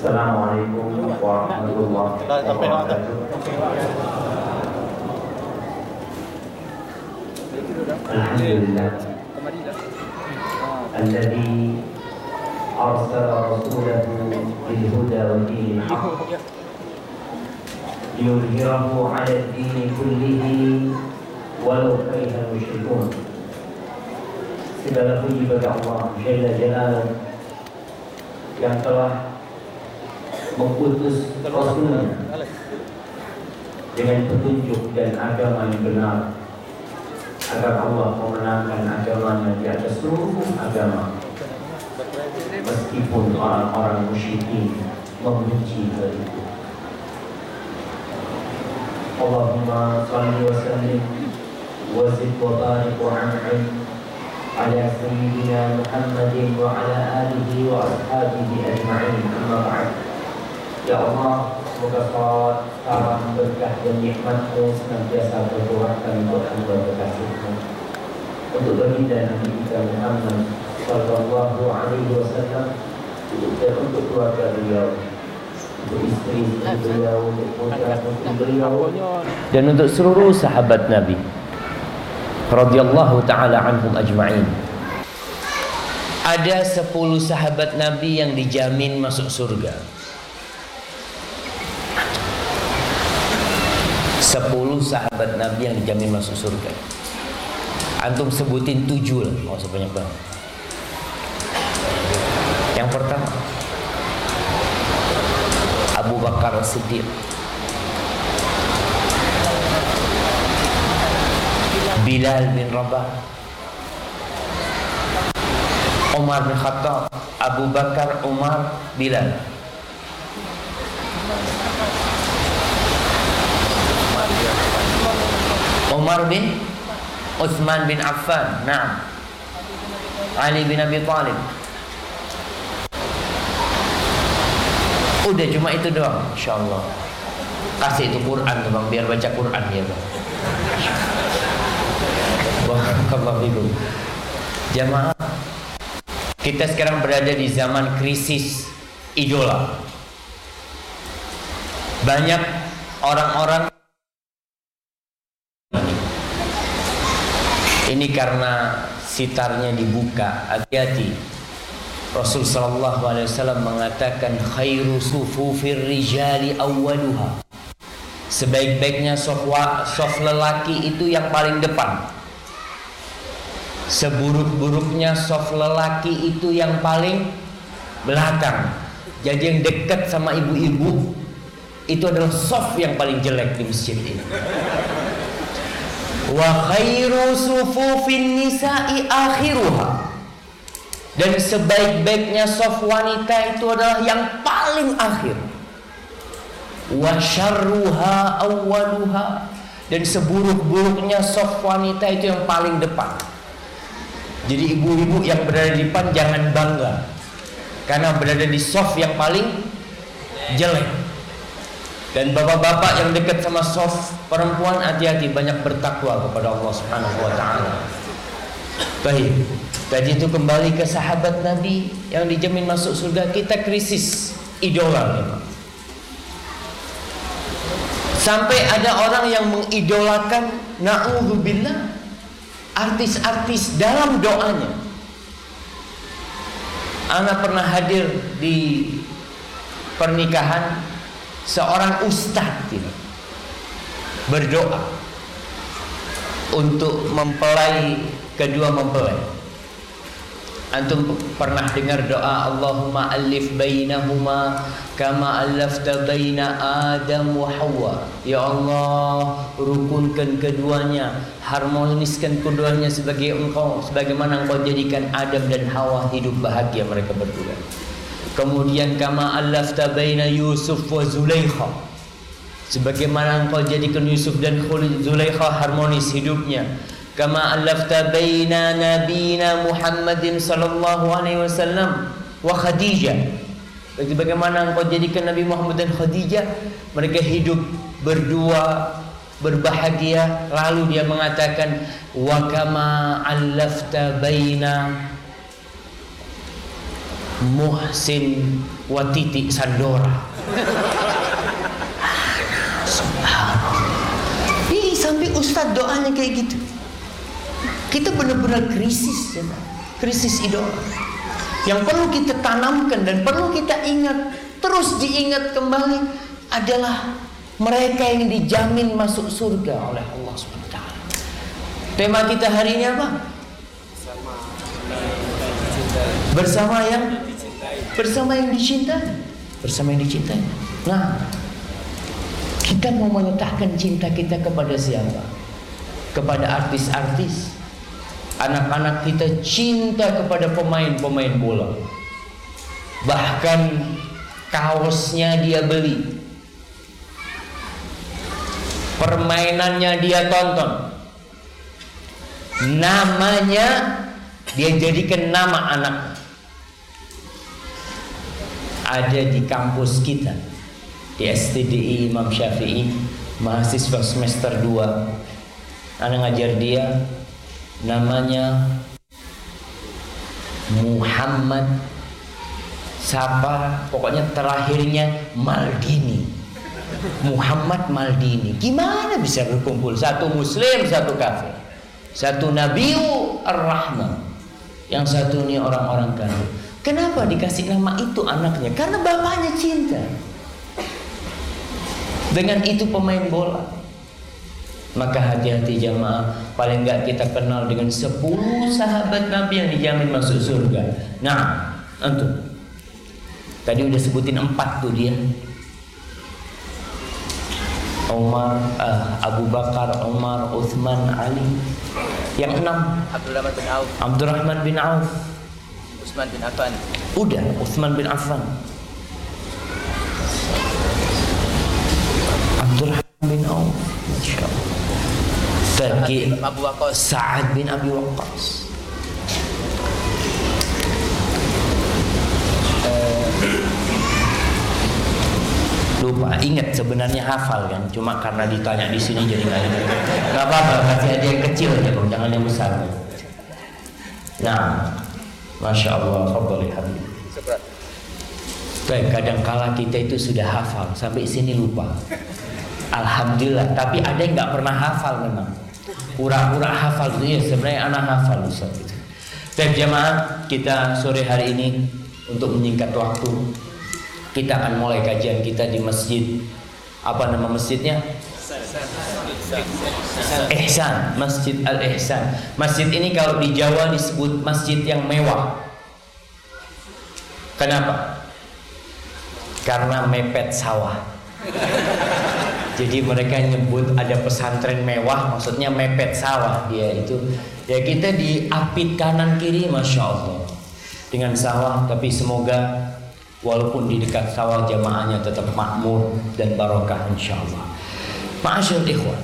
السلام عليكم ورحمة الله وبركاته. الحمد لله. الذي أرسل رسوله بالهدى ودين الحق. ليظهره على الدين كله ولو كره المشركون. سبب طيبك الله جل جلاله yang telah mengutus Rasulnya dengan petunjuk dan agama yang benar agar Allah memenangkan agamanya di atas seluruh agama. Meskipun orang-orang musyrikin membenci hal itu. Allahumma salli wa sallim wa zid wa barik wa an'im ala sayyidina Muhammadin wa ala alihi wa ashabihi ajma'in. Amma ba'd. Ya Allah, semoga salat, salam, berkah dan nikmatmu senantiasa berkurangkan untuk hamba kekasihmu. Untuk baginda Nabi kita Muhammad Sallallahu Alaihi Wasallam dan untuk keluarga beliau, untuk istri beliau, untuk beliau, dan untuk seluruh sahabat Nabi radhiyallahu taala anhum ajma'in. Ada 10 sahabat Nabi yang dijamin masuk surga. 10 sahabat Nabi yang dijamin masuk surga. Antum sebutin 7 lah, mau sebanyak banget. Yang pertama Abu Bakar Siddiq Bilal bin Rabah Umar bin Khattab Abu Bakar, Umar, Bilal Umar bin Uthman bin Affan. Naam. Ali bin Abi Talib. Udah cuma itu doang. InsyaAllah. Kasih itu Quran tuh bang Biar baca Quran ya bang. Barakallahu fikum. Jamaah kita sekarang berada di zaman krisis idola. Banyak orang-orang ini karena sitarnya dibuka. Hati-hati. Rasul sallallahu alaihi wasallam mengatakan khairu sufufir rijali awwaluha. Sebaik-baiknya soft, soft lelaki itu yang paling depan. Seburuk-buruknya soft lelaki itu yang paling belakang. Jadi yang dekat sama ibu-ibu itu adalah soft yang paling jelek di masjid ini. Wa khairu sufufin nisa'i akhiruha. Dan sebaik-baiknya soft wanita itu adalah yang paling akhir. Wa syarruha awwaluha. Dan seburuk-buruknya soft wanita itu yang paling depan. Jadi ibu-ibu yang berada di depan jangan bangga karena berada di soft yang paling jelek. Dan bapak-bapak yang dekat sama soft perempuan hati-hati banyak bertakwa kepada Allah Subhanahu wa taala. Baik. Tadi itu kembali ke sahabat Nabi yang dijamin masuk surga kita krisis idola. Sampai ada orang yang mengidolakan naudzubillah artis-artis dalam doanya. Anak pernah hadir di pernikahan seorang ustadz ini berdoa untuk mempelai kedua mempelai. Antum pernah dengar doa Allahumma alif bainahuma kama alafta baina Adam wa Hawa. Ya Allah, rukunkan keduanya, harmoniskan keduanya sebagai engkau sebagaimana engkau jadikan Adam dan Hawa hidup bahagia mereka berdua. Kemudian kama alafta baina Yusuf wa Zulaikha. Sebagaimana engkau jadikan Yusuf dan Zulaikha harmonis hidupnya. Kama alafta baina nabina Muhammadin sallallahu alaihi wasallam wa Khadijah. Bagaimana engkau jadikan Nabi Muhammad dan Khadijah? Mereka hidup berdua berbahagia. Lalu dia mengatakan wa kama alafta baina Muhsin Watiti Sandora. Ih, sampai Ustadz doanya kayak gitu. Kita benar-benar krisis, ya. krisis idola. Yang perlu kita tanamkan dan perlu kita ingat, terus diingat kembali adalah mereka yang dijamin masuk surga oleh Allah SWT. Tema kita hari ini apa? Bersama yang bersama yang dicintai, bersama yang dicintai. Nah, kita mau menyatakan cinta kita kepada siapa? Kepada artis-artis. Anak-anak kita cinta kepada pemain-pemain bola. Bahkan kaosnya dia beli. Permainannya dia tonton. Namanya dia jadikan nama anak. Ada di kampus kita. Di STDI Imam Syafi'i mahasiswa semester 2 Anak ngajar dia namanya Muhammad siapa pokoknya terakhirnya Maldini. Muhammad Maldini. Gimana bisa berkumpul? Satu muslim satu kafir. Satu nabiu ar-rahman. Yang satu ini orang-orang kafir kenapa dikasih nama itu anaknya? Karena bapaknya cinta. Dengan itu pemain bola. Maka hati-hati jamaah. Paling enggak kita kenal dengan 10 sahabat Nabi yang dijamin masuk surga. Nah, antum. Tadi udah sebutin empat tuh dia. Umar, uh, Abu Bakar, Umar, Uthman, Ali. Yang enam. Abdurrahman bin Auf. Abdurrahman bin Auf Utsman bin Affan. Udah, Uthman bin Affan. Abdurrahman bin Auf. Masya Allah. Bagi Abu Waqqas. Sa'ad bin Abi Waqqas. Eh, lupa ingat sebenarnya hafal kan cuma karena ditanya di sini jadi nggak ingat nggak apa-apa kasih aja yang kecil aja bang jangan yang besar. Nah masya Allah fadli habib Baik, kadangkala kita itu sudah hafal sampai sini lupa. Alhamdulillah, tapi ada yang nggak pernah hafal memang. Pura-pura hafal itu ya sebenarnya anak hafal Ustaz. Baik jamaah, kita sore hari ini untuk menyingkat waktu kita akan mulai kajian kita di masjid apa nama masjidnya? Ihsan, Masjid Al Ihsan. Masjid ini kalau di Jawa disebut masjid yang mewah. Kenapa? Karena mepet sawah. Jadi mereka nyebut ada pesantren mewah, maksudnya mepet sawah dia itu. Ya kita diapit kanan kiri, masya Allah, dengan sawah. Tapi semoga walaupun di dekat sawah jamaahnya tetap makmur dan barokah, insya Allah. Ma'asyil ikhwan,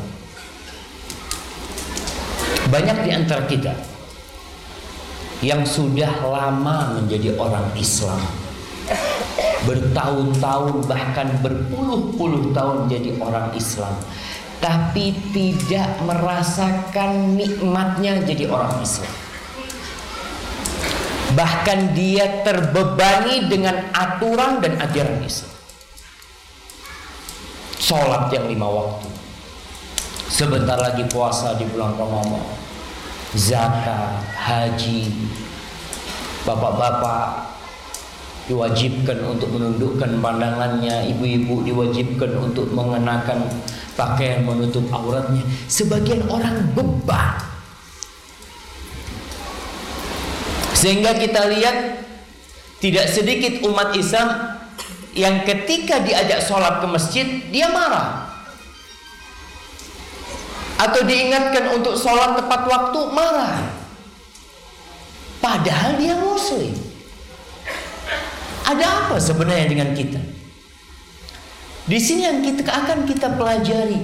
banyak di antara kita yang sudah lama menjadi orang Islam. Bertahun-tahun bahkan berpuluh-puluh tahun jadi orang Islam. Tapi tidak merasakan nikmatnya jadi orang Islam. Bahkan dia terbebani dengan aturan dan ajaran Islam. Sholat yang lima waktu sebentar lagi puasa di bulan Ramadan zakat haji bapak-bapak diwajibkan untuk menundukkan pandangannya, ibu-ibu diwajibkan untuk mengenakan pakaian menutup auratnya. Sebagian orang beban. Sehingga kita lihat tidak sedikit umat Islam yang ketika diajak sholat ke masjid dia marah atau diingatkan untuk sholat tepat waktu marah. Padahal dia muslim. Ada apa sebenarnya dengan kita? Di sini yang kita akan kita pelajari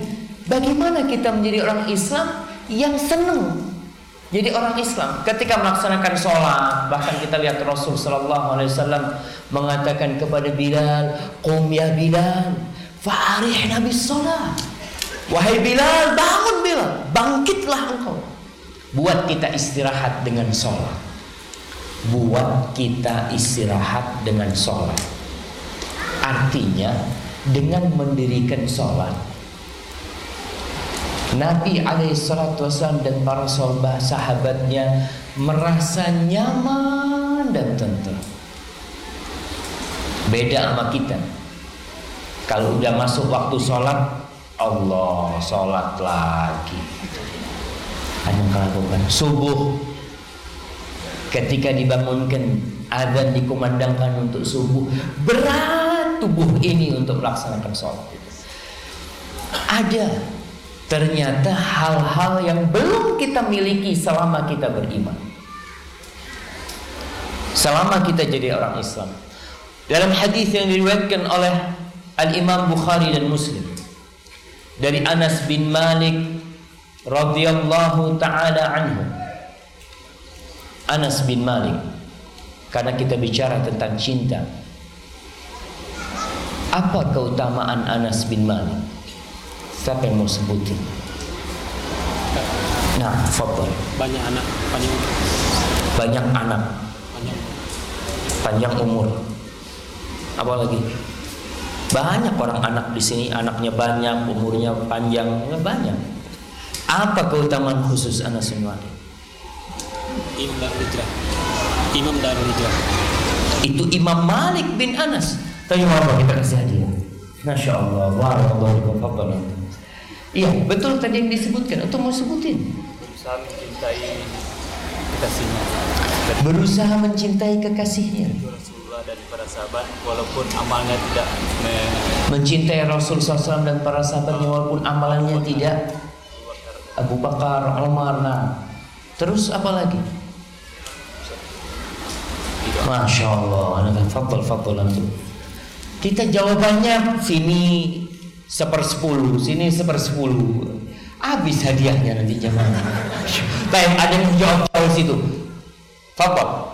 bagaimana kita menjadi orang Islam yang senang jadi orang Islam ketika melaksanakan sholat bahkan kita lihat Rasul Shallallahu Alaihi Wasallam mengatakan kepada Bilal, Qum ya Bilal, fa'arih nabi sholat. Wahai Bilal, bangun Bilal, bangkitlah engkau. Buat kita istirahat dengan sholat. buat kita istirahat dengan sholat. Artinya dengan mendirikan sholat Nabi alaihissalam dan para sahabat sahabatnya merasa nyaman dan tenang. Beda sama kita. Kalau udah masuk waktu sholat, Allah sholat lagi. Hanya lakukan subuh. Ketika dibangunkan azan dikumandangkan untuk subuh, berat tubuh ini untuk melaksanakan sholat. Ada ternyata hal-hal yang belum kita miliki selama kita beriman. Selama kita jadi orang Islam. Dalam hadis yang diriwayatkan oleh Al-Imam Bukhari dan Muslim dari Anas bin Malik radhiyallahu taala anhu. Anas bin Malik karena kita bicara tentang cinta. Apa keutamaan Anas bin Malik? Siapa yang mau sebutin? Nah, fadal. Banyak anak, panjang Banyak anak, panjang umur. Apa lagi? Banyak orang anak di sini, anaknya banyak, umurnya panjang, ya banyak. Apa keutamaan khusus Anas bin Malik? Imam Darul Hijrah. Imam Darul Hijrah. Itu Imam Malik bin Anas. Tanya apa kita kasih hadiah? Masya Allah, warahmatullahi. Iya, betul tadi yang disebutkan. Atau mau sebutin? Berusaha mencintai kekasihnya. Berusaha mencintai kekasihnya. Dan para sahabat walaupun amalnya tidak me- Mencintai Rasul SAW dan para sahabatnya walaupun amalannya tidak. Abu Bakar, Umar, nah. Terus apa lagi? Masya Allah, fadl fadl antum. Kita jawabannya sini sepersepuluh, sini sepersepuluh. Habis hadiahnya nanti jamaah. Baik, ada yang jawab jauh situ. Fadl.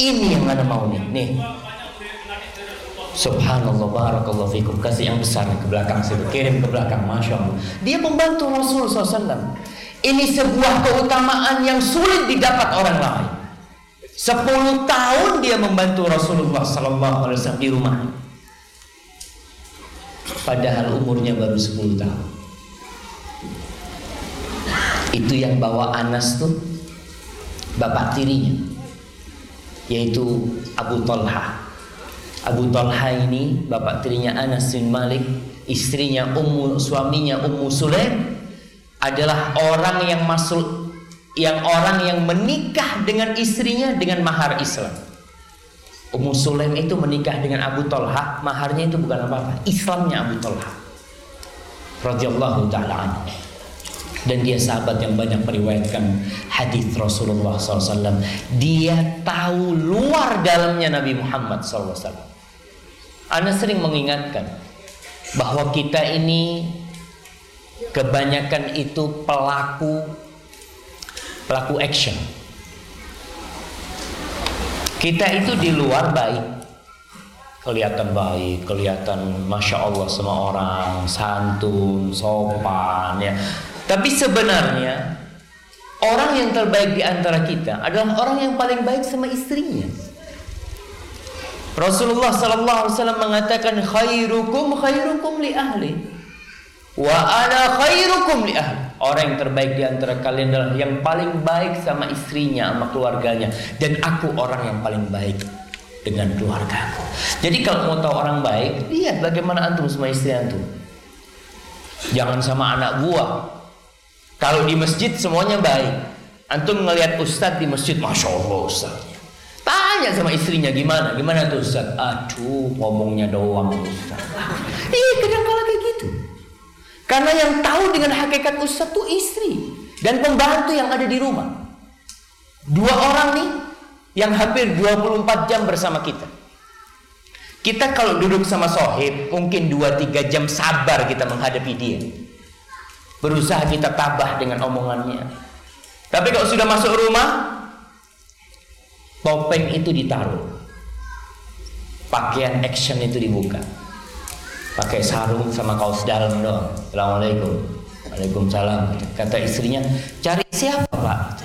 Ini yang ada mau nih. Nih. Subhanallah barakallahu fikum. Kasih yang besar ke belakang situ. Kirim ke belakang masya Allah. Dia membantu Rasul SAW ini sebuah keutamaan yang sulit didapat orang lain. 10 tahun dia membantu Rasulullah SAW di rumah. Padahal umurnya baru 10 tahun. Itu yang bawa Anas tuh bapak tirinya yaitu Abu Talha Abu Talha ini bapak tirinya Anas bin Malik, istrinya Ummu suaminya Ummu Sulaim adalah orang yang masuk yang orang yang menikah dengan istrinya dengan mahar Islam. Ummu Sulaim itu menikah dengan Abu Talha, maharnya itu bukan apa-apa, Islamnya Abu Talha. Radhiyallahu taala anhu. Dan dia sahabat yang banyak meriwayatkan hadis Rasulullah SAW. Dia tahu luar dalamnya Nabi Muhammad SAW. Anda sering mengingatkan bahwa kita ini kebanyakan itu pelaku pelaku action. Kita itu di luar baik, kelihatan baik, kelihatan masya Allah sama orang, santun, sopan, ya. Tapi sebenarnya orang yang terbaik di antara kita adalah orang yang paling baik sama istrinya. Rasulullah sallallahu alaihi wasallam mengatakan khairukum khairukum li ahli wa ana khairukum li ahli. Orang yang terbaik di antara kalian adalah yang paling baik sama istrinya, sama keluarganya dan aku orang yang paling baik dengan keluargaku. Jadi kalau mau tahu orang baik, lihat bagaimana antum sama istri antum. Jangan sama anak buah. Kalau di masjid semuanya baik. Antum ngelihat ustadz di masjid, masya Allah ustadz. Tanya sama istrinya gimana, gimana tuh Ustaz? Aduh, ngomongnya doang Ustaz. Iya, kadang-kadang kayak gitu. Karena yang tahu dengan hakikat Ustaz tuh istri dan pembantu yang ada di rumah. Dua orang nih yang hampir 24 jam bersama kita. Kita kalau duduk sama sohib, mungkin 2-3 jam sabar kita menghadapi dia. Berusaha kita tabah dengan omongannya. Tapi kalau sudah masuk rumah, topeng itu ditaruh. Pakaian action itu dibuka. Pakai sarung sama kaos dalam doang. Assalamualaikum. Waalaikumsalam. Kata istrinya cari siapa pak?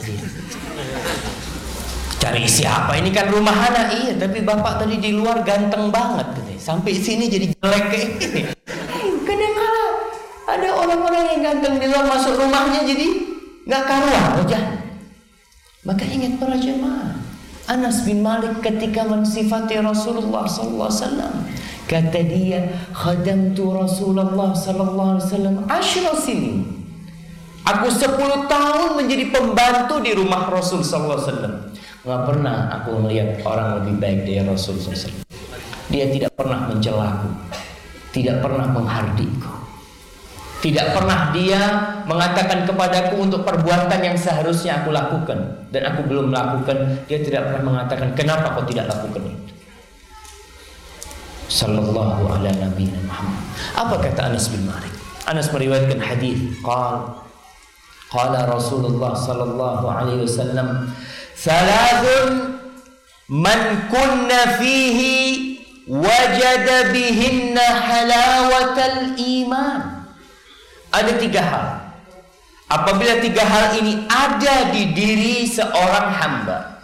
Cari siapa? Ini kan rumah anak. Iya, tapi bapak tadi di luar ganteng banget. Sampai sini jadi jelek kayak ada orang-orang yang ganteng di luar masuk rumahnya jadi nggak karuan wajah. Maka ingat para jemaah. Anas bin Malik ketika mensifati Rasulullah sallallahu alaihi wasallam kata dia khadamtu Rasulullah sallallahu wasallam asyra sini Aku 10 tahun menjadi pembantu di rumah Rasul wasallam. Enggak pernah aku melihat orang lebih baik dari Rasul wasallam. Dia tidak pernah mencelaku, tidak pernah menghardikku. Tidak pernah dia mengatakan kepadaku untuk perbuatan yang seharusnya aku lakukan dan aku belum melakukan. Dia tidak pernah mengatakan kenapa kau tidak lakukan itu. Sallallahu ala Nabi Muhammad. Apa kata Anas bin Malik? Anas meriwayatkan hadis. Qal Qala Rasulullah sallallahu alaihi wasallam, "Thalathun man kunna fihi wajada bihinna halawatal iman." Ada tiga hal. Apabila tiga hal ini ada di diri seorang hamba,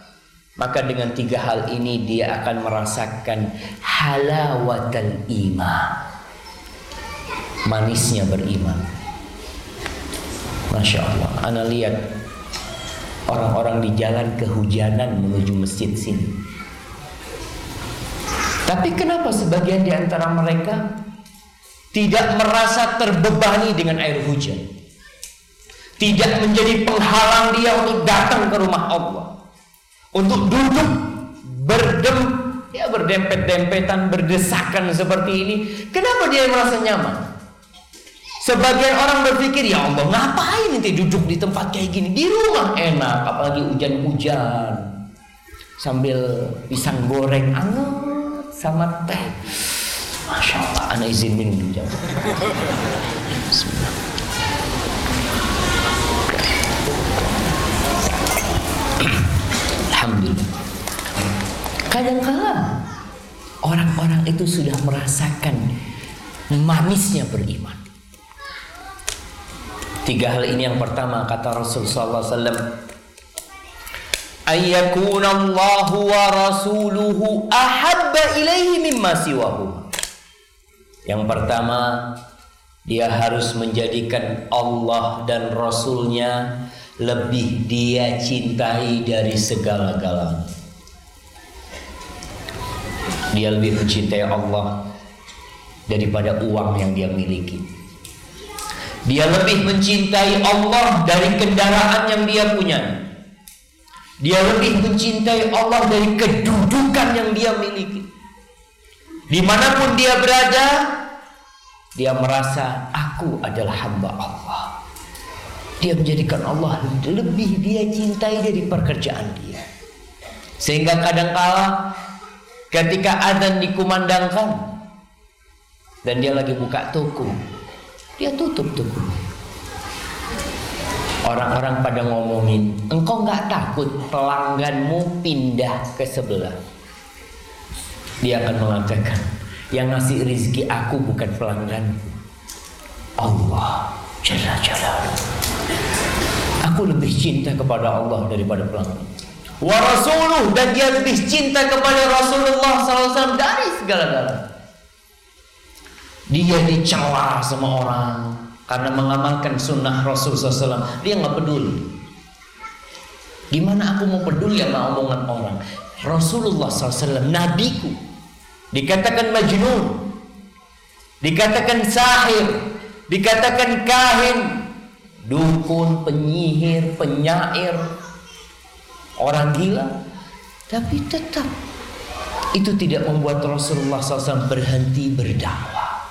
maka dengan tiga hal ini dia akan merasakan halawatal iman. Manisnya beriman. Masya Allah, Anda lihat orang-orang di jalan kehujanan menuju masjid sini. Tapi kenapa sebagian di antara mereka tidak merasa terbebani dengan air hujan? Tidak menjadi penghalang dia untuk datang ke rumah Allah. Untuk duduk berdem ya berdempet-dempetan berdesakan seperti ini. Kenapa dia merasa nyaman? Sebagian orang berpikir ya Allah ngapain nanti duduk di tempat kayak gini di rumah enak apalagi hujan-hujan sambil pisang goreng anget sama teh Masya Allah anak izin minum jam Alhamdulillah. Kadang-kala orang-orang itu sudah merasakan manisnya beriman. Tiga hal ini. Yang pertama kata Rasul sallallahu alaihi wasallam wa rasuluhu ahabba ilaihi mimma siwahu. Yang pertama dia harus menjadikan Allah dan Rasulnya lebih dia cintai dari segala-galanya. Dia lebih mencintai Allah daripada uang yang dia miliki. Dia lebih mencintai Allah dari kendaraan yang dia punya. Dia lebih mencintai Allah dari kedudukan yang dia miliki. Di mana pun dia berada, dia merasa aku adalah hamba Allah. Dia menjadikan Allah lebih dia cintai dari pekerjaan dia. Sehingga kadangkala ketika adzan dikumandangkan dan dia lagi buka toko, dia tutup tuh. Orang-orang pada ngomongin, engkau nggak takut pelangganmu pindah ke sebelah? Dia akan mengatakan, yang ngasih rizki aku bukan pelanggan, Allah Jalla Jalla. Aku lebih cinta kepada Allah daripada pelanggan. Wa rasuluh dan dia lebih cinta kepada Rasulullah SAW dari segala-galanya. Dia dicela sama orang karena mengamalkan sunnah Rasul SAW. Dia nggak peduli. Gimana aku mau peduli sama omongan orang? Rasulullah SAW, nabiku, dikatakan majnun, dikatakan sahir, dikatakan kahin, dukun, penyihir, penyair, orang gila, tapi tetap itu tidak membuat Rasulullah SAW berhenti berdakwah.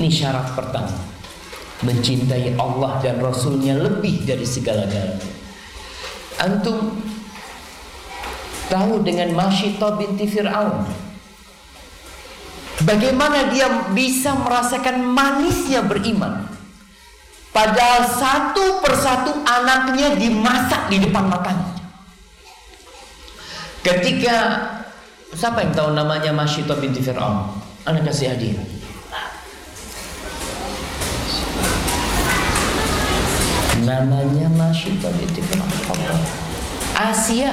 Ini syarat pertama. Mencintai Allah dan Rasulnya lebih dari segala-galanya. Antum tahu dengan Masyita binti Fir'aun. Bagaimana dia bisa merasakan manisnya beriman. Padahal satu persatu anaknya dimasak di depan matanya. Ketika siapa yang tahu namanya Masyita binti Fir'aun? Anak kasih hadiah. namanya Masyita binti Asia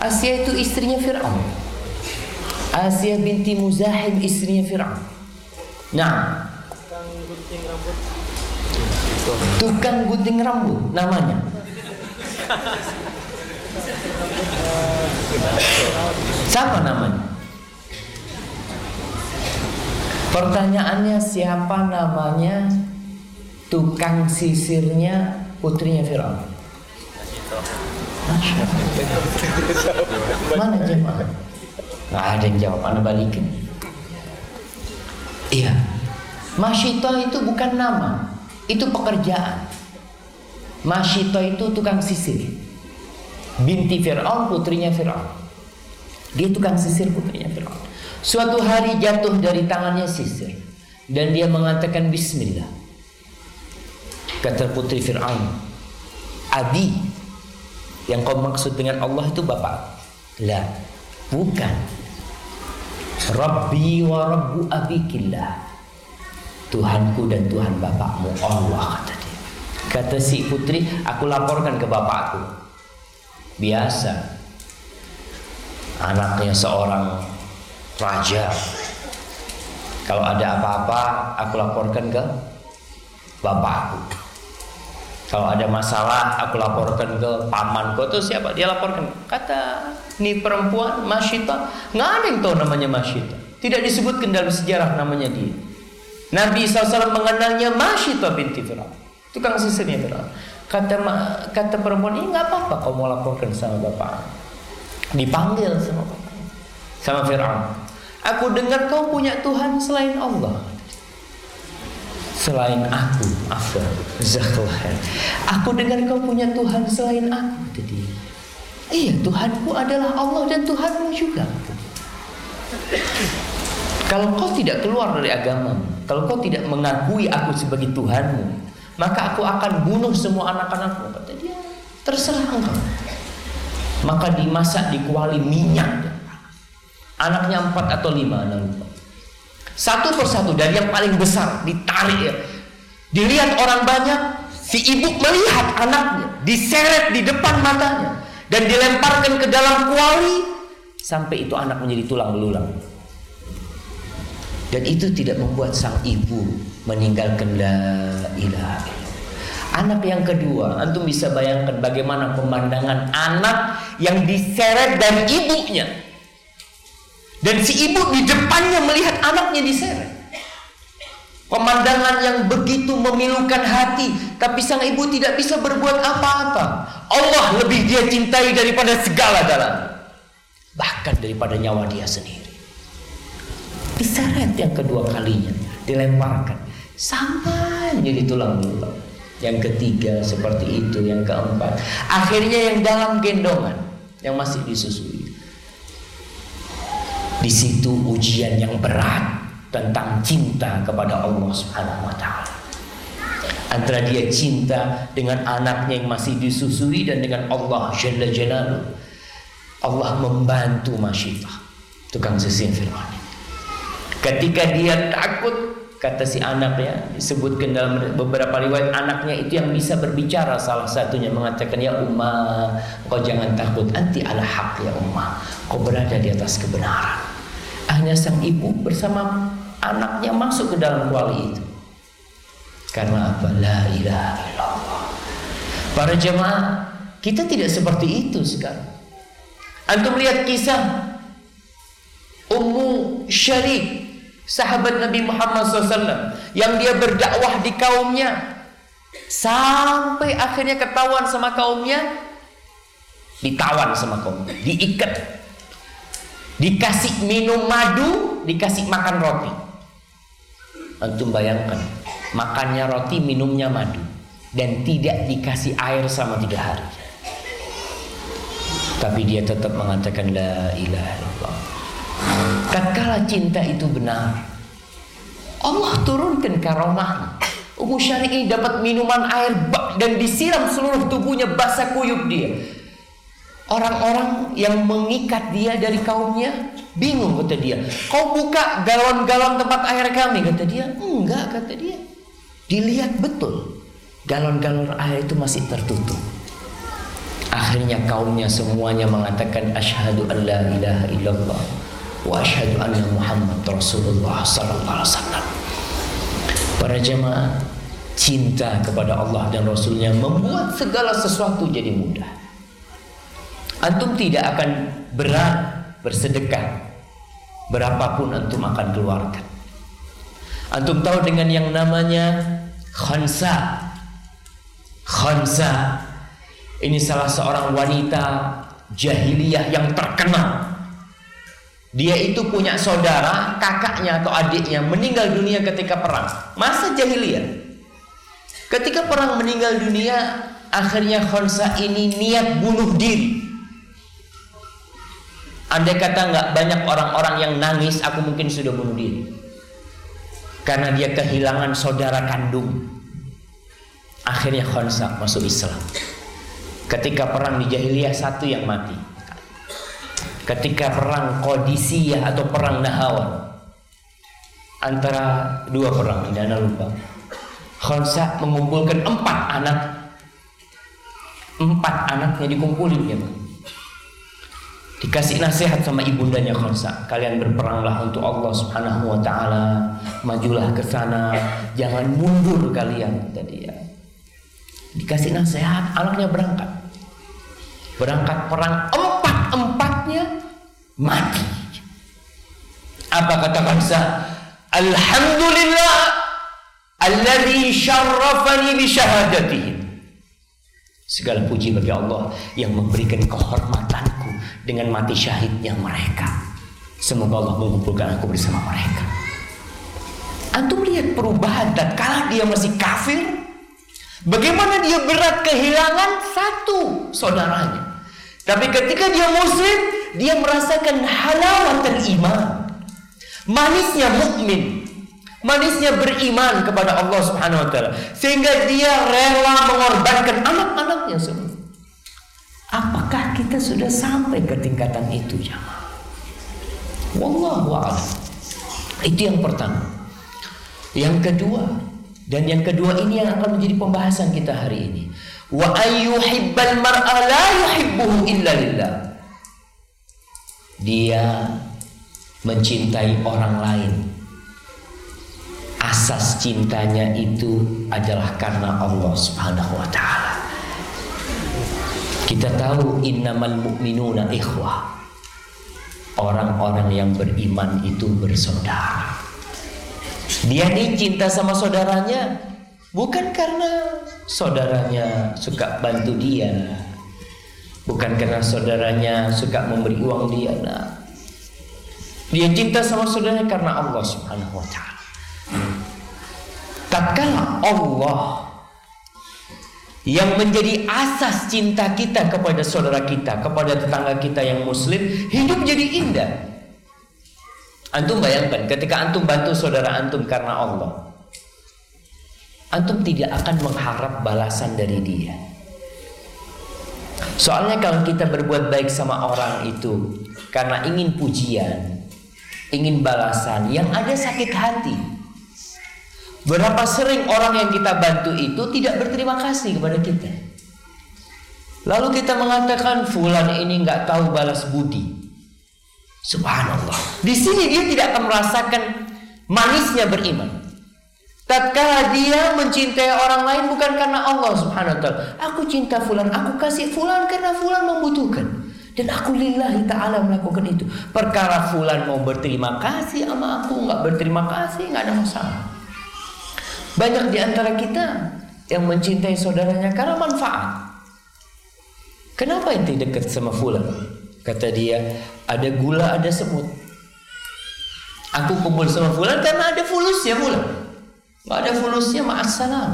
Asia itu istrinya Fir'aun. Asia binti Muzahim istrinya Fir'aun. Nah, tukang gunting rambut namanya. Siapa namanya? Pertanyaannya siapa namanya tukang sisirnya putrinya Firaun? Mana jemaah? Nggak ada yang jawab, anda balikin. Iya, Masyito itu bukan nama, itu pekerjaan. Masyito itu tukang sisir. Binti Fir'aun, putrinya Fir'aun. Dia tukang sisir putrinya Fir'aun. Suatu hari jatuh dari tangannya sisir. Dan dia mengatakan Bismillah. Kata putri Fir'aun. Abi. Yang kau maksud dengan Allah itu Bapak. Lah. Bukan. Rabbi wa rabbu abikillah. Tuhanku dan Tuhan bapakmu Allah kata dia. Kata si putri, aku laporkan ke bapakku. Biasa. Anaknya seorang raja. Kalau ada apa-apa, aku laporkan ke bapakku. Kalau ada masalah, aku laporkan ke pamanku atau siapa? Dia laporkan. Kata ini perempuan Masyita, nggak ada yang tahu namanya Masyita. Tidak disebutkan dalam sejarah namanya dia. Nabi SAW mengenalnya Masyita binti Fir'aun. Tukang sisirnya Fir'aun. Kata kata perempuan ini nggak apa-apa kau mau laporkan sama bapak. Dipanggil sama bapak. Sama Fir'aun. Aku dengar kau punya Tuhan selain Allah selain aku afwan zakhlah aku dengar kau punya Tuhan selain aku tadi iya Tuhanku adalah Allah dan Tuhanmu juga. Kalau kau tidak keluar dari agama kalau kau tidak mengakui aku sebagai Tuhanmu maka aku akan bunuh semua anak-anakmu kata dia terserah engkau. Maka dimasak di kuali minyak. Anaknya empat atau lima anak lupa satu persatu dari yang paling besar ditarik. Dilihat orang banyak, si ibu melihat anaknya diseret di depan matanya dan dilemparkan ke dalam kuali sampai itu anak menjadi tulang belulang. Dan itu tidak membuat sang ibu meninggalkan la ilaha Anak yang kedua, antum bisa bayangkan bagaimana pemandangan anak yang diseret dari ibunya dan si ibu di depannya melihat anaknya diseret. Pemandangan yang begitu memilukan hati, tapi sang ibu tidak bisa berbuat apa-apa. Allah lebih dia cintai daripada segala dalam, bahkan daripada nyawa dia sendiri. Diseret yang kedua kalinya, dilemparkan, sama jadi tulang belulang. Yang ketiga seperti itu, yang keempat, akhirnya yang dalam gendongan yang masih disusui di situ ujian yang berat tentang cinta kepada Allah Subhanahu wa taala. Antara dia cinta dengan anaknya yang masih disusui dan dengan Allah Jalla Jalaluhu. Allah membantu Masyifah, tukang sesin Firman. Ketika dia takut, kata si anaknya, disebutkan dalam beberapa riwayat anaknya itu yang bisa berbicara salah satunya mengatakan ya Ummah, kau jangan takut, anti ala haq ya Ummah, kau berada di atas kebenaran. Hanya sang ibu bersama anaknya masuk ke dalam kuali itu. Karena apa? La ilaha illallah. Para jemaah, kita tidak seperti itu sekarang. Antum lihat kisah Ummu Syarik, sahabat Nabi Muhammad SAW, yang dia berdakwah di kaumnya sampai akhirnya ketahuan sama kaumnya, ditawan sama kaumnya, diikat Dikasih minum madu, dikasih makan roti. Antum bayangkan, makannya roti, minumnya madu. Dan tidak dikasih air sama tiga hari. Tapi dia tetap mengatakan La ilaha illallah. Tatkala cinta itu benar, Allah turunkan karomahnya. Ummu Syari ini dapat minuman air dan disiram seluruh tubuhnya basah kuyup dia. Orang-orang yang mengikat dia dari kaumnya bingung kata dia. Kau buka galon-galon tempat air kami kata dia. Enggak kata dia. Dilihat betul galon-galon air itu masih tertutup. Akhirnya kaumnya semuanya mengatakan asyhadu an la ilaha illallah wa asyhadu anna Muhammad Rasulullah sallallahu alaihi wasallam. Para jemaah, cinta kepada Allah dan Rasulnya membuat segala sesuatu jadi mudah. Antum tidak akan berat bersedekah berapapun antum akan keluarkan. Antum tahu dengan yang namanya khansa. Khansa ini salah seorang wanita jahiliyah yang terkenal. Dia itu punya saudara, kakaknya atau adiknya meninggal dunia ketika perang. Masa jahiliyah. Ketika perang meninggal dunia, akhirnya Khansa ini niat bunuh diri. Andai kata nggak banyak orang-orang yang nangis, aku mungkin sudah bunuh diri. Karena dia kehilangan saudara kandung. Akhirnya Khansa masuk Islam. Ketika perang di jahiliyah satu yang mati. Ketika perang Qadisiyah atau perang Nahawan antara dua perang tidak lupa. Khansa mengumpulkan empat anak empat anaknya dikumpulin ya dikasih nasihat sama ibundanya Khansa kalian berperanglah untuk Allah subhanahu wa ta'ala majulah ke sana jangan mundur kalian tadi ya dikasih nasihat anaknya berangkat berangkat perang empat-empatnya mati. Apa kata bangsa? Alhamdulillah alladzi syarrafani bi syahadatihim. Segala puji bagi Allah yang memberikan kehormatanku dengan mati syahidnya mereka. Semoga Allah mengumpulkan aku bersama mereka. Antum lihat perubahan dan kala dia masih kafir, bagaimana dia berat kehilangan satu saudaranya. Tapi ketika dia muslim, dia merasakan halawatan iman. Manisnya mukmin, manisnya beriman kepada Allah Subhanahu wa taala sehingga dia rela mengorbankan anak-anaknya semua. Kita sudah sampai ke tingkatan itu jamaah? Wallahu a'lam. Itu yang pertama. Yang kedua, dan yang kedua ini yang akan menjadi pembahasan kita hari ini wa ayyuhibbal mar'a la yuhibbuhu illa lillah dia mencintai orang lain asas cintanya itu adalah karena Allah Subhanahu wa taala kita tahu innamal mu'minuna ikhwah. Orang-orang yang beriman itu bersaudara. Dia nih cinta sama saudaranya bukan karena saudaranya suka bantu dia bukan karena saudaranya suka memberi uang dia nah. dia cinta sama saudaranya karena Allah subhanahu wa ta'ala. Tatkala Allah yang menjadi asas cinta kita kepada saudara kita, kepada tetangga kita yang muslim, hidup jadi indah. Antum bayangkan ketika antum bantu saudara antum karena Allah antum tidak akan mengharap balasan dari dia. Soalnya kalau kita berbuat baik sama orang itu karena ingin pujian, ingin balasan, yang ada sakit hati. Berapa sering orang yang kita bantu itu tidak berterima kasih kepada kita. Lalu kita mengatakan fulan ini nggak tahu balas budi. Subhanallah. Di sini dia tidak akan merasakan manisnya beriman. Tatkala dia mencintai orang lain bukan karena Allah Subhanahu wa taala. Aku cinta fulan, aku kasih fulan karena fulan membutuhkan. Dan aku lillahi ta'ala melakukan itu Perkara fulan mau berterima kasih sama aku nggak berterima kasih nggak ada masalah Banyak di antara kita Yang mencintai saudaranya karena manfaat Kenapa ente dekat sama fulan? Kata dia Ada gula ada semut Aku kumpul sama fulan karena ada fulus ya fulan Gak ada fulusnya ma'assalam.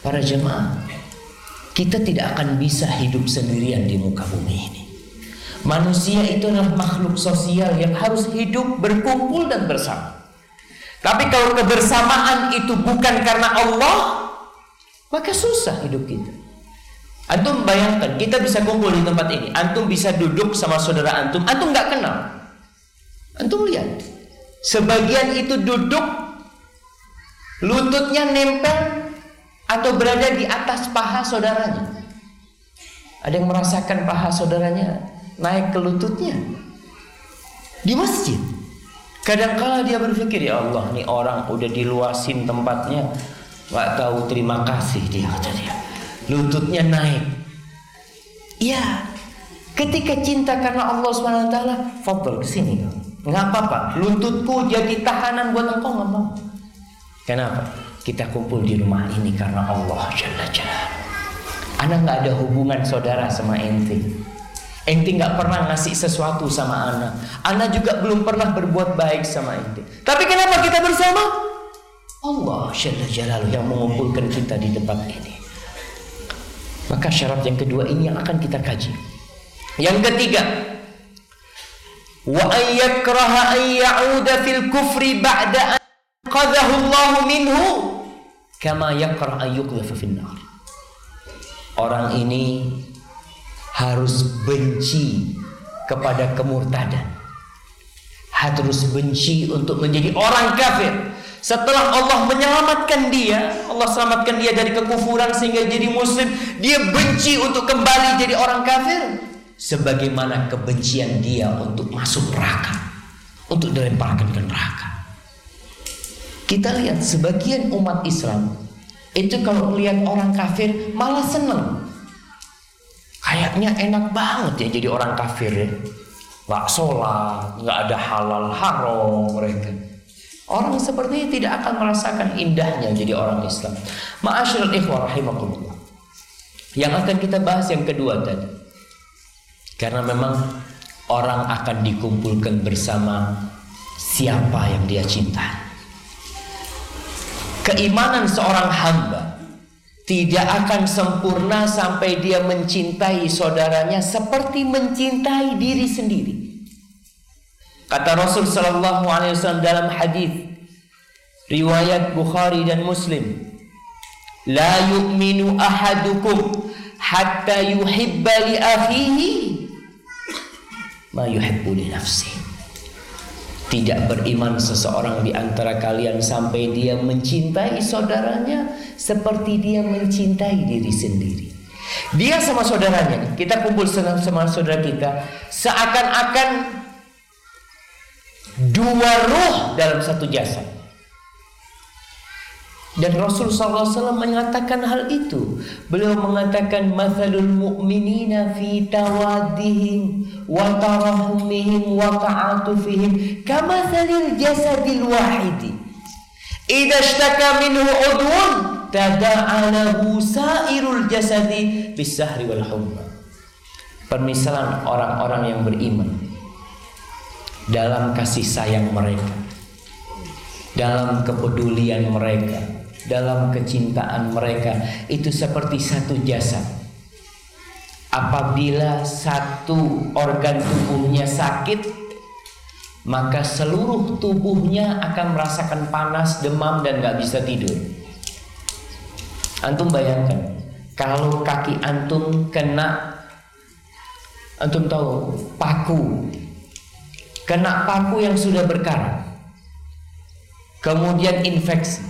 Para jemaah, kita tidak akan bisa hidup sendirian di muka bumi ini. Manusia itu adalah makhluk sosial yang harus hidup berkumpul dan bersama. Tapi kalau kebersamaan itu bukan karena Allah, maka susah hidup kita. Antum bayangkan, kita bisa kumpul di tempat ini. Antum bisa duduk sama saudara antum, antum nggak kenal. Antum lihat, sebagian itu duduk lututnya nempel atau berada di atas paha saudaranya. Ada yang merasakan paha saudaranya naik ke lututnya di masjid. Kadangkala dia berpikir ya Allah nih orang udah diluasin tempatnya nggak tahu terima kasih dia kata dia. Lututnya naik. Ya, ketika cinta karena Allah Subhanahu wa fadl ke sini. Nggak apa-apa, lututku jadi tahanan buat engkau nggak mau. Kenapa? Kita kumpul di rumah ini karena Allah Jalla Jalla. Anak nggak ada hubungan saudara sama ente. Ente nggak pernah ngasih sesuatu sama anak. Anak juga belum pernah berbuat baik sama ente. Tapi kenapa kita bersama? Allah Jalla Jalaluh yang mengumpulkan kita di tempat ini. Maka syarat yang kedua ini yang akan kita kaji. Yang ketiga, wa an yakraha an ya'uda fil kufri ba'da an Allah minhu kama nar. Orang ini harus benci kepada kemurtadan. Harus benci untuk menjadi orang kafir. Setelah Allah menyelamatkan dia, Allah selamatkan dia dari kekufuran sehingga jadi muslim, dia benci untuk kembali jadi orang kafir sebagaimana kebencian dia untuk masuk neraka, untuk dilemparkan ke neraka. Kita lihat sebagian umat Islam itu kalau melihat orang kafir malah seneng. Kayaknya enak banget ya jadi orang kafir ya. Gak sholat, gak ada halal haram mereka. Orang seperti ini tidak akan merasakan indahnya jadi orang Islam. Ma'asyiral ikhwah rahimakumullah. Yang akan kita bahas yang kedua tadi. Karena memang orang akan dikumpulkan bersama siapa yang dia cintai. Keimanan seorang hamba tidak akan sempurna sampai dia mencintai saudaranya seperti mencintai diri sendiri. Kata Rasul sallallahu alaihi wasallam dalam hadis riwayat Bukhari dan Muslim, "La yu'minu ahadukum hatta yuhibba li akhihi ma yuhibbu li nafsihi." Tidak beriman seseorang di antara kalian sampai dia mencintai saudaranya seperti dia mencintai diri sendiri. Dia sama saudaranya, kita kumpul sama, sama saudara kita, seakan-akan dua ruh dalam satu jasad. Dan Rasul SAW mengatakan hal itu. Beliau mengatakan mathalul mu'minina fi tawadihim wa tarahumihim wa ta'atufihim kamathalil jasadil wahidi. Idza ishtaka minhu udwun tada'a lahu sairul jasadi bisahri wal humma. Permisalan orang-orang yang beriman dalam kasih sayang mereka, dalam kepedulian mereka, dalam kecintaan mereka itu seperti satu jasad. Apabila satu organ tubuhnya sakit, maka seluruh tubuhnya akan merasakan panas, demam dan gak bisa tidur. Antum bayangkan, kalau kaki antum kena, antum tahu paku, kena paku yang sudah berkarat, kemudian infeksi,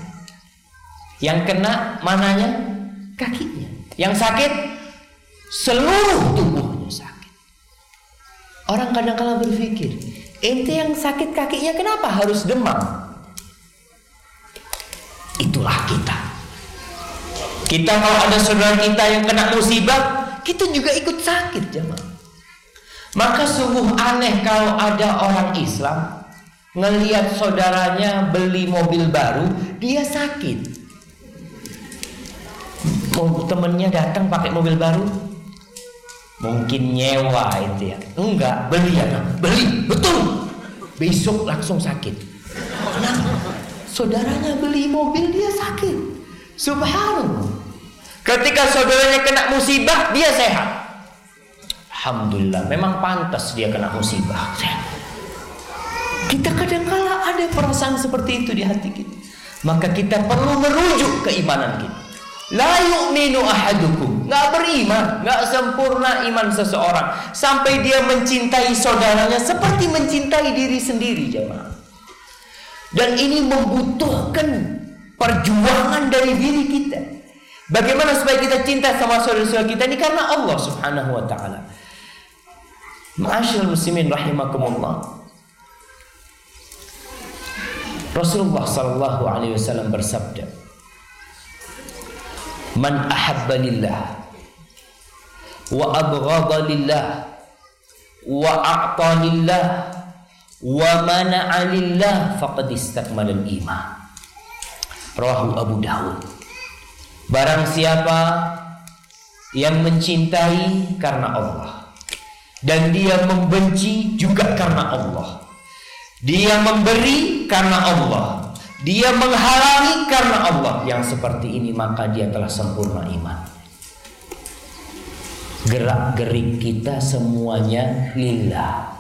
yang kena mananya? Kakinya. Yang sakit? Seluruh tubuhnya sakit. Orang kadang-kala berpikir, ente yang sakit kakinya kenapa harus demam? Itulah kita. Kita kalau ada saudara kita yang kena musibah, kita juga ikut sakit jemaah. Maka sungguh aneh kalau ada orang Islam ngelihat saudaranya beli mobil baru, dia sakit temennya datang pakai mobil baru. Mungkin nyewa itu ya. Enggak beli ya beli betul. Besok langsung sakit. Kenapa? Saudaranya beli mobil dia sakit. Subhanallah. Ketika saudaranya kena musibah dia sehat. Alhamdulillah memang pantas dia kena musibah. Kita kadang-kala ada perasaan seperti itu di hati kita. Maka kita perlu merujuk keimanan kita La yu'minu ahadukum. Nggak beriman, nggak sempurna iman seseorang sampai dia mencintai saudaranya seperti mencintai diri sendiri, jemaah. Dan ini membutuhkan perjuangan dari diri kita. Bagaimana supaya kita cinta sama saudara-saudara kita ini karena Allah Subhanahu wa taala. Ma'asyiral muslimin rahimakumullah. Rasulullah sallallahu alaihi wasallam bersabda, "Man ahabba lillah wa abghadha lillah wa a'ta lillah wa mana'a lillah faqad istakmala al-iman." Rawahu Abu Dawud. Barang siapa yang mencintai karena Allah dan dia membenci juga karena Allah. Dia memberi karena Allah. Dia menghalangi karena Allah. Yang seperti ini maka dia telah sempurna iman. Gerak-gerik kita semuanya lillah.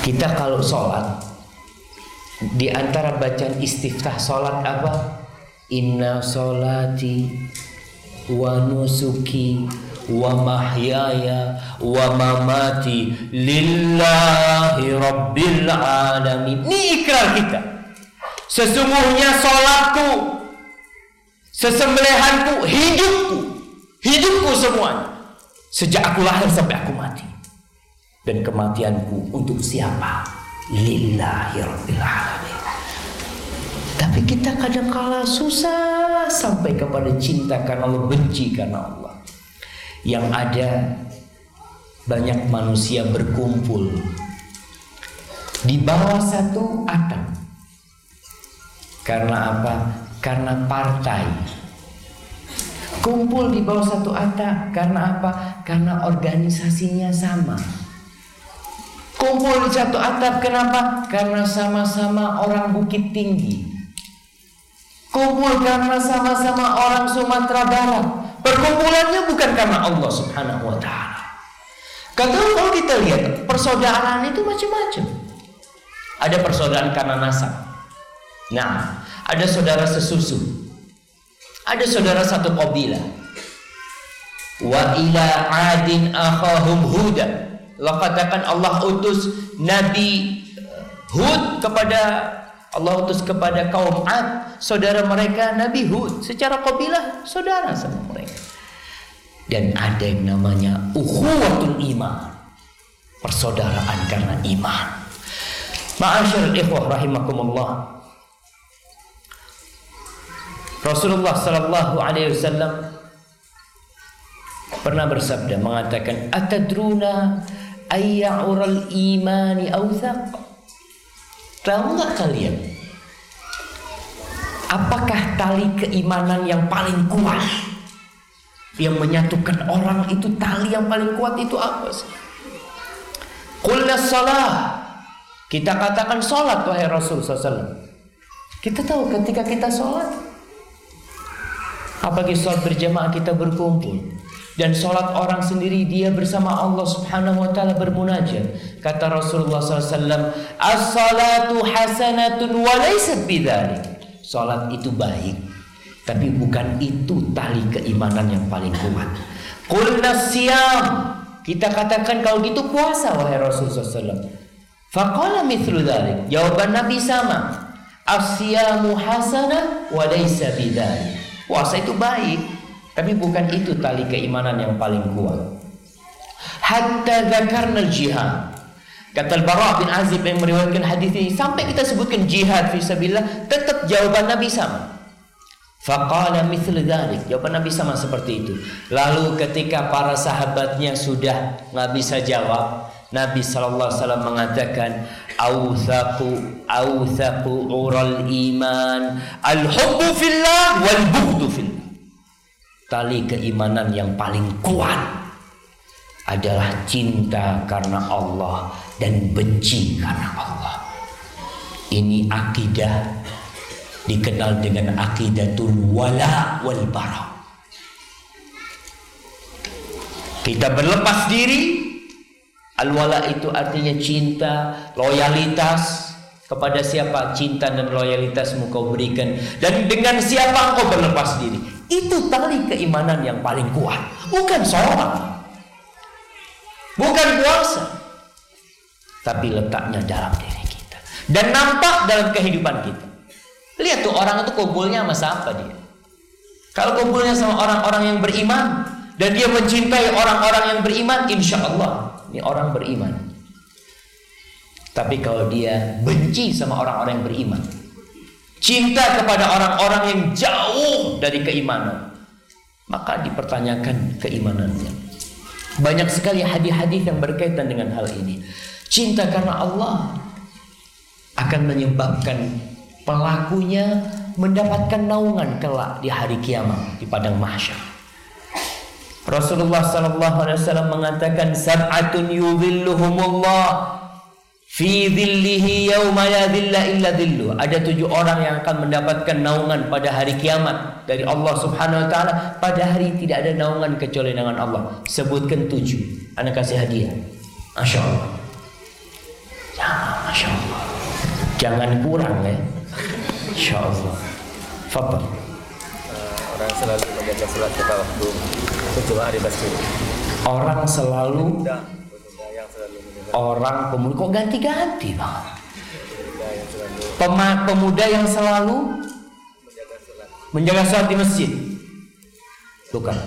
Kita kalau sholat di antara bacaan istiftah sholat apa? Inna solati wa nusuki wa mahyaya wa mamati lillahi rabbil alamin. Ini ikrar kita. Sesungguhnya solatku, sesembelihanku, hidupku, hidupku semuanya. Sejak aku lahir sampai aku mati. Dan kematianku untuk siapa? Lillahi rabbil alamin. Tapi kita kadang kala susah sampai kepada cinta karena Allah benci karena Allah. Yang ada banyak manusia berkumpul di bawah satu atap. Karena apa? Karena partai. Kumpul di bawah satu atap karena apa? Karena organisasinya sama. Kumpul di satu atap kenapa? Karena sama-sama orang Bukit Tinggi. Kumpul karena sama-sama orang Sumatera Barat. Perkumpulannya bukan karena Allah Subhanahu wa taala. Kadang kalau kita lihat persaudaraan itu macam-macam. Ada persaudaraan karena nasab. Nah, ada saudara sesusu. Ada saudara satu kabilah. Wa ila adin akhahum huda. Allah Allah utus Nabi Hud kepada Allah utus kepada kaum Ad, saudara mereka Nabi Hud, secara kabilah saudara mereka. Dan ada yang namanya ukhuwatul iman. Persaudaraan karena iman. Ma'asyar ikhwah rahimakumullah. Rasulullah sallallahu alaihi wasallam pernah bersabda mengatakan atadruna ayya'ural imani awthaq Tahu nggak kalian? Apakah tali keimanan yang paling kuat yang menyatukan orang itu tali yang paling kuat itu apa sih? Qulna salah. Kita katakan sholat wahai Rasul SAW. Kita tahu ketika kita sholat, apalagi sholat berjamaah kita berkumpul dan sholat orang sendiri dia bersama Allah Subhanahu wa taala bermunajat. Kata Rasulullah SAW, "As-salatu hasanatun wa laysat bidzalik." Salat itu baik, tapi bukan itu tali keimanan yang paling kuat. Qulna siyam. Kita katakan kalau gitu puasa wahai Rasulullah SAW. Faqala mithlu dzalik. Jawaban Nabi sama. As-siyamu hasanah wa laysa bidzalik. Puasa itu baik, tapi bukan itu tali keimanan yang paling kuat. Hatta dzakarna jihad. Kata Al-Bara bin Azib yang meriwayatkan hadis ini sampai kita sebutkan jihad fi tetap jawaban Nabi sama. Faqala mithl dzalik. Jawaban Nabi sama seperti itu. Lalu ketika para sahabatnya sudah nggak bisa jawab, Nabi sallallahu alaihi wasallam mengatakan authaqu authaqu ural iman al-hubbu fillah wal bughdu fillah tali keimanan yang paling kuat adalah cinta karena Allah dan benci karena Allah. Ini akidah dikenal dengan akidatul wala wal bara. Kita berlepas diri Al-wala itu artinya cinta, loyalitas kepada siapa cinta dan loyalitasmu kau berikan dan dengan siapa kau berlepas diri. Itu tali keimanan yang paling kuat. Bukan sholat. Bukan puasa. Tapi letaknya dalam diri kita. Dan nampak dalam kehidupan kita. Lihat tuh orang itu kumpulnya sama siapa dia. Kalau kumpulnya sama orang-orang yang beriman dan dia mencintai orang-orang yang beriman, insya Allah ini orang beriman. Tapi kalau dia benci sama orang-orang yang beriman, cinta kepada orang-orang yang jauh dari keimanan, maka dipertanyakan keimanannya. Banyak sekali hadis-hadis yang berkaitan dengan hal ini. Cinta karena Allah akan menyebabkan pelakunya mendapatkan naungan kelak di hari kiamat di padang mahsyar. Rasulullah sallallahu alaihi wasallam mengatakan sab'atun yudhilluhumullah Fi dhillihi yawma la dhilla illa dhillu. Ada tujuh orang yang akan mendapatkan naungan pada hari kiamat dari Allah Subhanahu wa taala. Pada hari tidak ada naungan kecuali dengan Allah. Sebutkan tujuh. Anda kasih hadiah. Masya Allah. Jangan, Masya. Jangan kurang ya. Masya Allah. Fadal. Uh, orang selalu menjaga sholat pada waktu tujuh hari pasti. Orang selalu orang pemuda kok ganti-ganti bang. pemuda yang selalu Pema- pemuda yang selalu menjaga sholat. di masjid. Bukan.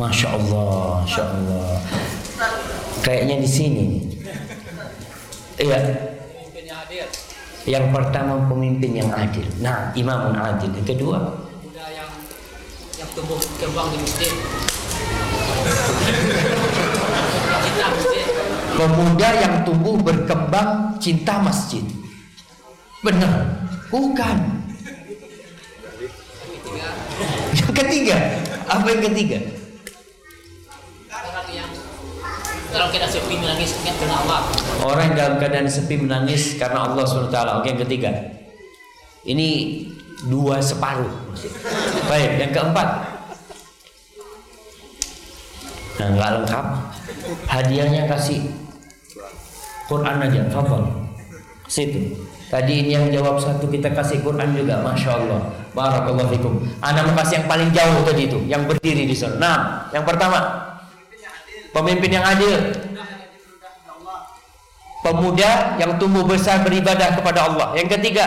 Masya Allah, Masya Allah. Kayaknya di sini. Iya. Yang pertama pemimpin yang adil. Nah, imam yang adil. Yang kedua, Muda yang yang tumbuh kembang di masjid. Cinta masjid. pemuda yang tumbuh berkembang cinta masjid. Benar? Bukan. Yang ketiga, apa yang ketiga? Orang yang dalam keadaan sepi menangis karena Allah. Orang yang dalam keadaan sepi menangis karena Allah SWT. Oke, yang ketiga. Ini dua separuh. Baik, yang keempat. Nah, nggak lengkap. Hadiahnya kasih Quran aja, fafal. Situ. Tadi ini yang jawab satu kita kasih Quran juga, masya Allah. Barakallahu fikum. Anak kasih yang paling jauh tadi itu, yang berdiri di sana. Nah, yang pertama, pemimpin yang adil. Pemuda yang tumbuh besar beribadah kepada Allah. Yang ketiga,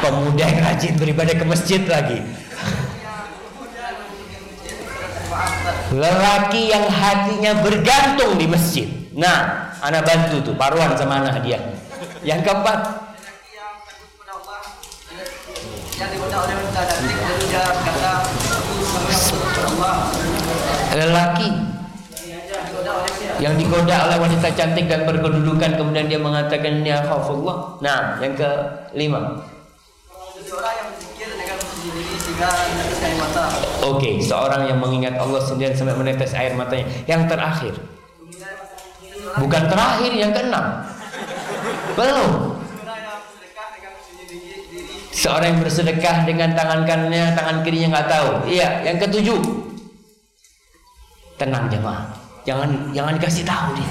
pemuda yang rajin beribadah ke masjid lagi. Lelaki yang hatinya bergantung di masjid. Nah, anak bantu tuh paruan sama anak dia. Yang keempat, yang digoda oleh wanita cantik lalu dia berkata aku sangat kepada Allah lelaki yang digoda oleh wanita cantik dan berkedudukan kemudian dia mengatakan ya khafullah. Nah, yang kelima. Oke, seorang yang mengingat Allah sendiri sampai menetes air matanya. Yang terakhir. Bukan terakhir, yang keenam. Belum. Seorang yang bersedekah dengan tangan kanannya, tangan kirinya nggak tahu. Iya, yang ketujuh. Tenang jemaah. Jangan jangan dikasih tahu dia.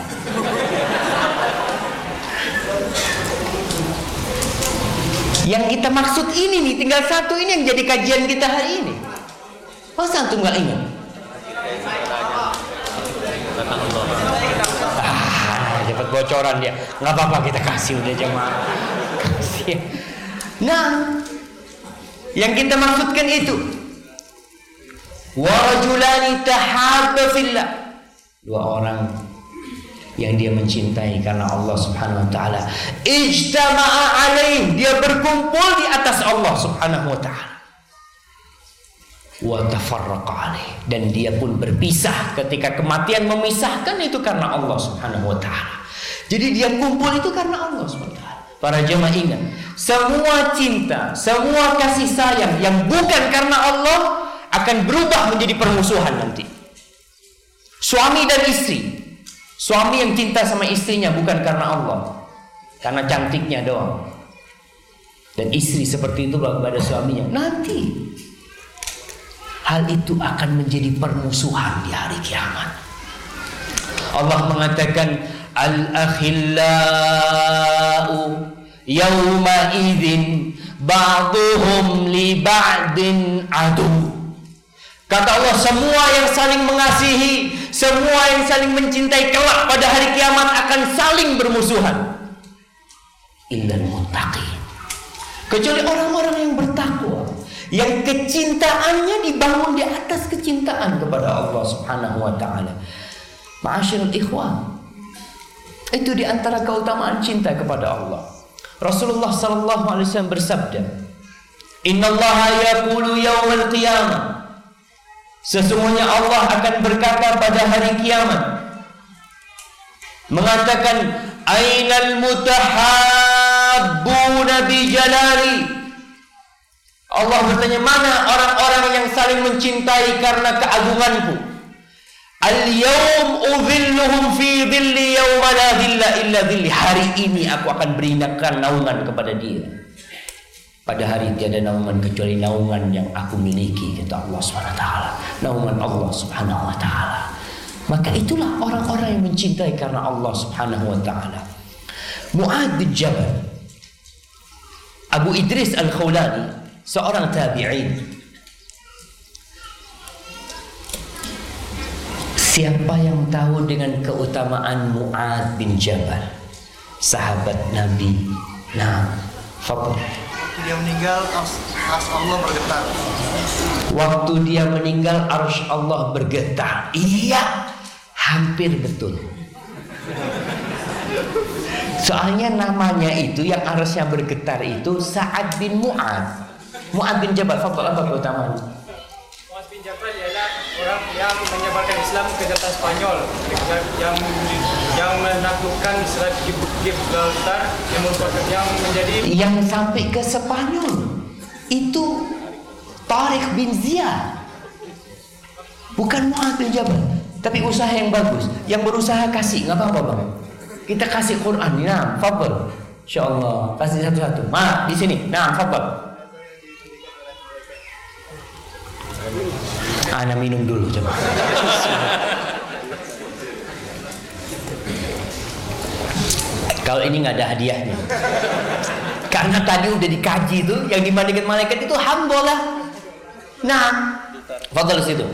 Yang kita maksud ini nih, tinggal satu ini yang jadi kajian kita hari ini. Masa antum nggak ingat? Ah, dapat bocoran dia. Nggak apa-apa kita kasih udah jemaah. Kasih. Nah, yang kita maksudkan itu. Warajulani tahabba fillah. Dua orang yang dia mencintai karena Allah Subhanahu wa taala. Ijtama'a alaih, dia berkumpul di atas Allah Subhanahu wa taala. Wa tafarraqa alaih dan dia pun berpisah ketika kematian memisahkan itu karena Allah Subhanahu wa taala. Jadi dia kumpul itu karena Allah Subhanahu wa taala. Para jemaah ingat, semua cinta, semua kasih sayang yang bukan karena Allah akan berubah menjadi permusuhan nanti. Suami dan istri. Suami yang cinta sama istrinya bukan karena Allah. Karena cantiknya doang. Dan istri seperti itu kepada suaminya. Nanti hal itu akan menjadi permusuhan di hari kiamat. Allah mengatakan al-akhillau yawma idzin ba'dhum li ba'din adu. Kata Allah semua yang saling mengasihi, semua yang saling mencintai kelak pada hari kiamat akan saling bermusuhan. illa al-muttaqin. Kecuali orang-orang yang bertakwa, yang kecintaannya dibangun di atas kecintaan kepada Allah Subhanahu wa taala. Ma'asyiral ikhwan, itu di antara keutamaan cinta kepada Allah. Rasulullah sallallahu alaihi wasallam bersabda, "Inna Allah yaqulu yawmal qiyamah" Sesungguhnya Allah akan berkata pada hari kiamat mengatakan ainal mutahabbuna bi jalali. Allah bertanya mana orang-orang yang saling mencintai karena keagunganku? Al-yawm udhilluhum fi dhilli yawma la dhilla illa dhilli. Hari ini aku akan berikan naungan kepada dia Pada hari tiada naungan kecuali naungan yang aku miliki Kata Allah SWT Naungan Allah Subhanahu Wa Taala. Maka itulah orang-orang yang mencintai karena Allah Subhanahu Wa Taala. Mu'ad bin Jabal Abu Idris Al-Khawlani Seorang tabi'in Siapa yang tahu dengan keutamaan Mu'ad bin Jabal Sahabat Nabi Nah, Fadl Waktu dia meninggal, ars, ars Allah bergetar. Waktu dia meninggal arsh Allah bergetar. Iya Hampir betul. Soalnya namanya itu yang arshnya bergetar itu Sa'ad bin Mu'ad. Mu'ad bin Jabal Fadl apa keutamaan? Muaz bin Jabal ialah orang yang menyebarkan Islam ke daratan Spanyol yang yang menaklukkan Selat Gibraltar yang merupakan yang menjadi Yang sampai ke Spanyol Itu Tariq bin Ziyad. Bukan Mu'ad bin Jabal Tapi usaha yang bagus. Yang berusaha kasih nggak apa-apa bang. Kita kasih Quran Nah, fadl. InsyaAllah Kasih satu-satu. Ma, di sini. Nah, fadl Ana minum dulu coba. Kalau ini nggak ada hadiahnya. Karena tadi udah dikaji itu yang dibandingkan malaikat itu hambolah. Nah, fadl situ.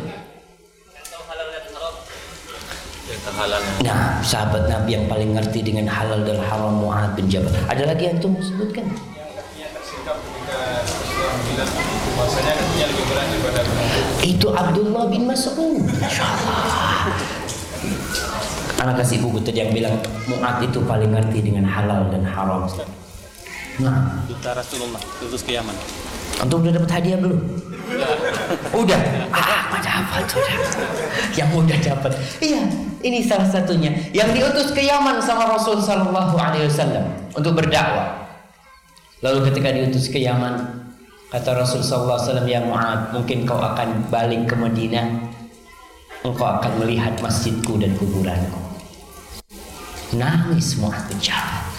Nah, sahabat Nabi yang paling ngerti dengan halal dan haram Mu'ad bin. Ada lagi yang tuh mau sebutkan? Itu Abdullah bin Mas'ud. Masya Allah. Anak kasih buku tadi yang bilang Mu'ad itu paling ngerti dengan halal dan haram. Nah, duta Rasulullah utus ke Yaman. Antum udah dapat hadiah belum? Udah. Ah, mana apa tuh? Yang udah dapat. Iya, ini salah satunya yang diutus ke Yaman sama Rasul sallallahu alaihi wasallam untuk berdakwah. Lalu ketika diutus ke Yaman, kata Rasul sallallahu alaihi wasallam, "Ya Mu'ad, mungkin kau akan balik ke Madinah. Engkau akan melihat masjidku dan kuburanku." Nangis Mu'ad bin Jabal.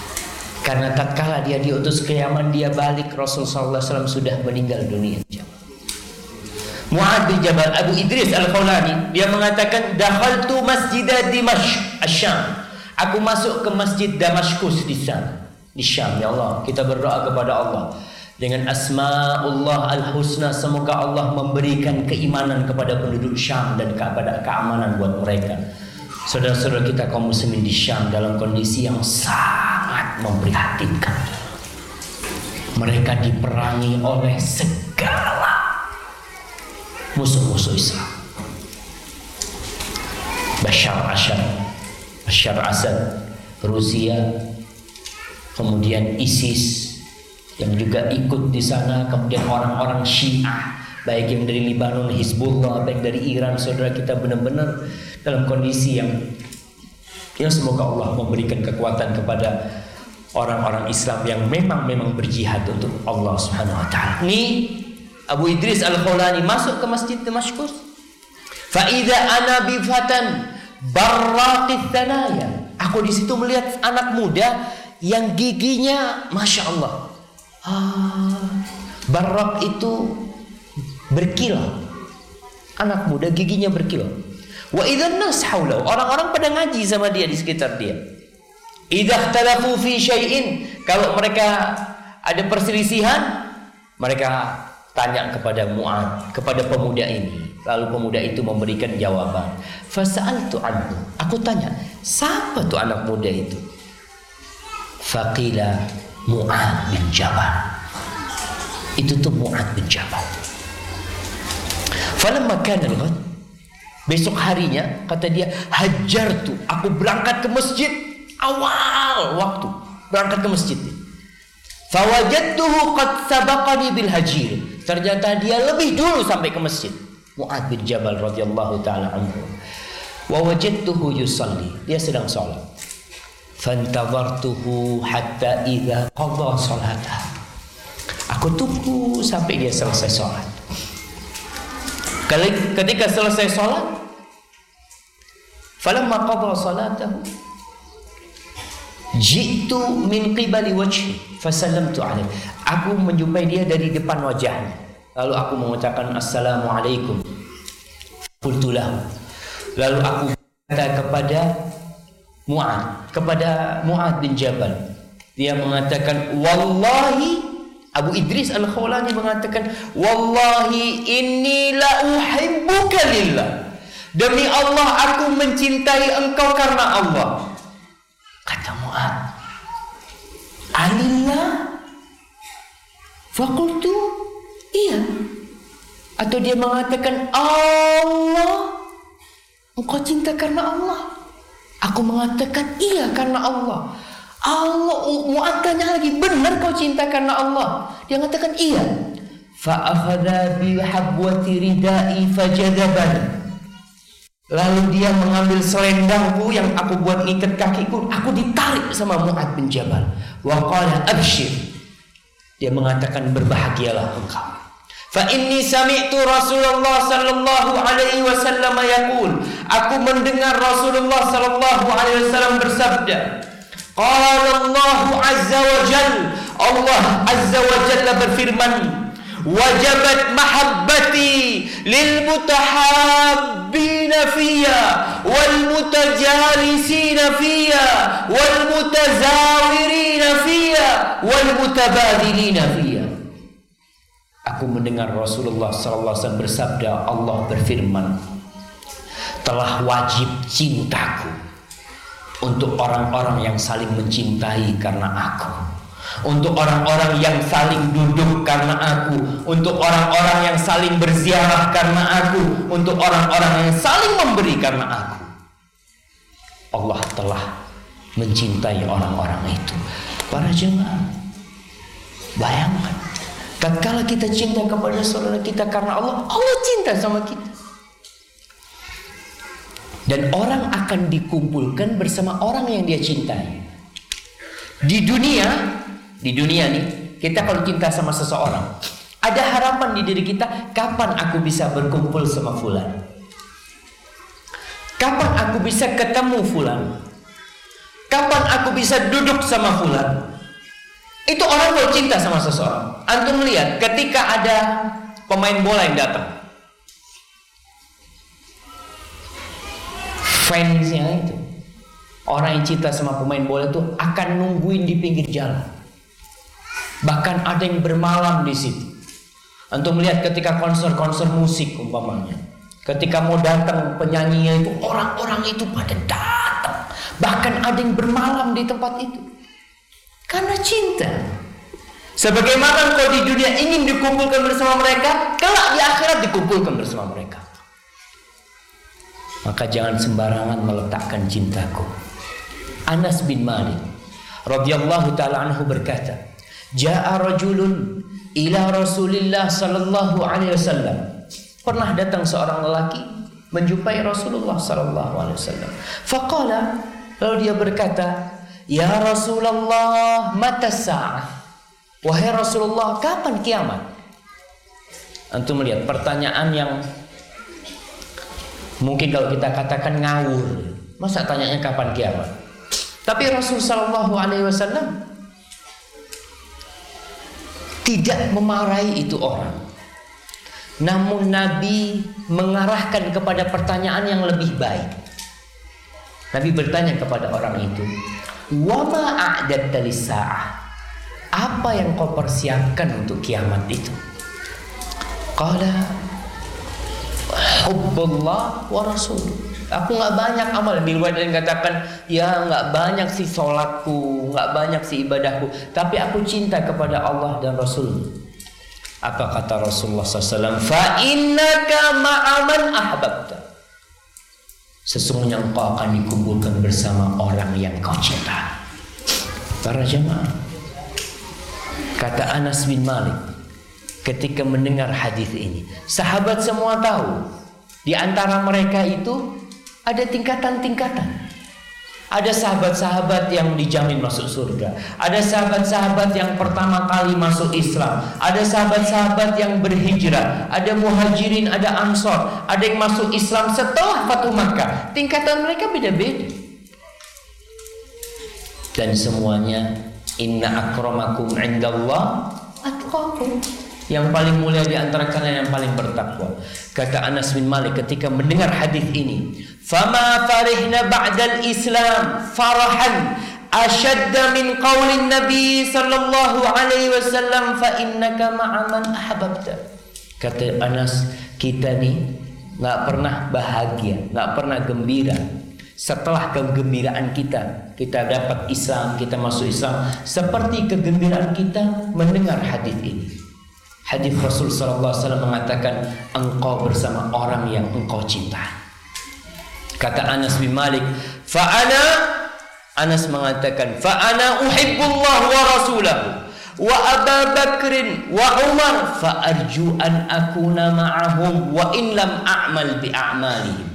Karena tatkala dia diutus ke Yaman, dia balik Rasul sallallahu alaihi wasallam sudah meninggal dunia. Mu'ad bin Jabal Abu Idris Al-Khawlani dia mengatakan dakhaltu masjid Dimashq Asyam. Aku masuk ke masjid Damaskus di Syam. Di Syam ya Allah, kita berdoa kepada Allah dengan asmaullah al-husna semoga Allah memberikan keimanan kepada penduduk Syam dan kepada keamanan buat mereka. Saudara-saudara kita kaum muslimin di Syam dalam kondisi yang sangat memprihatinkan. Mereka diperangi oleh segala musuh-musuh Islam. Bashar Asad, Bashar Asad, Rusia, kemudian ISIS yang juga ikut di sana, kemudian orang-orang Syiah, baik yang dari Libanon, Hizbullah, baik dari Iran, saudara kita benar-benar dalam kondisi yang ya semoga Allah memberikan kekuatan kepada orang-orang Islam yang memang memang berjihad untuk Allah Subhanahu wa taala. Ini Abu Idris Al-Khawlani masuk ke Masjid Damaskus. Fa idza ana bi fatan. Aku di situ melihat anak muda yang giginya Masya Allah. Barrak itu berkilau. Anak muda giginya berkilau. Wa nas. Orang-orang pada ngaji sama dia di sekitar dia. Idza ikhtalafu fi syai'in, kalau mereka ada perselisihan, mereka tanya kepada Mu'ad, kepada pemuda ini. Lalu pemuda itu memberikan jawaban. Fasa'altu anhu. Aku tanya, siapa tuh anak muda itu? Faqila Mu'ad bin Jabal. Itu tuh Mu'ad bin Jabal. Falamma kana al-ghad Besok harinya kata dia hajar tuh aku berangkat ke masjid awal waktu berangkat ke masjid. Fawajadtuhu qad sabaqani bil hajir. Ternyata dia lebih dulu sampai ke masjid. Mu'ad bin Jabal radhiyallahu taala anhu. Wa wajadtuhu yusalli. Dia sedang salat. Fantadhartuhu hatta idza qada salatah. Aku tunggu sampai dia selesai salat. Ketika selesai salat, falamma qada salatahu jitu min qibali wajhi fasallamtu alaih. Aku menjumpai dia dari depan wajahnya. Lalu aku mengucapkan assalamualaikum. Qultulah. Lalu aku kata kepada Mu'ad, kepada Mu'ad bin Jabal. Dia mengatakan, "Wallahi Abu Idris Al-Khawlani mengatakan, "Wallahi inni la uhibbuka lillah." Demi Allah aku mencintai engkau karena Allah. Kata Mu'ad, "Alillah?" Fakultu, iya. Atau dia mengatakan, "Allah." Engkau cinta karena Allah. Aku mengatakan, "Iya karena Allah." Allah Mu'ad tanya lagi, benar kau cinta karena Allah? Dia mengatakan iya. Fa'akhadha bihabwati ridai fajadabani. Lalu dia mengambil selendangku yang aku buat ngikat kakiku, aku ditarik sama Mu'ad bin Jabal. Wa qala abshir. Dia mengatakan berbahagialah engkau. Inni sami'tu Rasulullah sallallahu alaihi wasallam yaqul, aku mendengar Rasulullah sallallahu alaihi wasallam bersabda, Qala Allah Azza wa Jal Allah Azza wa Jalla berfirman Wajabat mahabbati lil mutahabbina fiyya wal mutajalisina fiyya wal mutazawirina fiyya wal mutabadilina fiyya Aku mendengar Rasulullah wasallam bersabda Allah berfirman telah wajib cintaku untuk orang-orang yang saling mencintai karena aku. Untuk orang-orang yang saling duduk karena aku. Untuk orang-orang yang saling berziarah karena aku. Untuk orang-orang yang saling memberi karena aku. Allah telah mencintai orang-orang itu. Para jemaah bayangkan tatkala kita cinta kepada saudara kita karena Allah Allah cinta sama kita dan orang akan dikumpulkan bersama orang yang dia cintai. Di dunia, di dunia nih, kita kalau cinta sama seseorang, ada harapan di diri kita, kapan aku bisa berkumpul sama fulan? Kapan aku bisa ketemu fulan? Kapan aku bisa duduk sama fulan? Itu orang kalau cinta sama seseorang. Antum lihat ketika ada pemain bola yang datang, fansnya itu. Orang yang cinta sama pemain bola itu akan nungguin di pinggir jalan. Bahkan ada yang bermalam di situ. Untuk melihat ketika konser-konser musik umpamanya. Ketika mau datang penyanyinya itu orang-orang itu pada datang. Bahkan ada yang bermalam di tempat itu karena cinta sebagaimana kau di dunia ingin dikumpulkan bersama mereka kelak di akhirat dikumpulkan bersama mereka maka jangan sembarangan meletakkan cintaku. Anas bin Malik radhiyallahu taala anhu berkata, "Ja'a rajulun ila Rasulillah sallallahu alaihi wasallam." Pernah datang seorang lelaki menjumpai Rasulullah sallallahu alaihi wasallam. Faqala, lalu dia berkata, "Ya Rasulullah, mata sa'ah?" Wahai Rasulullah, kapan kiamat? Antum melihat pertanyaan yang Mungkin kalau kita katakan ngawur, masa tanyanya kapan kiamat? Tapi Rasul Shallallahu Alaihi Wasallam tidak memarahi itu orang. Namun Nabi mengarahkan kepada pertanyaan yang lebih baik. Nabi bertanya kepada orang itu, "Wama a'dad sa'ah?" Apa yang kau persiapkan untuk kiamat itu? Qala hubbullah wa rasul Aku nggak banyak amal. Di luar yang katakan, ya nggak banyak sih sholatku, nggak banyak sih ibadahku. Tapi aku cinta kepada Allah dan Rasul. Apa kata Rasulullah SAW? Fa innaka ma'aman ahbabta. Sesungguhnya engkau akan dikumpulkan bersama orang yang kau cinta. Para jemaah. Kata Anas bin Malik ketika mendengar hadis ini, sahabat semua tahu di antara mereka itu ada tingkatan-tingkatan. Ada sahabat-sahabat yang dijamin masuk surga. Ada sahabat-sahabat yang pertama kali masuk Islam. Ada sahabat-sahabat yang berhijrah. Ada muhajirin, ada ansor. Ada yang masuk Islam setelah Fatuh Makkah. Tingkatan mereka beda-beda. Dan semuanya inna akramakum indallah atqakum. Yang paling mulia di antara kalian yang paling bertakwa. Kata Anas bin Malik ketika mendengar hadis ini, "Fama farihna ba'dal Islam farahan ashadda min qaulin Nabi sallallahu alaihi wasallam fa innaka ma'a man ahbabta." Kata Anas, kita nih nggak pernah bahagia, nggak pernah gembira setelah kegembiraan kita kita dapat Islam, kita masuk Islam seperti kegembiraan kita mendengar hadis ini. Hadis Rasul sallallahu alaihi wasallam mengatakan engkau bersama orang yang engkau cinta. Kata Anas bin Malik, fa ana Anas mengatakan fa ana uhibbullah wa rasulahu wa Abu Bakr wa Umar fa arju an akuna ma'ahum wa in lam a'mal bi a'malihim.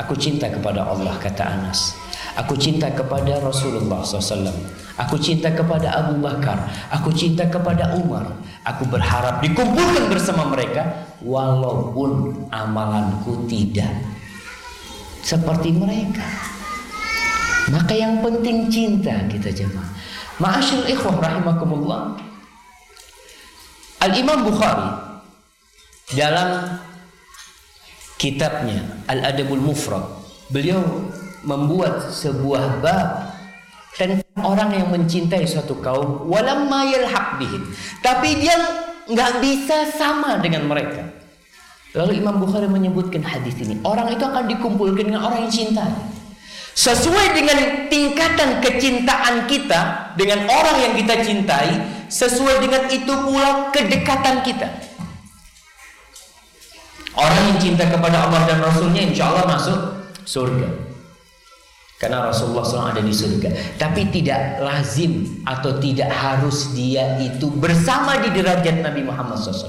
Aku cinta kepada Allah kata Anas. Aku cinta kepada Rasulullah SAW. Aku cinta kepada Abu Bakar. Aku cinta kepada Umar. Aku berharap dikumpulkan bersama mereka walaupun amalanku tidak seperti mereka. Maka yang penting cinta kita jemaah. Ma'asyil ikhwah rahimakumullah. Al-Imam Bukhari dalam kitabnya Al-Adabul Mufrad beliau membuat sebuah bab tentang orang yang mencintai suatu kaum walamma yalhaq bihim. Tapi dia nggak bisa sama dengan mereka. Lalu Imam Bukhari menyebutkan hadis ini. Orang itu akan dikumpulkan dengan orang yang cinta. Sesuai dengan tingkatan kecintaan kita dengan orang yang kita cintai sesuai dengan itu pula kedekatan kita. Orang yang cinta kepada Allah dan Rasulnya insya Allah masuk surga. Karena Rasulullah SAW ada di surga. Tapi tidak lazim atau tidak harus dia itu bersama di derajat Nabi Muhammad SAW.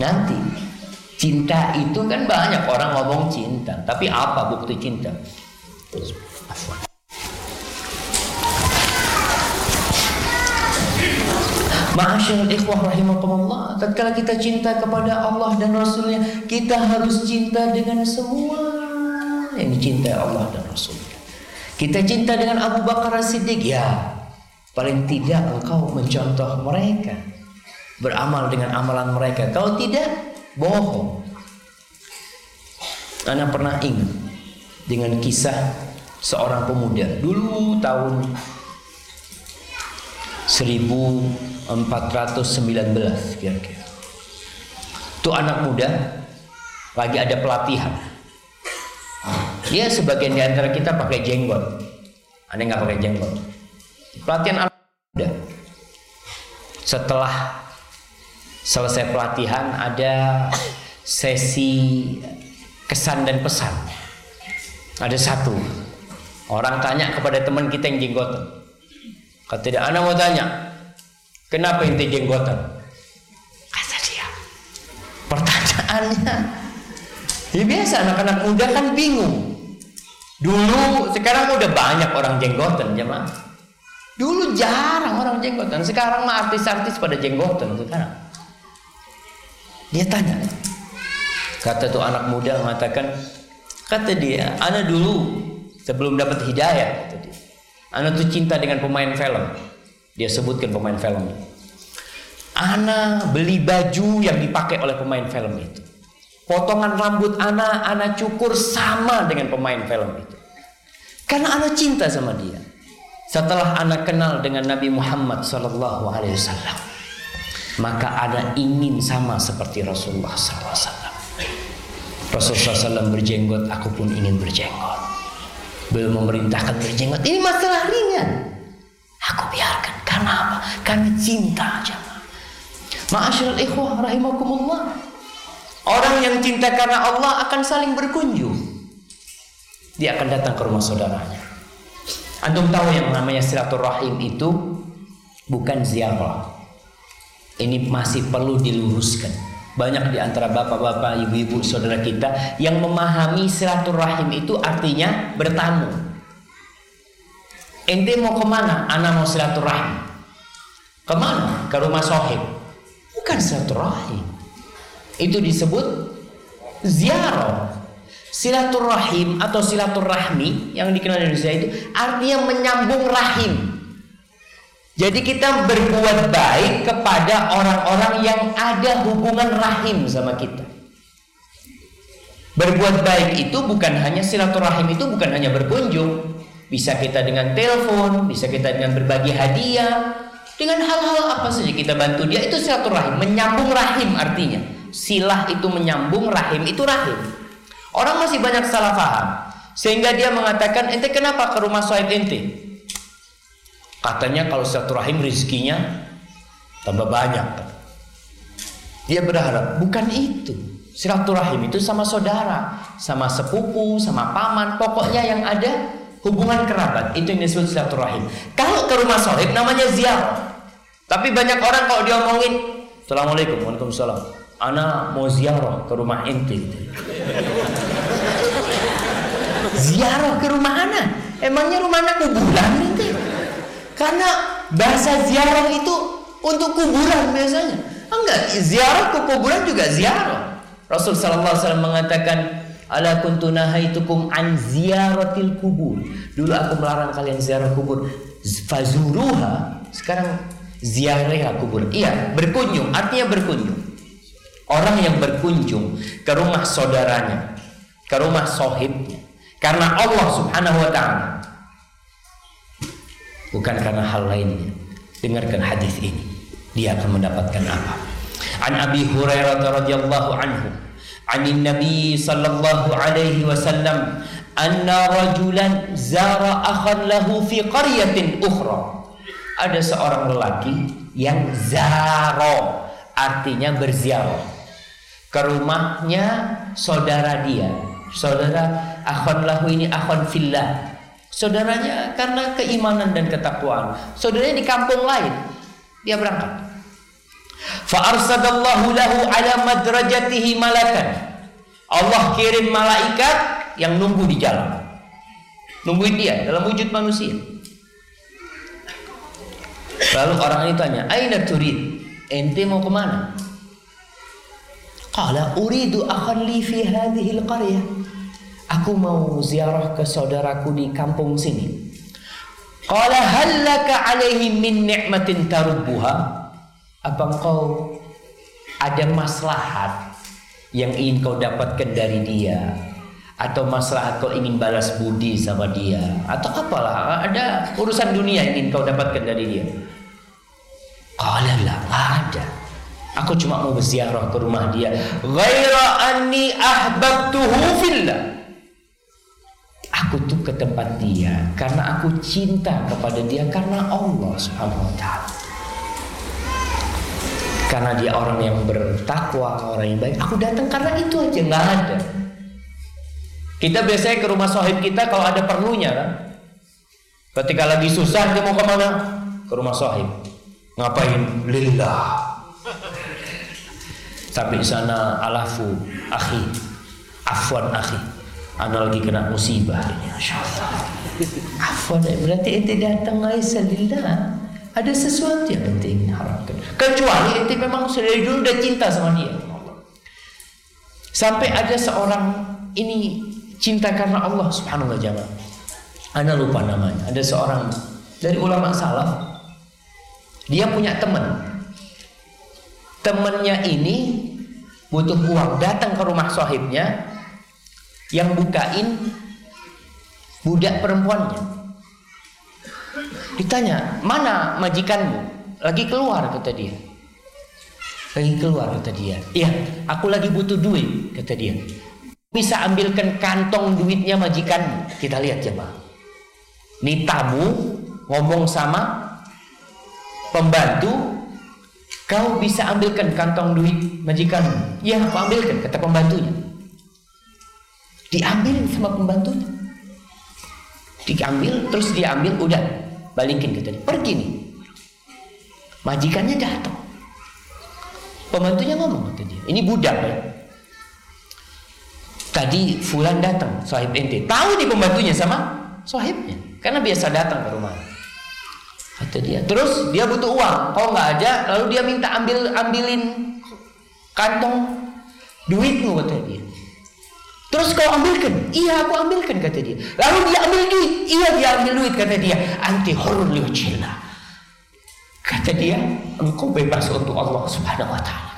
Nanti cinta itu kan banyak orang ngomong cinta. Tapi apa bukti cinta? Ma'asyarul ikhwah rahimakumullah Tatkala kita cinta kepada Allah dan Rasulnya Kita harus cinta dengan semua Yang dicintai Allah dan Rasulnya? Kita cinta dengan Abu Bakar Siddiq Ya. Paling tidak engkau mencontoh mereka. Beramal dengan amalan mereka. Kalau tidak Bohong. Anda pernah ingat Dengan kisah Seorang pemuda? Dulu tahun 1419 kira-kira. Itu anak muda lagi ada pelatihan. Ya sebagian di antara kita pakai jenggot. Ada nggak pakai jenggot? Pelatihan anak. Setelah selesai pelatihan ada sesi kesan dan pesan. Ada satu orang tanya kepada teman kita yang jenggotan. Kata dia, anak mau tanya, kenapa inti jenggotan? Kata dia, pertanyaannya, ya biasa anak-anak muda kan bingung. Dulu, sekarang udah banyak orang jenggotan, jemaah. Dulu jarang orang jenggotan, sekarang mah artis-artis pada jenggotan sekarang. Dia tanya, kata tuh anak muda mengatakan, kata dia, anak dulu sebelum dapat hidayah, kata. Ana tuh cinta dengan pemain film. Dia sebutkan pemain film. Ana beli baju yang dipakai oleh pemain film itu. Potongan rambut Ana, Ana cukur sama dengan pemain film itu. Karena Ana cinta sama dia. Setelah Ana kenal dengan Nabi Muhammad Wasallam, maka Ana ingin sama seperti Rasulullah Wasallam. Rasulullah SAW berjenggot, aku pun ingin berjenggot. Beliau memerintahkan berjenggot. Ini masalah ringan. Aku biarkan. Karena apa? Karena cinta aja. Ma'asyiral ikhwah rahimakumullah. Orang yang cinta karena Allah akan saling berkunjung. Dia akan datang ke rumah saudaranya. Antum tahu yang namanya silaturahim itu bukan ziarah. Ini masih perlu diluruskan. Banyak di antara bapak-bapak, ibu-ibu, saudara kita yang memahami silaturahim itu artinya bertamu. Ente mau ke mana? Ana mau silaturahim. Ke mana? Ke rumah sohib. Bukan silaturahim. Itu disebut ziarah. Silaturahim atau silaturahmi yang dikenal di Indonesia itu artinya menyambung rahim. Jadi kita berbuat baik kepada orang-orang yang ada hubungan rahim sama kita. Berbuat baik itu bukan hanya silaturahim itu bukan hanya berkunjung. Bisa kita dengan telepon, bisa kita dengan berbagi hadiah, dengan hal-hal apa saja kita bantu dia itu silaturahim, menyambung rahim artinya. Silah itu menyambung, rahim itu rahim. Orang masih banyak salah paham sehingga dia mengatakan ente kenapa ke rumah sahib ente? Katanya kalau silaturahim rezekinya tambah banyak. Dia berharap bukan itu. Silaturahim itu sama saudara, sama sepupu, sama paman, pokoknya yang ada hubungan kerabat itu yang disebut silaturahim. Kalau ke rumah sahib namanya ziarah. Tapi banyak orang kalau dia omongin Assalamualaikum, Waalaikumsalam Ana mau ziarah ke rumah ente ziarah ke rumah ana? Emangnya rumah anak kuburan nanti karena bahasa ziarah itu untuk kuburan biasanya. Enggak. Ziarah ke kuburan juga ziarah. Rasul sallallahu alaihi wasallam mengatakan ala kuntu nahaitukum an ziaratil kubur. Dulu aku melarang kalian ziarah kubur. Fazuruha sekarang ziarah kubur. Iya berkunjung. Artinya berkunjung orang yang berkunjung ke rumah saudaranya ke rumah sohibnya karena Allah Subhanahu wa taala. Bukan karena hal lainnya. Dengarkan hadis ini. Dia akan mendapatkan apa? An Abi Hurairah radhiyallahu anhu, an Nabi sallallahu alaihi wasallam, anna rajulan zara akhan lahu fi qaryatin ukhra. Ada seorang lelaki yang zaro artinya berziarah ke rumahnya saudara dia. Saudara akhon lahu ini akhon fillah. Saudaranya karena keimanan dan ketakwaan. Saudaranya di kampung lain. Dia berangkat. Fa arsadallahu lahu ala madrajatihi malakan. Allah kirim malaikat yang nunggu di jalan. Nungguin dia dalam wujud manusia. Lalu orang ini tanya aina turid? Ente mau ke mana Qala uridu akhan li fi hadhihi al-qaryah. Aku mau ziarah ke saudaraku di kampung sini. Qala hal laka alaihi min ni'matin tarubbuha? Apa engkau ada maslahat yang ingin kau dapatkan dari dia? Atau maslahat kau ingin balas budi sama dia? Atau apalah, ada urusan dunia yang ingin kau dapatkan dari dia? Qala la, ada. Aku cuma mau berziarah ke rumah dia. Ghaira anni ahbabtuhu fillah. Aku tuh ke tempat dia karena aku cinta kepada dia karena Allah Subhanahu wa taala. Karena dia orang yang bertakwa, orang yang baik. Aku datang karena itu aja, nggak ada. Kita biasanya ke rumah sahib kita kalau ada perlunya kan. Ketika lagi susah dia mau ke mana? Ke rumah sahib. Ngapain? Lillah Sampai di sana alafu akhi, afwan akhi. Anda lagi kena musibah ini, Afwan berarti ente datang aisalillah. Ada sesuatu yang penting harapkan. Kecuali ente memang dari dulu udah cinta sama dia. Sampai ada seorang ini cinta karena Allah Subhanahu wa taala. Anda lupa namanya. Ada seorang dari ulama salaf. Dia punya teman temennya ini butuh uang datang ke rumah sohibnya yang bukain budak perempuannya. Ditanya mana majikanmu? Lagi keluar kata dia. Lagi keluar kata dia. Iya aku lagi butuh duit kata dia. Bisa ambilkan kantong duitnya majikan. Kita lihat coba. Ini tamu ngomong sama pembantu, kau bisa ambilkan kantong duit majikan? Iya, aku ambilkan, kata pembantunya. Diambil sama pembantunya. Diambil, terus diambil, udah balikin kita. Pergi nih. Majikannya datang. Pembantunya ngomong kata dia, ini budak ya. Tadi Fulan datang, sahib ente. Tahu di pembantunya sama sahibnya. Karena biasa datang ke rumah. Kata dia. Terus dia butuh uang. Kalau nggak ada, lalu dia minta ambil ambilin kantong duitmu kata dia. Terus kau ambilkan? Iya aku ambilkan kata dia. Lalu dia ambil duit. Iya dia ambil duit kata dia. Anti hurun liwajillah. Kata dia, engkau bebas untuk Allah Subhanahu wa taala.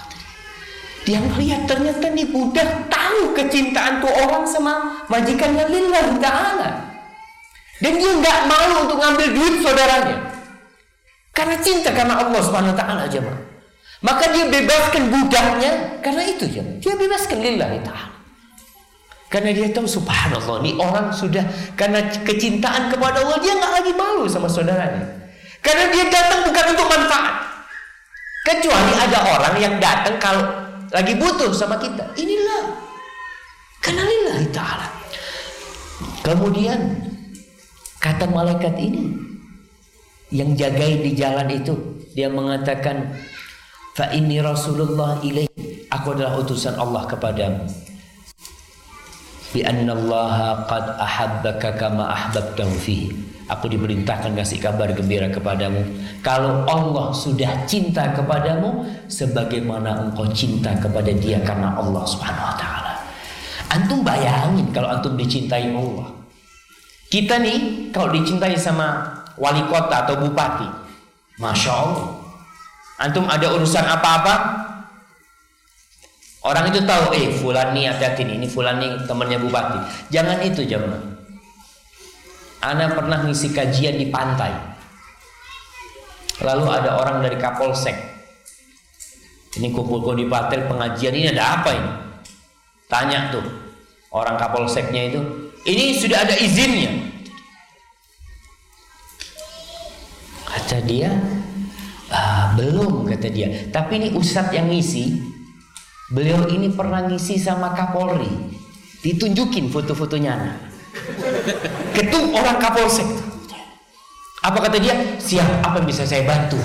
Dia melihat ternyata nih budak tahu kecintaan tuh orang sama majikannya lillah ta'ala. Dan dia nggak malu untuk ngambil duit saudaranya. Karena cinta karena Allah Subhanahu wa taala aja, Maka dia bebaskan budaknya karena itu ya. Dia bebaskan lillah ta'ala. Karena dia tahu subhanallah nih orang sudah karena kecintaan kepada Allah dia nggak lagi malu sama saudaranya. Karena dia datang bukan untuk manfaat. Kecuali ada orang yang datang kalau lagi butuh sama kita. Inilah kenalilah ta'ala. Kemudian kata malaikat ini yang jagai di jalan itu dia mengatakan fa ini Rasulullah ilaih. Aku adalah utusan Allah kepadamu. Bi annallaha qad ahabbaka kama ahbabtahu fihi. Aku diperintahkan kasih kabar gembira kepadamu. Kalau Allah sudah cinta kepadamu sebagaimana engkau cinta kepada dia karena Allah Subhanahu wa taala. Antum bayangin kalau antum dicintai Allah. Kita nih kalau dicintai sama wali kota atau bupati Masya Allah antum ada urusan apa-apa Orang itu tahu, eh fulan nih hati-hati nih, ini fulan nih temannya bupati. Jangan itu jemaah. Ana pernah ngisi kajian di pantai. Lalu ada orang dari Kapolsek. Ini kumpul-kumpul di pantai pengajian ini ada apa ini? Tanya tuh orang Kapolseknya itu, ini sudah ada izinnya. Kata dia, ah, belum kata dia. Tapi ini ustadz yang ngisi, Beliau ini pernah ngisi sama Kapolri. Ditunjukin foto-fotonya. Ketum orang Kapolsek. Apa kata dia? Siap, apa bisa saya bantu?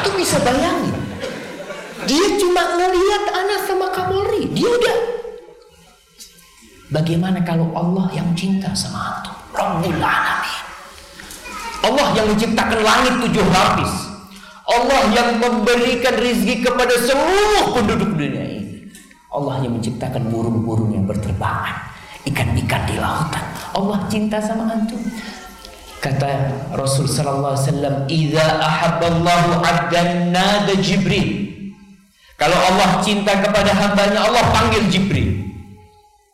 Itu bisa bayangin. Dia cuma ngelihat anak sama Kapolri. Dia udah. Bagaimana kalau Allah yang cinta sama antum? Rabbul Alamin. Allah yang menciptakan langit tujuh lapis. Allah yang memberikan rizki kepada seluruh penduduk dunia ini. Allah yang menciptakan burung-burung yang berterbangan, ikan-ikan di lautan. Allah cinta sama antum. Kata Rasul sallallahu alaihi wasallam, "Idza ahabballahu 'abdan nada Jibril." Kalau Allah cinta kepada hambanya, Allah panggil Jibril.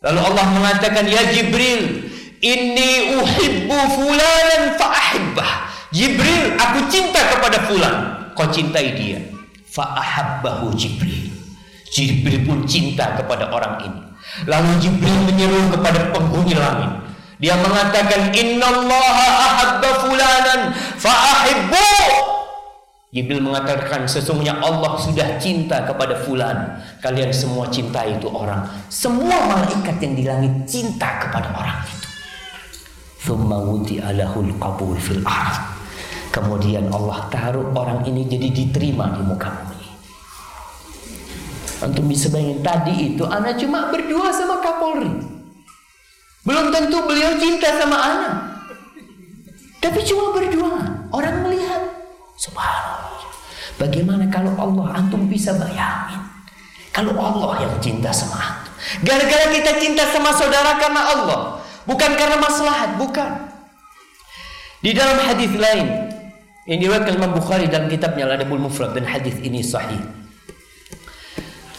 Lalu Allah mengatakan, "Ya Jibril, inni uhibbu fulanan fa ahibbah." Jibril, aku cinta kepada fulan. Kau cintai dia. Fa'ahabbahu Jibril. Jibril pun cinta kepada orang ini. Lalu Jibril menyeru kepada penghuni langit. Dia mengatakan innallaha ahabba fulanan fa'ahibbu Jibril mengatakan sesungguhnya Allah sudah cinta kepada fulan. Kalian semua cinta itu orang. Semua malaikat yang di langit cinta kepada thumma wudi alahul qabul fil Kemudian Allah taruh orang ini jadi diterima di muka bumi. Untuk bisa bayangin tadi itu anak cuma berdua sama Kapolri. Belum tentu beliau cinta sama anak. Tapi cuma berdua. Orang melihat. Subhanallah. Bagaimana kalau Allah antum bisa bayangin. Kalau Allah yang cinta sama antum. Gara-gara kita cinta sama saudara karena Allah. Bukan karena maslahat. Bukan. Di dalam hadis lain yang diriwayatkan Imam Bukhari dalam kitabnya Al-Adabul Mufrad dan hadis ini sahih.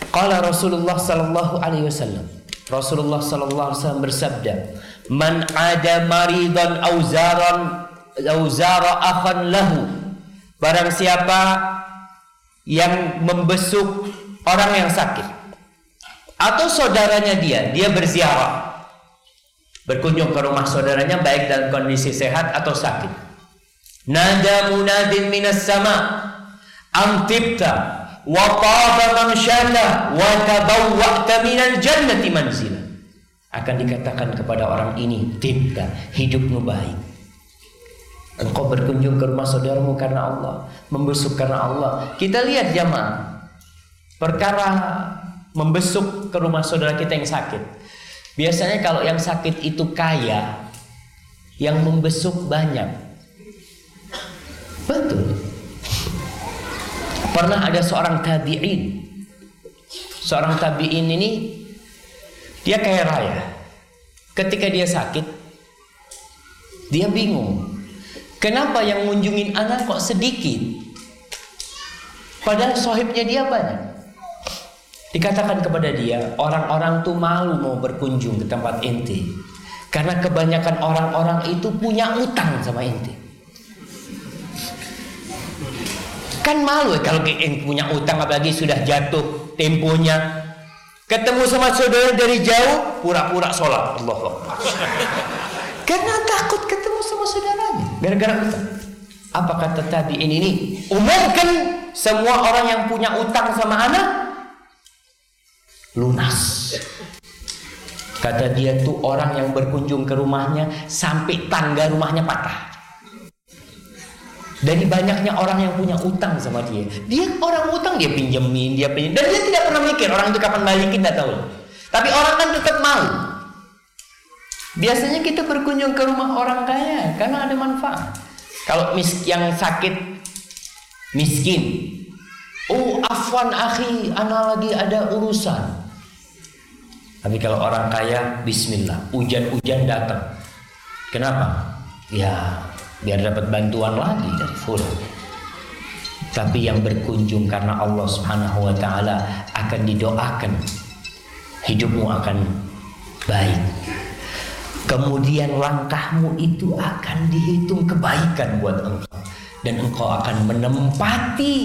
Qala Rasulullah sallallahu alaihi wasallam. Rasulullah sallallahu alaihi wasallam bersabda, "Man ada maridan aw zaran aw zara akhan lahu." Barang siapa yang membesuk orang yang sakit Atau saudaranya dia, dia berziarah. Berkunjung ke rumah saudaranya baik dalam kondisi sehat atau sakit. Nada munadin minas sama antibta wa taba mamshaka wa tabawwa'ta minal jannati manzila. Akan dikatakan kepada orang ini, tibta, hidupmu baik. Engkau berkunjung ke rumah saudaramu karena Allah, membesuk karena Allah. Kita lihat jamaah, perkara membesuk ke rumah saudara kita yang sakit. Biasanya kalau yang sakit itu kaya, yang membesuk banyak. Betul. Pernah ada seorang tabi'in. Seorang tabi'in ini dia kaya raya. Ketika dia sakit, dia bingung. Kenapa yang mengunjungin anak kok sedikit? Padahal sohibnya dia banyak. Dikatakan kepada dia, orang-orang tuh malu mau berkunjung ke tempat ente. Karena kebanyakan orang-orang itu punya utang sama ente. Kan malu ya kalau ente punya utang apalagi sudah jatuh temponya. Ketemu sama saudara dari jauh, pura-pura sholat. Allah Karena takut ketemu sama saudaranya. Gara-gara utang. Apa kata tadi ini nih? Umumkan semua orang yang punya utang sama anak lunas. Kata dia tuh orang yang berkunjung ke rumahnya sampai tangga rumahnya patah. Dari banyaknya orang yang punya utang sama dia, dia orang utang dia pinjemin, dia pinjem, dan dia tidak pernah mikir orang itu kapan balikin, tidak tahu. Tapi orang kan tetap mau. Biasanya kita berkunjung ke rumah orang kaya karena ada manfaat. Kalau mis yang sakit miskin, oh afwan akhi, ana lagi ada urusan. Tapi kalau orang kaya, Bismillah, hujan-hujan datang. Kenapa? Ya, biar dapat bantuan lagi dari fulan. Tapi yang berkunjung karena Allah Subhanahu wa taala akan didoakan hidupmu akan baik. Kemudian langkahmu itu akan dihitung kebaikan buat engkau dan engkau akan menempati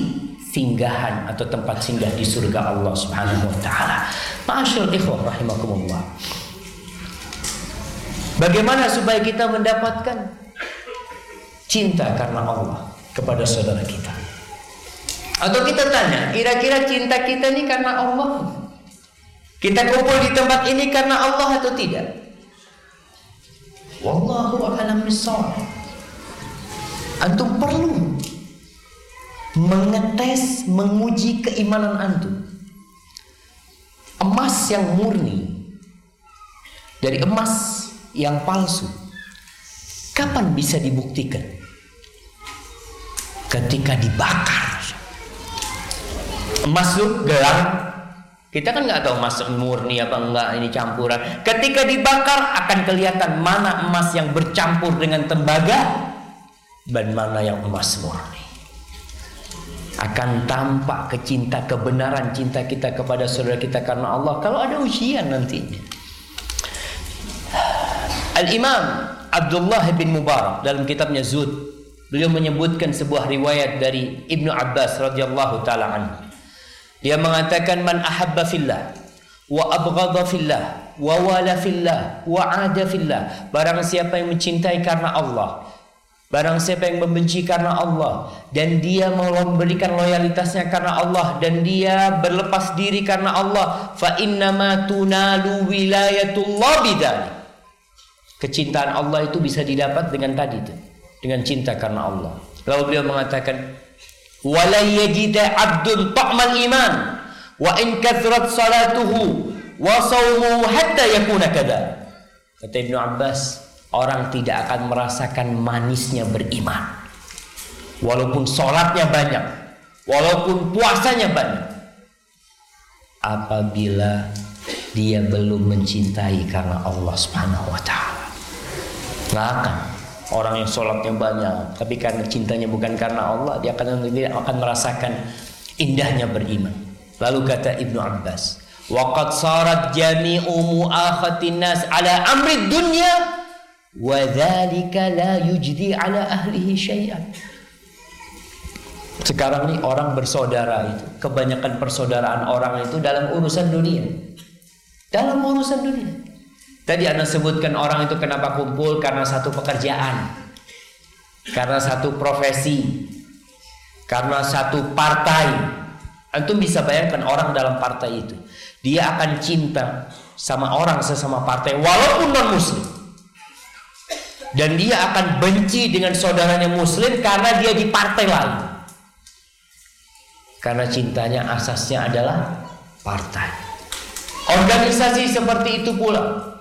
singgahan atau tempat singgah di surga Allah Subhanahu wa taala. Ma'asyiral ikhwah rahimakumullah. Bagaimana supaya kita mendapatkan cinta karena Allah kepada saudara kita? Atau kita tanya, kira-kira cinta kita ini karena Allah? Kita kumpul di tempat ini karena Allah atau tidak? Wallahu a'lam bishawab. Antum perlu mengetes, menguji keimanan antum. Emas yang murni dari emas yang palsu. Kapan bisa dibuktikan? Ketika dibakar. Emas itu gelang. Kita kan nggak tahu emas murni apa enggak ini campuran. Ketika dibakar akan kelihatan mana emas yang bercampur dengan tembaga dan mana yang emas murni akan tampak kecinta kebenaran cinta kita kepada saudara kita karena Allah kalau ada ujian nantinya. Al Imam Abdullah bin Mubarak dalam kitabnya Zud beliau menyebutkan sebuah riwayat dari Ibnu Abbas radhiyallahu taala anhu. Dia mengatakan man ahabba fillah wa abghadha fillah wa wala fillah wa ada fillah. Barang siapa yang mencintai karena Allah Barang siapa yang membenci karena Allah dan dia mau memberikan loyalitasnya karena Allah dan dia berlepas diri karena Allah, fa innama tunalu wilayatullah bidzalik. Kecintaan Allah itu bisa didapat dengan tadi itu, dengan cinta karena Allah. Lalu beliau mengatakan, "Wala yajida 'abdun ta'mal iman wa in kathrat salatuhu wa sawmuhu hatta yakuna kadza." Kata Ibnu Abbas, orang tidak akan merasakan manisnya beriman. Walaupun sholatnya banyak, walaupun puasanya banyak. Apabila dia belum mencintai karena Allah Subhanahu wa taala. Nggak akan. Orang yang sholatnya banyak, tapi karena cintanya bukan karena Allah, dia akan tidak akan merasakan indahnya beriman. Lalu kata Ibnu Abbas, "Waqad sarat jami'u mu'akhatin nas ala amri dunya Wadzalika la yujdi ala ahlihi. Sekarang nih orang bersaudara itu, kebanyakan persaudaraan orang itu dalam urusan dunia. dalam urusan dunia. Tadi Anda sebutkan orang itu kenapa kumpul karena satu pekerjaan, karena satu profesi, karena satu partai. Antum bisa bayangkan orang dalam partai itu, dia akan cinta sama orang sesama partai walaupun non muslim. Dan dia akan benci dengan saudaranya muslim karena dia di partai lain. Karena cintanya asasnya adalah partai. Organisasi seperti itu pula.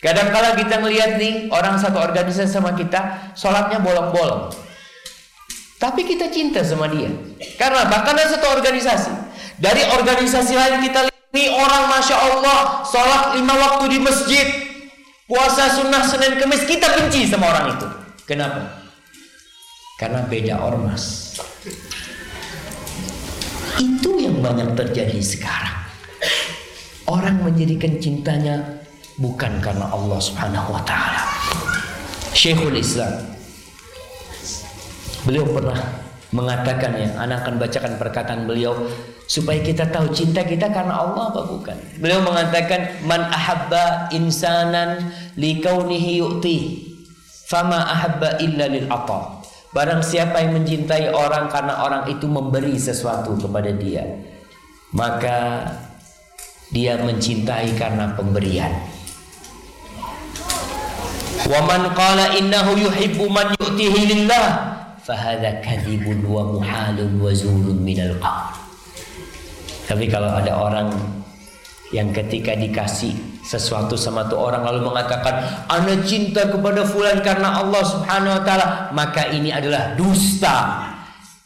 Kadang-kala kita melihat nih orang satu organisasi sama kita, sholatnya bolong-bolong. Tapi kita cinta sama dia. Karena bahkan ada satu organisasi. Dari organisasi lain kita lihat nih orang Masya Allah, sholat lima waktu di masjid. Puasa sunnah Senin Kemis kita benci sama orang itu. Kenapa? Karena beda ormas. Itu yang banyak terjadi sekarang. Orang menjadikan cintanya bukan karena Allah Subhanahu wa taala. Syekhul Islam Beliau pernah mengatakan ya, anak akan bacakan perkataan beliau supaya kita tahu cinta kita karena Allah apa bukan. Beliau mengatakan man ahabba insanan likaunihi yu'ti fama ahabba illa lil ata. Barang siapa yang mencintai orang karena orang itu memberi sesuatu kepada dia, maka dia mencintai karena pemberian. Wa man qala innahu yuhibbu man yu'tihi lillah fahadha kadhibun wa muhalun wa zulun minal qawl. Tapi kalau ada orang yang ketika dikasih sesuatu sama tuh orang lalu mengatakan ana cinta kepada fulan karena Allah Subhanahu wa taala, maka ini adalah dusta.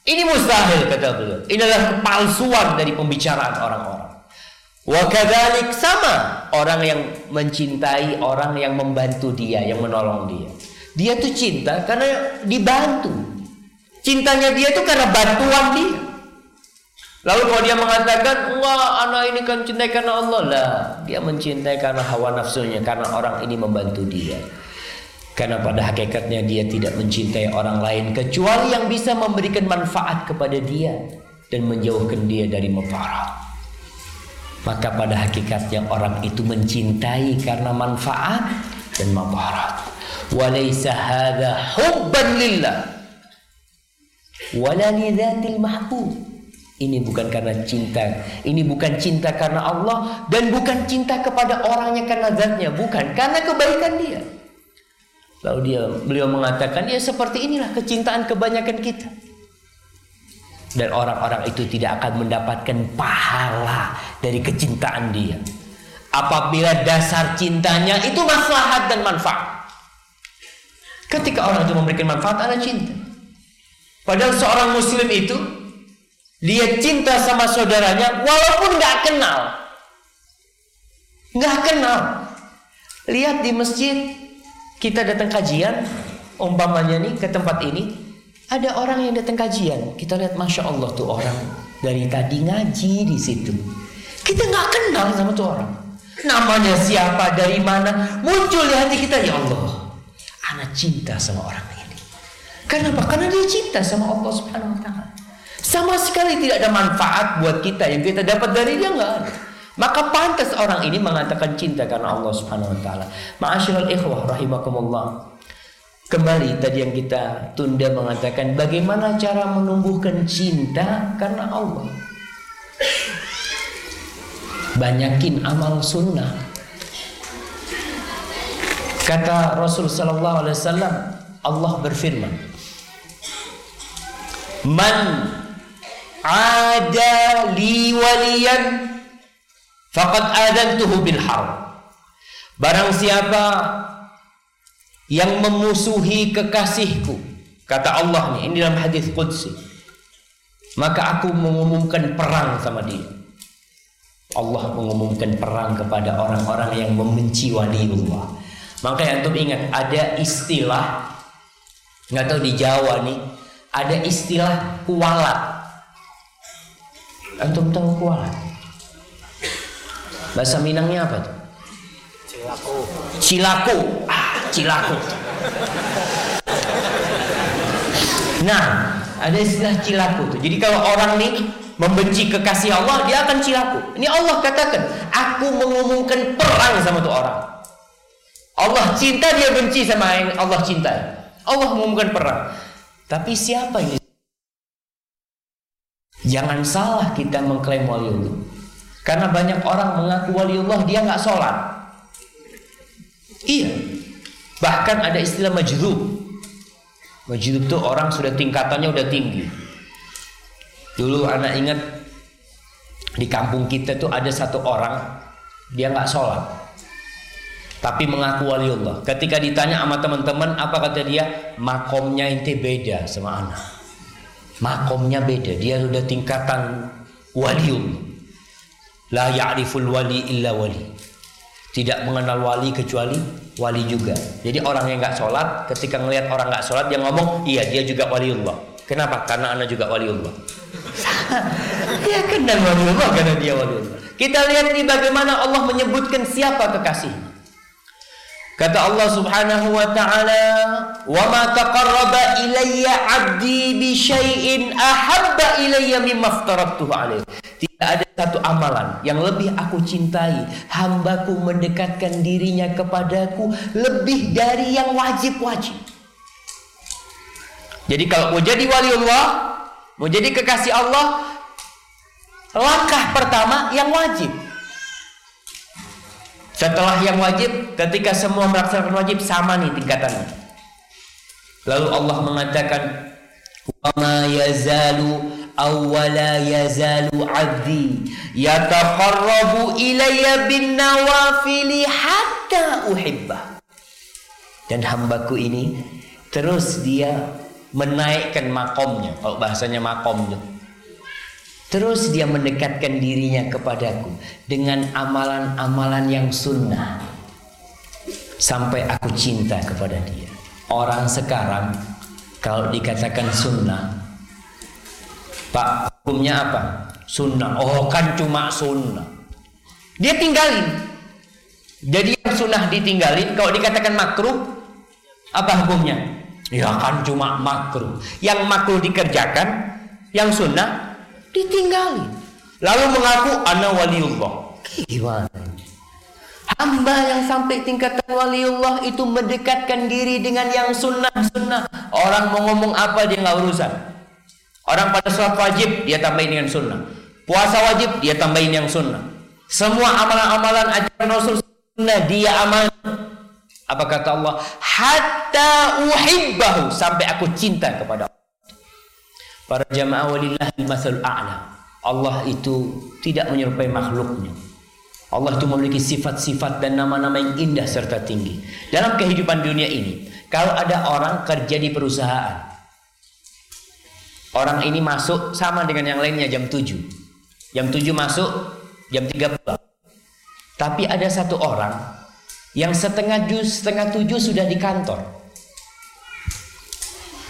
Ini mustahil kata beliau. Ini adalah kepalsuan dari pembicaraan orang-orang. Wa kadzalik sama orang yang mencintai orang yang membantu dia, yang menolong dia. Dia tuh cinta karena dibantu. Cintanya dia itu karena bantuan dia. Lalu kalau dia mengatakan, wah anak ini kan cintai karena Allah lah. Dia mencintai karena hawa nafsunya, karena orang ini membantu dia. Karena pada hakikatnya dia tidak mencintai orang lain kecuali yang bisa memberikan manfaat kepada dia dan menjauhkan dia dari mudarat. Maka pada hakikatnya orang itu mencintai karena manfaat dan mudarat. Walaysa hadha hubban lillah wala lidzatil mahbub. Ini bukan karena cinta, ini bukan cinta karena Allah dan bukan cinta kepada orangnya karena zatnya, bukan karena kebaikan dia. Lalu dia beliau mengatakan ya seperti inilah kecintaan kebanyakan kita. Dan orang-orang itu tidak akan mendapatkan pahala dari kecintaan dia. Apabila dasar cintanya itu maslahat dan manfaat. Ketika orang itu memberikan manfaat ada cinta. Padahal seorang muslim itu dia cinta sama saudaranya walaupun nggak kenal. Nggak kenal. Lihat di masjid kita datang kajian, umpamanya nih ke tempat ini, ada orang yang datang kajian. Kita lihat masya Allah tuh orang dari tadi ngaji di situ. Kita nggak kenal sama tuh orang. Namanya siapa, dari mana, muncul di hati kita ya Allah. Anak cinta sama orang ini. Kenapa? Karena dia cinta sama Allah Subhanahu Wa Taala. Sama sekali tidak ada manfaat buat kita yang kita dapat dari dia nggak. Maka pantas orang ini mengatakan cinta karena Allah Subhanahu wa taala. Ma'asyiral ikhwah rahimakumullah. Kembali tadi yang kita tunda mengatakan bagaimana cara menumbuhkan cinta karena Allah. Banyakin amal sunnah. Kata Rasul sallallahu alaihi wasallam, Allah berfirman, "Man ada li waliyan faqad adantuhu bil harb. Barang siapa yang memusuhi kekasihku kata Allah nih ini dalam hadis qudsi maka aku mengumumkan perang sama dia. Allah mengumumkan perang kepada orang-orang yang membenci waliullah. Maka yang antum ingat ada istilah nggak tahu di Jawa nih ada istilah kualat Antum tahu kualat? Bahasa Minangnya apa tuh? Cilaku. Cilaku. Ah, cilaku. Nah, ada istilah cilaku tuh. Jadi kalau orang nih membenci kekasih Allah, dia akan cilaku. Ini Allah katakan, aku mengumumkan perang sama tuh orang. Allah cinta dia benci sama yang Allah cintai. Allah mengumumkan perang. Tapi siapa ini? Jangan salah kita mengklaim waliullah. Karena banyak orang mengaku waliullah dia nggak sholat. Iya. Bahkan ada istilah majdub. Majdub itu orang sudah tingkatannya udah tinggi. Dulu anak ingat di kampung kita tuh ada satu orang dia nggak sholat tapi mengaku waliullah. Ketika ditanya sama teman-teman apa kata dia? Makomnya inti beda sama anak. Makomnya beda. Dia sudah tingkatan waliullah. La ya'riful wali illa wali. Tidak mengenal wali kecuali wali juga. Jadi orang yang nggak sholat, ketika ngelihat orang nggak sholat, dia ngomong, iya dia juga waliullah. Kenapa? Karena anak juga waliullah. dia kenal waliullah karena dia waliullah. Kita lihat ini bagaimana Allah menyebutkan siapa kekasih. Kata Allah Subhanahu wa taala, "Wa ma taqarraba ilayya 'abdi bi syai'in ahabba ilayya mimma aftaratuhu alaihi." Tidak ada satu amalan yang lebih aku cintai hambaku mendekatkan dirinya kepadaku lebih dari yang wajib-wajib. Jadi kalau mau jadi wali Allah, mau jadi kekasih Allah, langkah pertama yang wajib. Setelah yang wajib, ketika semua melaksanakan wajib sama nih tingkatannya. Lalu Allah mengatakan, "Wa yazalu awwala yazalu 'abdi yataqarrabu ilayya bin nawafili hatta uhibbah." Dan hambaku ini terus dia menaikkan makomnya, kalau bahasanya makom tuh Terus dia mendekatkan dirinya kepadaku dengan amalan-amalan yang sunnah. Sampai aku cinta kepada dia. Orang sekarang kalau dikatakan sunnah, Pak hukumnya apa? Sunnah. Oh kan cuma sunnah. Dia tinggalin. Jadi yang sunnah ditinggalin, kalau dikatakan makruh, apa hukumnya? Ya kan cuma makruh. Yang makruh dikerjakan, yang sunnah ditinggalin. Lalu mengaku ana waliullah. Gimana hamba yang sampai tingkatan waliullah itu mendekatkan diri dengan yang sunnah-sunnah. Orang mau ngomong apa dia nggak urusan. Orang pada sholat wajib dia tambahin dengan sunnah. Puasa wajib dia tambahin yang sunnah. Semua amalan-amalan ajaran Rasul sunnah dia amal. Apa kata Allah? Hatta uhibbahu sampai aku cinta kepada Allah Para jamaah walillahi masal a'la. Allah itu tidak menyerupai makhluknya. Allah itu memiliki sifat-sifat dan nama-nama yang indah serta tinggi. Dalam kehidupan dunia ini, kalau ada orang kerja di perusahaan, orang ini masuk sama dengan yang lainnya jam 7. Jam 7 masuk, jam 3 pulang. Tapi ada satu orang yang setengah jus, setengah tujuh sudah di kantor.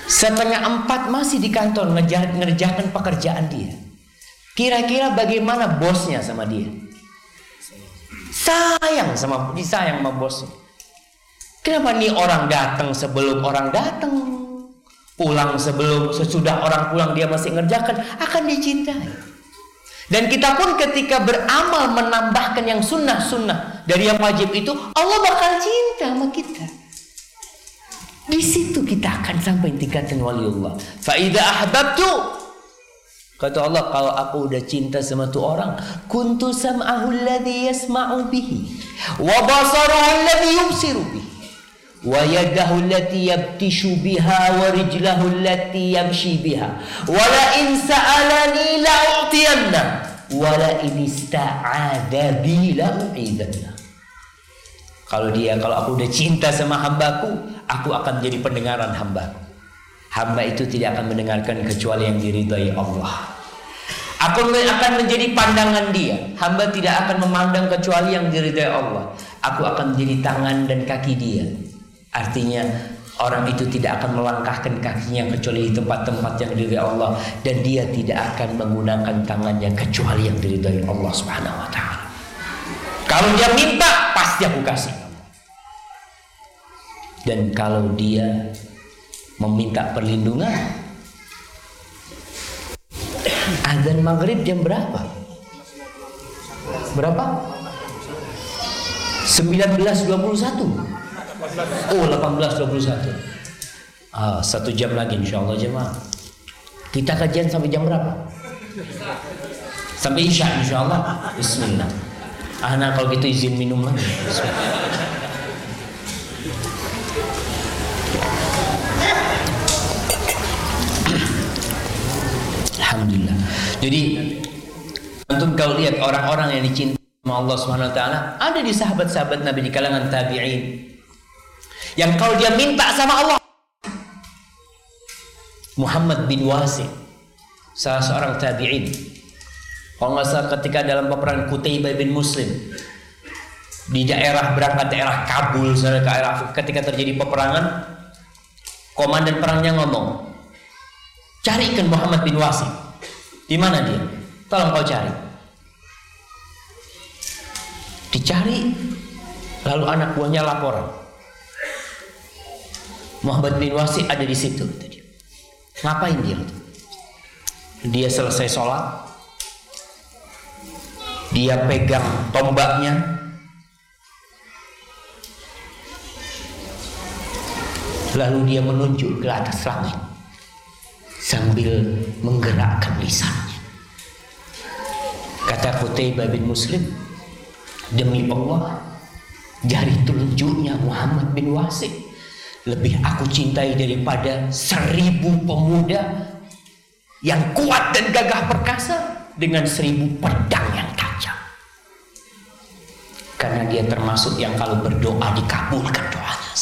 Setengah empat masih di kantor ngerjakan pekerjaan dia. Kira-kira bagaimana bosnya sama dia? Sayang sama disayang sama bosnya. Kenapa nih orang datang sebelum orang datang? Pulang sebelum sesudah orang pulang dia masih ngerjakan akan dicintai. Dan kita pun ketika beramal menambahkan yang sunnah-sunnah dari yang wajib itu Allah bakal cinta sama kita. Di situ kita akan sampai tingkatan waliullah. Faida ahbabtu Kata Allah kalau aku udah cinta sama tu orang, kuntu sam'ahu alladhi yasma'u bihi wa basaruhu alladhi yubsiru bihi wa yadahu allati yabtishu biha wa rijlahu allati yamshi biha wa la in sa'alani la'utiyanna wa la in ista'adha bi kalau dia kalau aku udah cinta sama hambaku aku akan jadi pendengaran hamba. Hamba itu tidak akan mendengarkan kecuali yang diridhai Allah. Aku akan menjadi pandangan dia. Hamba tidak akan memandang kecuali yang diridhai Allah. Aku akan menjadi tangan dan kaki dia. Artinya orang itu tidak akan melangkahkan kakinya kecuali di tempat-tempat yang diridhai Allah dan dia tidak akan menggunakan tangannya kecuali yang diridhai Allah Subhanahu wa taala. Kalau dia minta pasti aku kasih. Dan kalau dia meminta perlindungan, azan maghrib jam berapa? Berapa? 1921. Oh, 1821. Ah, satu jam lagi insya Allah jemaah. Kita kajian sampai jam berapa? Sampai isya insya Allah. Bismillah. Ah, nah kalau gitu izin minum lagi. Alhamdulillah. Jadi antum kau lihat orang-orang yang dicintai sama Allah Subhanahu wa taala ada di sahabat-sahabat Nabi di kalangan tabi'in. Yang kalau dia minta sama Allah Muhammad bin Wasi salah seorang tabi'in. Kalau nggak salah ketika dalam peperangan Kutaybah bin Muslim. Di daerah berangkat daerah Kabul ke daerah ketika terjadi peperangan komandan perangnya ngomong carikan Muhammad bin Wasi di mana dia? Tolong kau cari. Dicari. Lalu anak buahnya laporan Muhammad bin Wasi ada di situ ngapain dia? Dia selesai sholat dia pegang tombaknya Lalu dia menunjuk ke atas langit sambil menggerakkan lisannya. Kata Qutaibah bin Muslim, demi Allah, jari telunjuknya Muhammad bin Wasik lebih aku cintai daripada seribu pemuda yang kuat dan gagah perkasa dengan seribu pedang yang. Karena dia termasuk yang kalau berdoa dikabulkan doanya.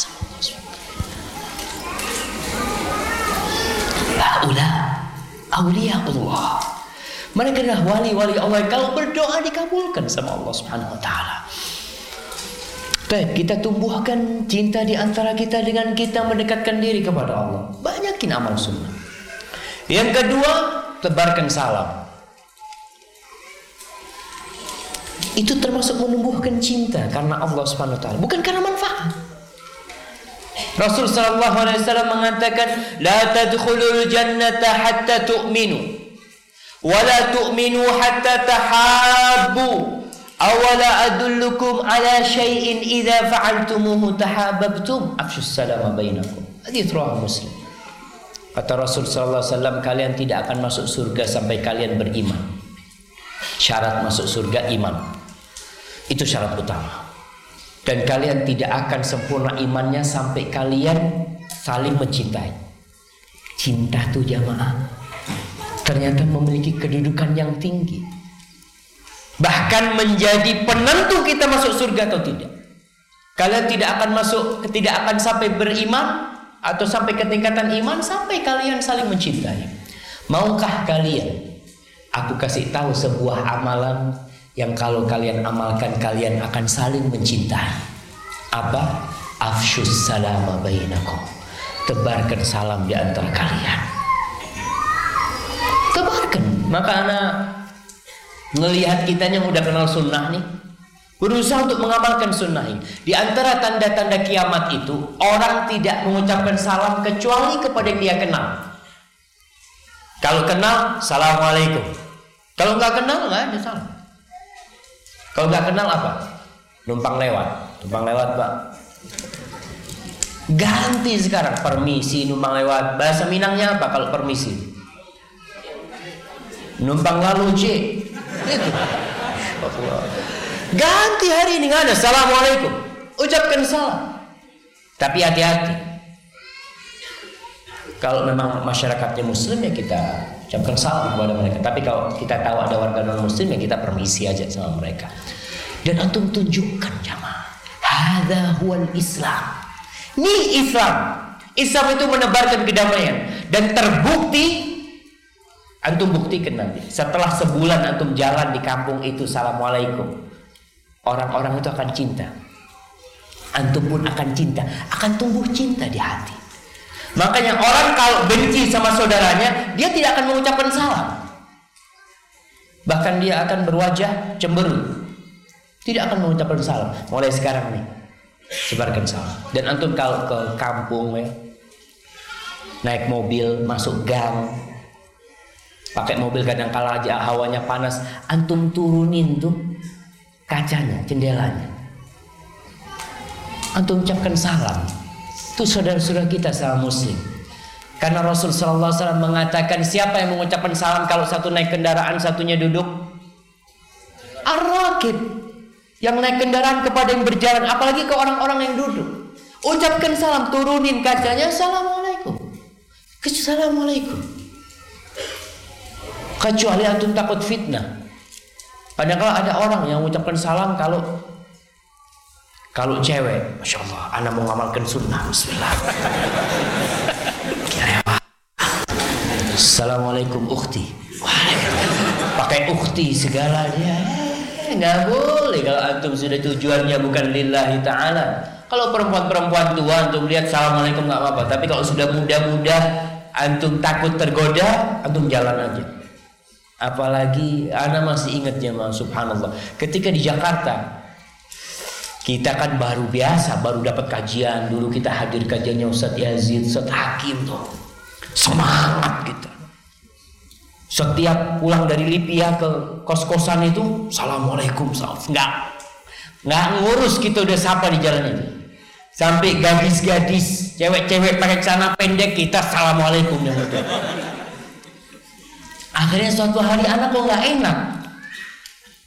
haula aulia Allah. Mereka adalah wali-wali Allah yang kalau berdoa dikabulkan sama Allah Subhanahu wa taala. Baik, kita tumbuhkan cinta di antara kita dengan kita mendekatkan diri kepada Allah. Banyakin amal sunnah. Yang kedua, tebarkan salam. Itu termasuk menumbuhkan cinta karena Allah Subhanahu taala, bukan karena manfaat. Rasul sallallahu alaihi wasallam mengatakan la tadkhulul jannata hatta tu'minu wa la tu'minu hatta tahabbu awala adullukum ala syai'in idza fa'altumuhu tahabbtum? Afshus salama bainakum. Hadis riwayat muslim. Kata Rasul sallallahu alaihi wasallam kalian tidak akan masuk surga sampai kalian beriman. Syarat masuk surga iman itu syarat utama dan kalian tidak akan sempurna imannya sampai kalian saling mencintai. Cinta tuh jamaah ternyata memiliki kedudukan yang tinggi. Bahkan menjadi penentu kita masuk surga atau tidak. Kalian tidak akan masuk, tidak akan sampai beriman atau sampai ke tingkatan iman sampai kalian saling mencintai. Maukah kalian? Aku kasih tahu sebuah amalan yang kalau kalian amalkan kalian akan saling mencintai. Apa? Afshus salama bainakum. Tebarkan salam di antara kalian. Tebarkan. Maka anak ngelihat kita yang udah kenal sunnah nih, berusaha untuk mengamalkan sunnah ini. Di antara tanda-tanda kiamat itu, orang tidak mengucapkan salam kecuali kepada yang dia kenal. Kalau kenal, assalamualaikum. Kalau nggak kenal, nggak ada salam. Kalau nggak kenal apa? Numpang lewat. Numpang lewat, Pak. Ganti sekarang permisi numpang lewat. Bahasa Minangnya apa kalau permisi? Numpang lalu, C. Itu. Ganti hari ini nggak ada. Assalamualaikum. Ucapkan salam. Tapi hati-hati. Kalau memang masyarakatnya muslim ya kita ucapkan salam kepada mereka. Tapi kalau kita tahu ada warga non muslim ya kita permisi aja sama mereka. Dan antum tunjukkan jamaah. Hada huwal Islam. Ini Islam. Islam itu menebarkan kedamaian dan terbukti antum buktikan nanti. Setelah sebulan antum jalan di kampung itu assalamualaikum. Orang-orang itu akan cinta. Antum pun akan cinta, akan tumbuh cinta di hati. Makanya orang kalau benci sama saudaranya, dia tidak akan mengucapkan salam. Bahkan dia akan berwajah cemberut. Tidak akan mengucapkan salam. Mulai sekarang nih, sebarkan salam. Dan antum kalau ke kampung ya, naik mobil masuk gang, pakai mobil kadang kala aja hawanya panas, antum turunin tuh kacanya, jendelanya. Antum ucapkan salam. Itu saudara-saudara kita salam muslim. Karena Rasul sallallahu alaihi mengatakan siapa yang mengucapkan salam kalau satu naik kendaraan satunya duduk? Ar-rakib yang naik kendaraan kepada yang berjalan apalagi ke orang-orang yang duduk. Ucapkan salam, turunin kacanya, assalamualaikum. Assalamualaikum. Kecuali antum takut fitnah. Padahal ada orang yang mengucapkan salam kalau kalau cewek, masya Allah, anak mau ngamalkan sunnah, Bismillah. Assalamualaikum ukhti. Pakai ukhti segala dia. Eh, nggak boleh kalau antum sudah tujuannya bukan lillahi ta'ala. Kalau perempuan-perempuan tua antum lihat assalamualaikum nggak apa-apa. Tapi kalau sudah muda-muda antum takut tergoda, antum jalan aja. Apalagi Ana masih ingat ya subhanallah. Ketika di Jakarta kita kan baru biasa, baru dapat kajian. Dulu kita hadir kajiannya Ustadz Yazid, Ustadz Hakim tuh. Semangat kita. Setiap pulang dari Lipia ke kos-kosan itu, Assalamualaikum, salam. Enggak. Enggak ngurus kita udah sapa di jalan itu. Sampai gadis-gadis, cewek-cewek pakai celana pendek kita Assalamualaikum. Akhirnya suatu hari anak kok nggak enak.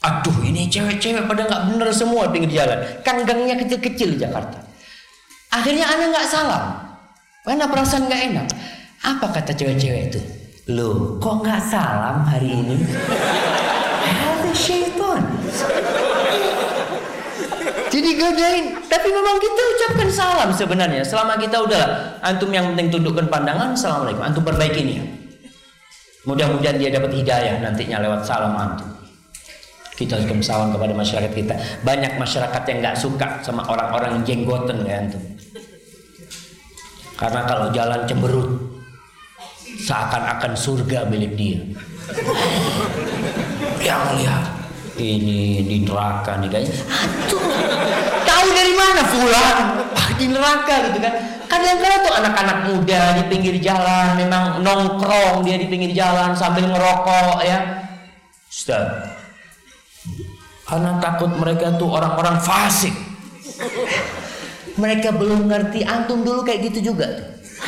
Aduh ini cewek-cewek pada nggak bener semua pinggir jalan. Kan gangnya kecil-kecil di Jakarta. Akhirnya anak nggak salam. Karena perasaan nggak enak. Apa kata cewek-cewek itu? Loh, kok nggak salam hari ini? Ada syaitan. Jadi godain. Tapi memang kita ucapkan salam sebenarnya. Selama kita udah antum yang penting tundukkan pandangan, assalamualaikum. Antum perbaiki ini. Mudah-mudahan dia dapat hidayah nantinya lewat salam antum. Kita harus salam kepada masyarakat kita. Banyak masyarakat yang nggak suka sama orang-orang yang jenggoten ya antum. Karena kalau jalan cemberut, seakan-akan surga milik dia. Yang lihat ini di neraka nih kayaknya. Aduh, tahu dari mana fulan? Ah, di neraka gitu kan. Kadang-kadang tuh anak-anak muda di pinggir jalan memang nongkrong dia di pinggir jalan sambil ngerokok ya. Ustaz, anak takut mereka tuh orang-orang fasik. Mereka belum ngerti antum dulu kayak gitu juga.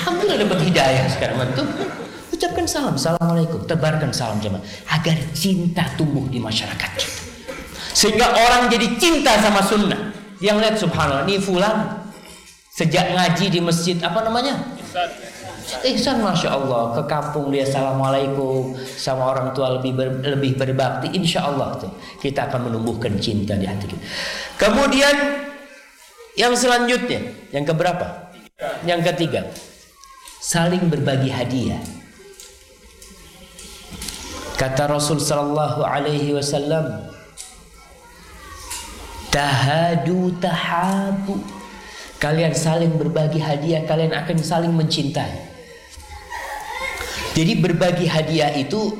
Alhamdulillah dapat hidayah sekarang antum. Ucapkan salam, assalamualaikum, tebarkan salam jemaah agar cinta tumbuh di masyarakat kita. Sehingga orang jadi cinta sama sunnah. Yang lihat subhanallah, ini fulan sejak ngaji di masjid apa namanya? Ihsan masya Allah. Ke kampung dia assalamualaikum. Sama orang tua lebih ber, lebih berbakti insya Allah tuh. Kita akan menumbuhkan cinta di hati kita. Kemudian yang selanjutnya. Yang keberapa? Yang ketiga. Saling berbagi hadiah. Kata Rasul sallallahu alaihi wasallam tahadu tahabu kalian saling berbagi hadiah kalian akan saling mencintai. Jadi berbagi hadiah itu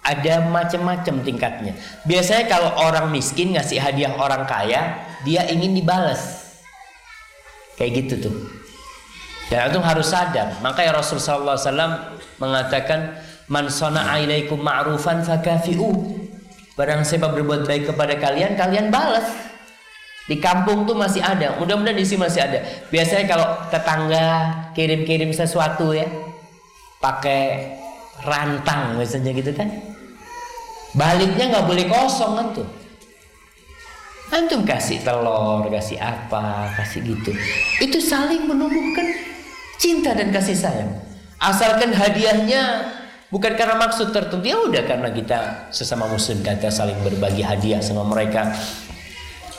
ada macam-macam tingkatnya. Biasanya kalau orang miskin ngasih hadiah orang kaya dia ingin dibalas kayak gitu tuh. Dan itu harus sadar. Makanya Rasul sallallahu alaihi wasallam mengatakan man ilaikum ma'rufan fakafi'u barang siapa berbuat baik kepada kalian kalian balas di kampung tuh masih ada, mudah-mudahan di sini masih ada. Biasanya kalau tetangga kirim-kirim sesuatu ya, pakai rantang misalnya gitu kan. Baliknya nggak boleh kosong kan tuh. Antum kasih telur, kasih apa, kasih gitu. Itu saling menumbuhkan cinta dan kasih sayang. Asalkan hadiahnya bukan karena maksud tertentu, ya udah karena kita sesama muslim kita saling berbagi hadiah sama mereka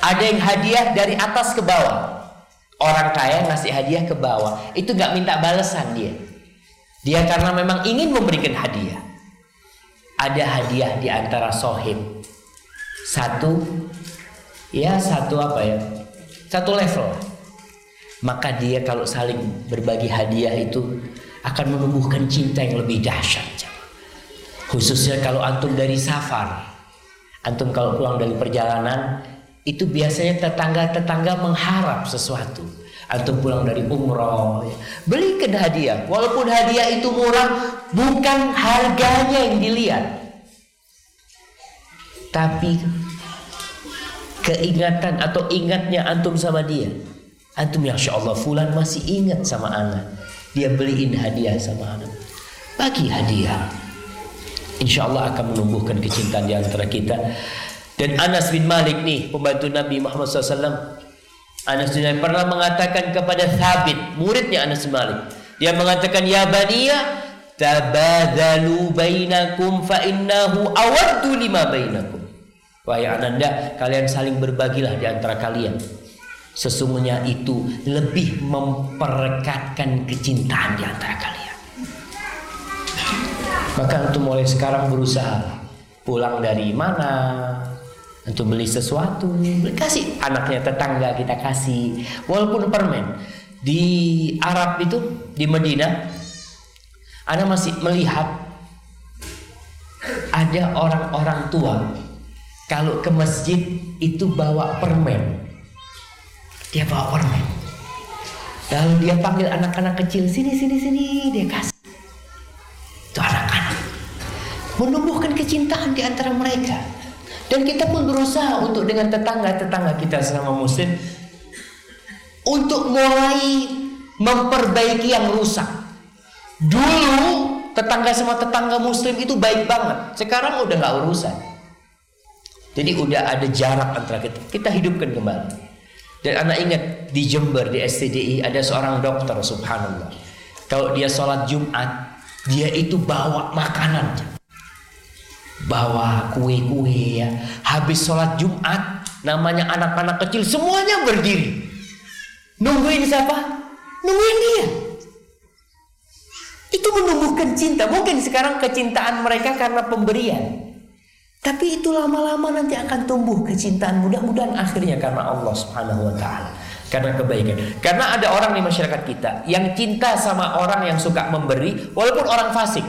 ada yang hadiah dari atas ke bawah. Orang kaya ngasih hadiah ke bawah. Itu gak minta balasan dia. Dia karena memang ingin memberikan hadiah. Ada hadiah di antara sohib. Satu, ya satu apa ya? Satu level. Maka dia kalau saling berbagi hadiah itu akan menumbuhkan cinta yang lebih dahsyat. Khususnya kalau antum dari safar. Antum kalau pulang dari perjalanan itu biasanya tetangga-tetangga mengharap sesuatu. Antum pulang dari umroh, ya. belikan hadiah. Walaupun hadiah itu murah, bukan harganya yang dilihat. Tapi keingatan atau ingatnya antum sama dia. Antum ya Allah fulan masih ingat sama anak. Dia beliin hadiah sama anak. Bagi hadiah. Insya Allah akan menumbuhkan kecintaan di antara kita. Dan Anas bin Malik nih, pembantu Nabi Muhammad SAW. Anas bin Malik pernah mengatakan kepada Thabit, muridnya Anas bin Malik. Dia mengatakan, Ya baniya, tabadalu bainakum fa innahu awaddu lima bainakum. Wahai ananda, kalian saling berbagilah di antara kalian. Sesungguhnya itu lebih memperekatkan kecintaan di antara kalian. Maka untuk mulai sekarang berusaha pulang dari mana, untuk beli sesuatu, kasih anaknya tetangga kita kasih, walaupun permen. Di Arab itu di Medina, Anda masih melihat ada orang-orang tua kalau ke masjid itu bawa permen. Dia bawa permen. Lalu dia panggil anak-anak kecil sini sini sini dia kasih. Itu anak-anak menumbuhkan kecintaan di antara mereka. Dan kita pun berusaha untuk dengan tetangga-tetangga kita sama muslim untuk mulai memperbaiki yang rusak. Dulu tetangga sama tetangga muslim itu baik banget. Sekarang udah nggak urusan. Jadi udah ada jarak antara kita. Kita hidupkan kembali. Dan anak ingat di Jember di STDI ada seorang dokter subhanallah. Kalau dia sholat Jumat, dia itu bawa makanan bawa kue-kue ya. Habis sholat Jumat, namanya anak-anak kecil semuanya berdiri. Nungguin siapa? Nungguin dia. Itu menumbuhkan cinta. Mungkin sekarang kecintaan mereka karena pemberian. Tapi itu lama-lama nanti akan tumbuh kecintaan. Mudah-mudahan akhirnya karena Allah Subhanahu wa taala. Karena kebaikan. Karena ada orang di masyarakat kita yang cinta sama orang yang suka memberi walaupun orang fasik.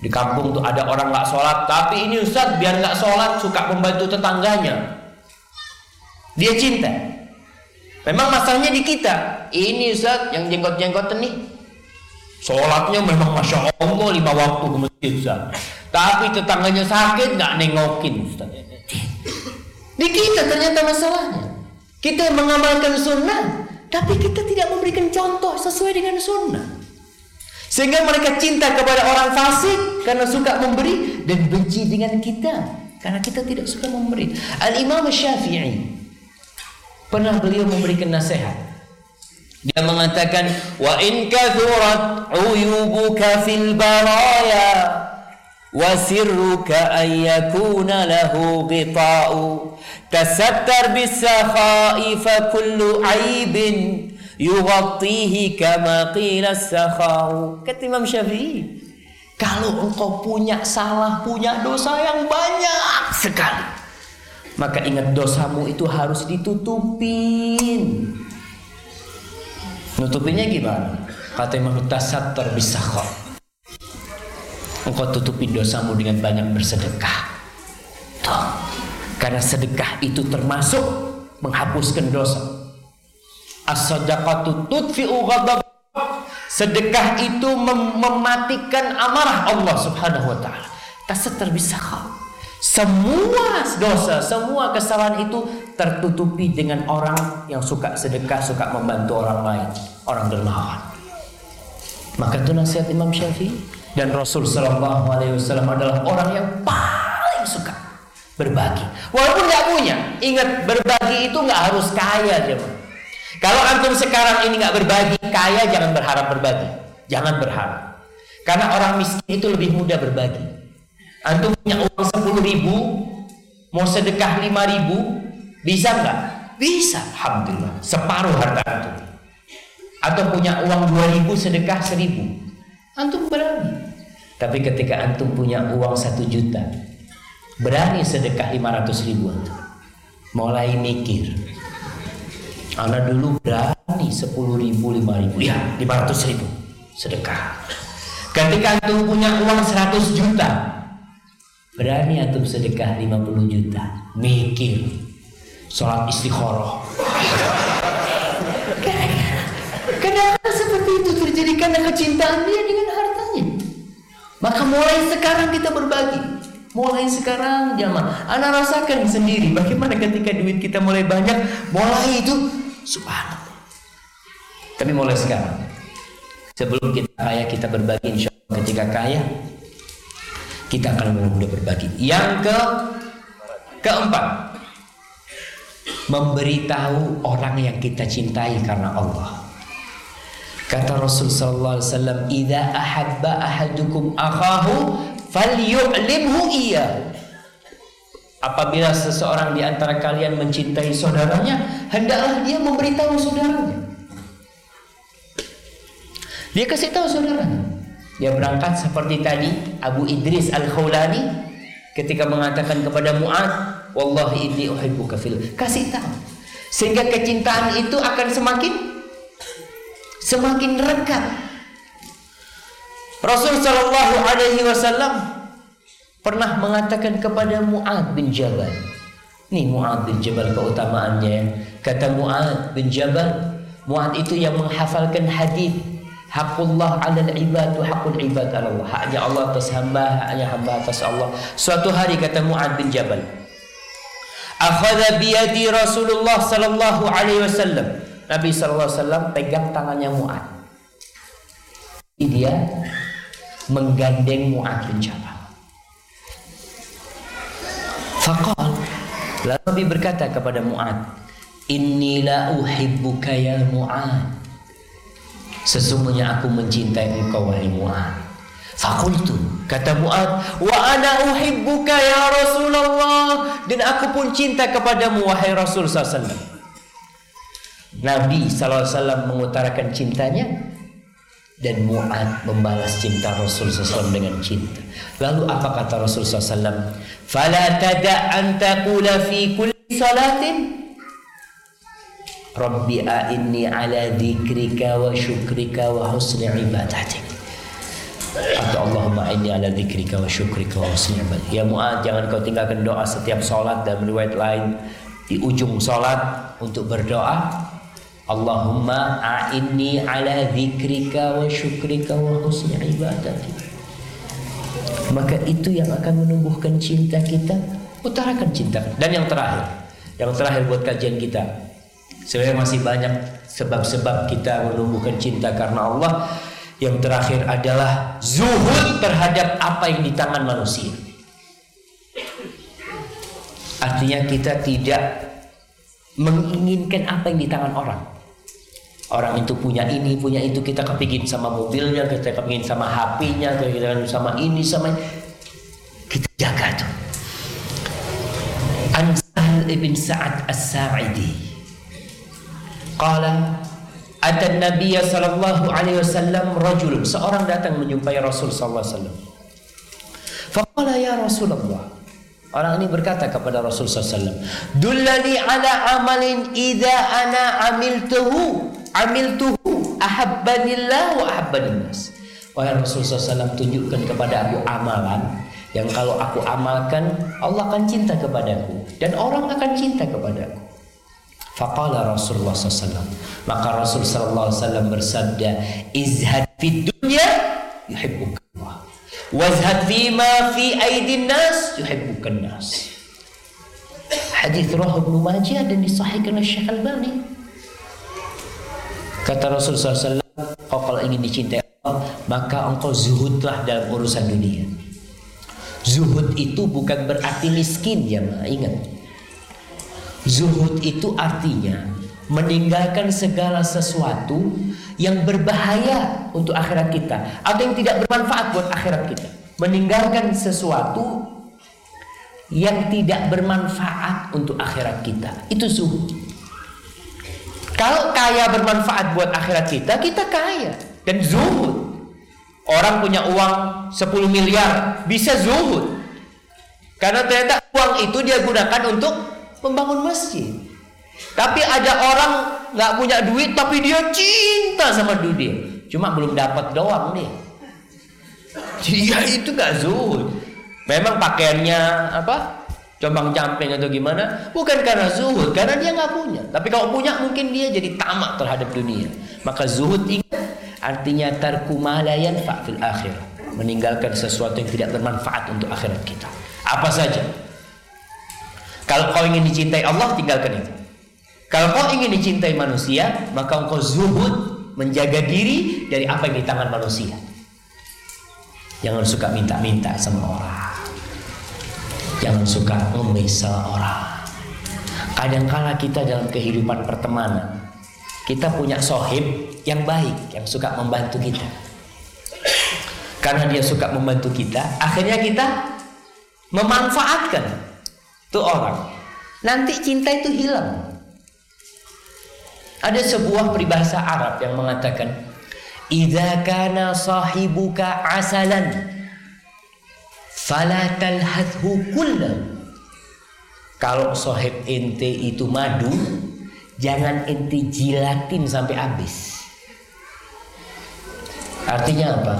Di kampung tuh ada orang nggak sholat, tapi ini Ustaz biar nggak sholat suka membantu tetangganya. Dia cinta. Memang masalahnya di kita. Ini Ustaz yang jenggot-jenggot nih. Sholatnya memang masya Allah lima waktu ke masjid Ustaz. Tapi tetangganya sakit nggak nengokin Ustaz. Di kita ternyata masalahnya. Kita mengamalkan sunnah, tapi kita tidak memberikan contoh sesuai dengan sunnah. Sehingga mereka cinta kepada orang fasik karena suka memberi dan benci dengan kita karena kita tidak suka memberi. Al Imam Syafi'i pernah beliau memberikan nasihat. Dia mengatakan wa in kathurat uyubuka fil baraya wa sirruka an yakuna lahu ghita'u tasattar bis sakha'i fa kullu aibin yughattihi kama qila sakhau kata Imam Syafi'i kalau engkau punya salah punya dosa yang banyak sekali maka ingat dosamu itu harus ditutupin. Nutupinnya gimana? Kata Imam Tasattar bisakha. Engkau tutupi dosamu dengan banyak bersedekah. Tuh. karena sedekah itu termasuk menghapuskan dosa As-sadaqatu tudfi'u ghadab. Sedekah itu mem mematikan amarah Allah Subhanahu wa taala. Bisakha. Semua dosa, semua kesalahan itu tertutupi dengan orang yang suka sedekah, suka membantu orang lain, orang dermawan. Maka itu nasihat Imam Syafi'i dan Rasul Shallallahu Alaihi Wasallam adalah orang yang paling suka berbagi. Walaupun nggak punya, ingat berbagi itu nggak harus kaya, jemaah. Kalau antum sekarang ini nggak berbagi, kaya jangan berharap berbagi. Jangan berharap. Karena orang miskin itu lebih mudah berbagi. Antum punya uang 10 ribu, mau sedekah 5 ribu, bisa nggak? Bisa, Alhamdulillah. Separuh harta antum. Atau punya uang 2 ribu, sedekah 1000. Antum berani. Tapi ketika antum punya uang 1 juta, berani sedekah 500 ribu antum. Mulai mikir, Anak dulu berani 10 ribu, 5 ribu, ya 500 ribu sedekah. Ketika antum punya uang 100 juta, berani antum sedekah 50 juta. Mikir, sholat istikharah. Kenapa seperti itu terjadi karena kecintaan dia dengan hartanya. Maka mulai sekarang kita berbagi. Mulai sekarang jamaah, Anda rasakan sendiri bagaimana ketika duit kita mulai banyak, mulai itu Subhanallah. Tapi mulai sekarang, sebelum kita kaya kita berbagi insya Allah ketika kaya kita akan mudah berbagi. Yang ke keempat, memberitahu orang yang kita cintai karena Allah. Kata Rasul sallallahu alaihi wasallam, "Idza ahabba ahadukum akhahu falyu'limhu iyyahu." Apabila seseorang di antara kalian mencintai saudaranya, hendaklah dia memberitahu saudaranya. Dia kasih tahu saudaranya. Dia berangkat seperti tadi Abu Idris Al-Khawlani ketika mengatakan kepada Mu'ad, "Wallahi inni uhibbuka fil." Kasih tahu. Sehingga kecintaan itu akan semakin semakin rekat. Rasul sallallahu alaihi wasallam pernah mengatakan kepada Mu'ad bin Jabal. Nih Mu'ad bin Jabal keutamaannya. Kata Mu'ad bin Jabal, Mu'ad itu yang menghafalkan hadis Hakullah ala ibad hakul ibad ala Allah. Haknya Allah atas hamba, haknya hamba atas Allah. Suatu hari kata Mu'ad bin Jabal, Akhadha biyadi Rasulullah sallallahu alaihi wasallam. Nabi sallallahu alaihi wasallam pegang tangannya Mu'ad. Dia menggandeng Mu'ad bin Jabal. Faqal. Lalu Nabi berkata kepada Mu'ad Inni la uhibbuka ya Mu'ad. Sesungguhnya aku mencintai engkau wahai Mu'ad. Fakultu Kata Mu'ad Wa ana uhibbuka ya Rasulullah. Dan aku pun cinta kepadamu wahai Rasul SAW Nabi SAW mengutarakan cintanya dan Mu'ad membalas cinta Rasul SAW dengan cinta. Lalu apa kata Rasul SAW? Fala tada an taqula fi kulli salatin Rabbi a'inni ala dzikrika wa syukrika wa husni ibadatik. Atau Allahumma inni ala dzikrika wa syukrika wa husni ibadatik. Ya Mu'ad, jangan kau tinggalkan doa setiap salat dan riwayat lain di ujung salat untuk berdoa Allahumma a'inni ala dzikrika wa syukrika wa husni ibadati. Maka itu yang akan menumbuhkan cinta kita. Utarakan cinta. Dan yang terakhir, yang terakhir buat kajian kita. Sebenarnya masih banyak sebab-sebab kita menumbuhkan cinta karena Allah. Yang terakhir adalah zuhud terhadap apa yang di tangan manusia. Artinya kita tidak menginginkan apa yang di tangan orang. Orang itu punya ini, punya itu Kita kepingin sama mobilnya Kita kepingin sama HP-nya Kita kepingin sama ini, sama ini. Kita jaga tuh An Sahal ibn Sa'ad As-Sa'idi. Qala Ada Nabi sallallahu alaihi wasallam rajul. Seorang datang menjumpai Rasul sallallahu alaihi wasallam. Faqala ya Rasulullah. Orang ini berkata kepada Rasul SAW Dullani ala amalin Ida ana amiltuhu Amiltuhu Ahabbanillah wa ahabbaninnas Wahai Rasul SAW tunjukkan kepada aku amalan Yang kalau aku amalkan Allah akan cinta kepadaku Dan orang akan cinta kepadaku Faqala Rasulullah SAW Maka Rasul SAW bersabda Izhad fid dunya Yuhibbuka Allah Wazhad fima fi aidin nas yuhibbukan nas. Hadis Ibnu Majah dan disahihkan oleh Syekh Albani. Kata Rasul SAW, kau kalau ingin dicintai Allah, maka engkau zuhudlah dalam urusan dunia. Zuhud itu bukan berarti miskin ya, ingat. Zuhud itu artinya meninggalkan segala sesuatu yang berbahaya untuk akhirat kita atau yang tidak bermanfaat buat akhirat kita. Meninggalkan sesuatu yang tidak bermanfaat untuk akhirat kita. Itu zuhud. Kalau kaya bermanfaat buat akhirat kita, kita kaya dan zuhud. Orang punya uang 10 miliar bisa zuhud. Karena ternyata uang itu dia gunakan untuk membangun masjid. Tapi ada orang nggak punya duit tapi dia cinta sama dunia. Cuma belum dapat doang nih. Dia itu gak zuhud. Memang pakaiannya apa? Combang camping atau gimana? Bukan karena zuhud, karena dia nggak punya. Tapi kalau punya mungkin dia jadi tamak terhadap dunia. Maka zuhud ingat artinya tarku malayan fa'fil akhir. Meninggalkan sesuatu yang tidak bermanfaat untuk akhirat kita. Apa saja. Kalau kau ingin dicintai Allah, tinggalkan itu. Kalau kau ingin dicintai manusia, maka engkau zuhud menjaga diri dari apa yang di tangan manusia. Jangan suka minta-minta sama orang. Jangan suka ngemis sama orang. Kadangkala kita dalam kehidupan pertemanan, kita punya sohib yang baik, yang suka membantu kita. Karena dia suka membantu kita, akhirnya kita memanfaatkan tuh orang. Nanti cinta itu hilang. Ada sebuah peribahasa Arab yang mengatakan, "Idza kana sahibuka asalan, fala talhadhu kullahu." Kalau sahib ente itu madu, jangan ente jilatin sampai habis. Artinya apa?